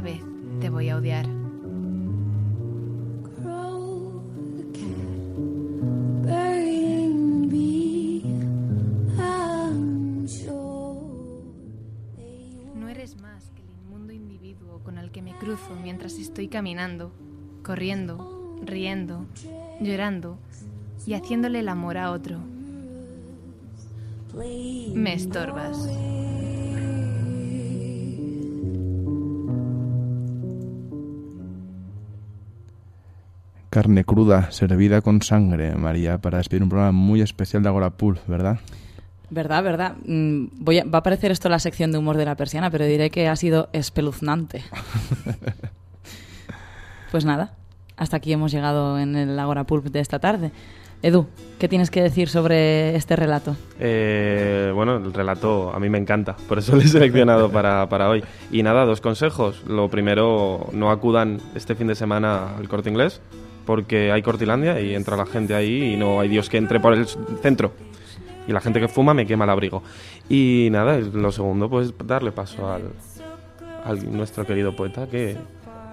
S23: vez te voy a odiar. No eres más que el inmundo individuo con el que me cruzo mientras estoy caminando, corriendo, riendo, llorando y haciéndole el amor a otro. Me estorbas.
S3: Carne cruda servida con sangre, María, para despedir un programa muy especial de Agora Pulp, ¿verdad?
S2: Verdad, verdad. Mm, Voy a- va a aparecer esto en la sección de humor de la persiana, pero diré que ha sido espeluznante. pues nada, hasta aquí hemos llegado en el Agora Pulp de esta tarde. Edu, ¿qué tienes que decir sobre este relato?
S19: Eh, bueno, el relato a mí me encanta, por eso lo he seleccionado para, para hoy. Y nada, dos consejos. Lo primero, no acudan este fin de semana al corte inglés, porque hay Cortilandia y entra la gente ahí y no hay Dios que entre por el centro. Y la gente que fuma me quema el abrigo. Y nada, lo segundo, pues darle paso al, nuestro querido poeta que,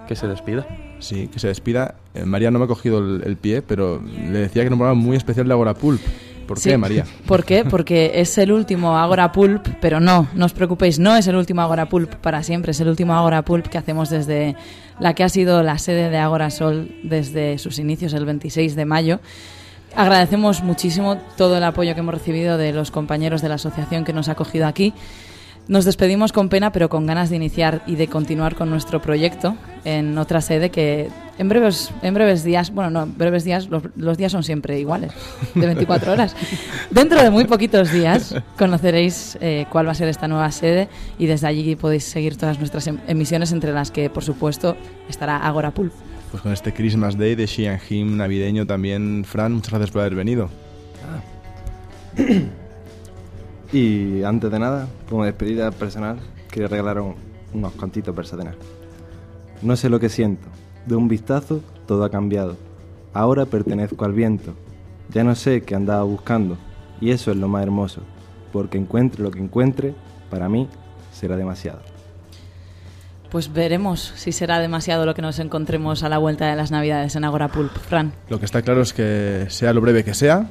S19: que se despida.
S3: Sí, que se despida. Eh, María no me ha cogido el, el pie, pero le decía que era un programa muy especial de Agora Pulp. ¿Por
S2: Sí.
S3: qué, María?
S2: ¿Por qué? Porque es el último Agora Pulp, pero no, no os preocupéis, no es el último Agora Pulp para siempre, es el último Agora Pulp que hacemos desde la que ha sido la sede de Agora Sol desde sus inicios, el 26 de mayo. Agradecemos muchísimo todo el apoyo que hemos recibido de los compañeros de la asociación que nos ha acogido aquí. Nos despedimos con pena, pero con ganas de iniciar y de continuar con nuestro proyecto en otra sede que en breves, en breves días, bueno, no, en breves días, los, los días son siempre iguales, de 24 horas. Dentro de muy poquitos días conoceréis eh, cuál va a ser esta nueva sede y desde allí podéis seguir todas nuestras em- emisiones, entre las que, por supuesto, estará Agora Pulp.
S3: Pues con este Christmas Day de She and Him navideño también, Fran, muchas gracias por haber venido.
S18: Y antes de nada, como despedida personal, quería regalar un- unos cantitos versatenas. No sé lo que siento. De un vistazo, todo ha cambiado. Ahora pertenezco al viento. Ya no sé qué andaba buscando. Y eso es lo más hermoso. Porque encuentre lo que encuentre, para mí será demasiado.
S2: Pues veremos si será demasiado lo que nos encontremos a la vuelta de las Navidades en Agora Pulp. Fran.
S3: Lo que está claro es que sea lo breve que sea,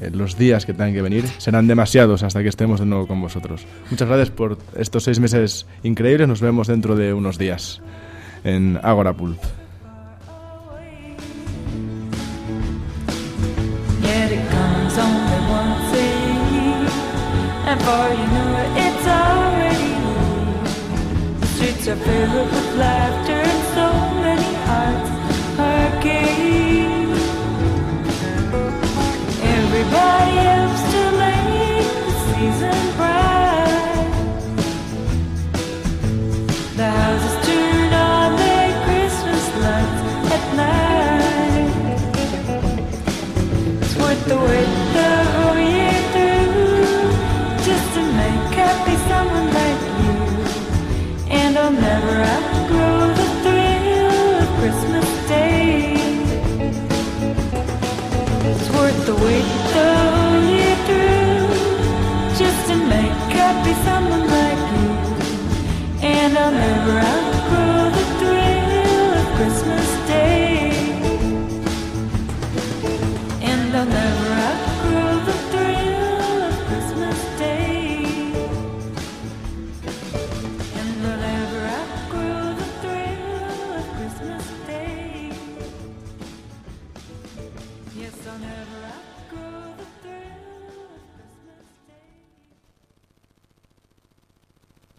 S3: eh, los días que tengan que venir serán demasiados hasta que estemos de nuevo con vosotros. Muchas gracias por estos seis meses increíbles. Nos vemos dentro de unos días en Agora Pulp.
S24: Yet it comes only And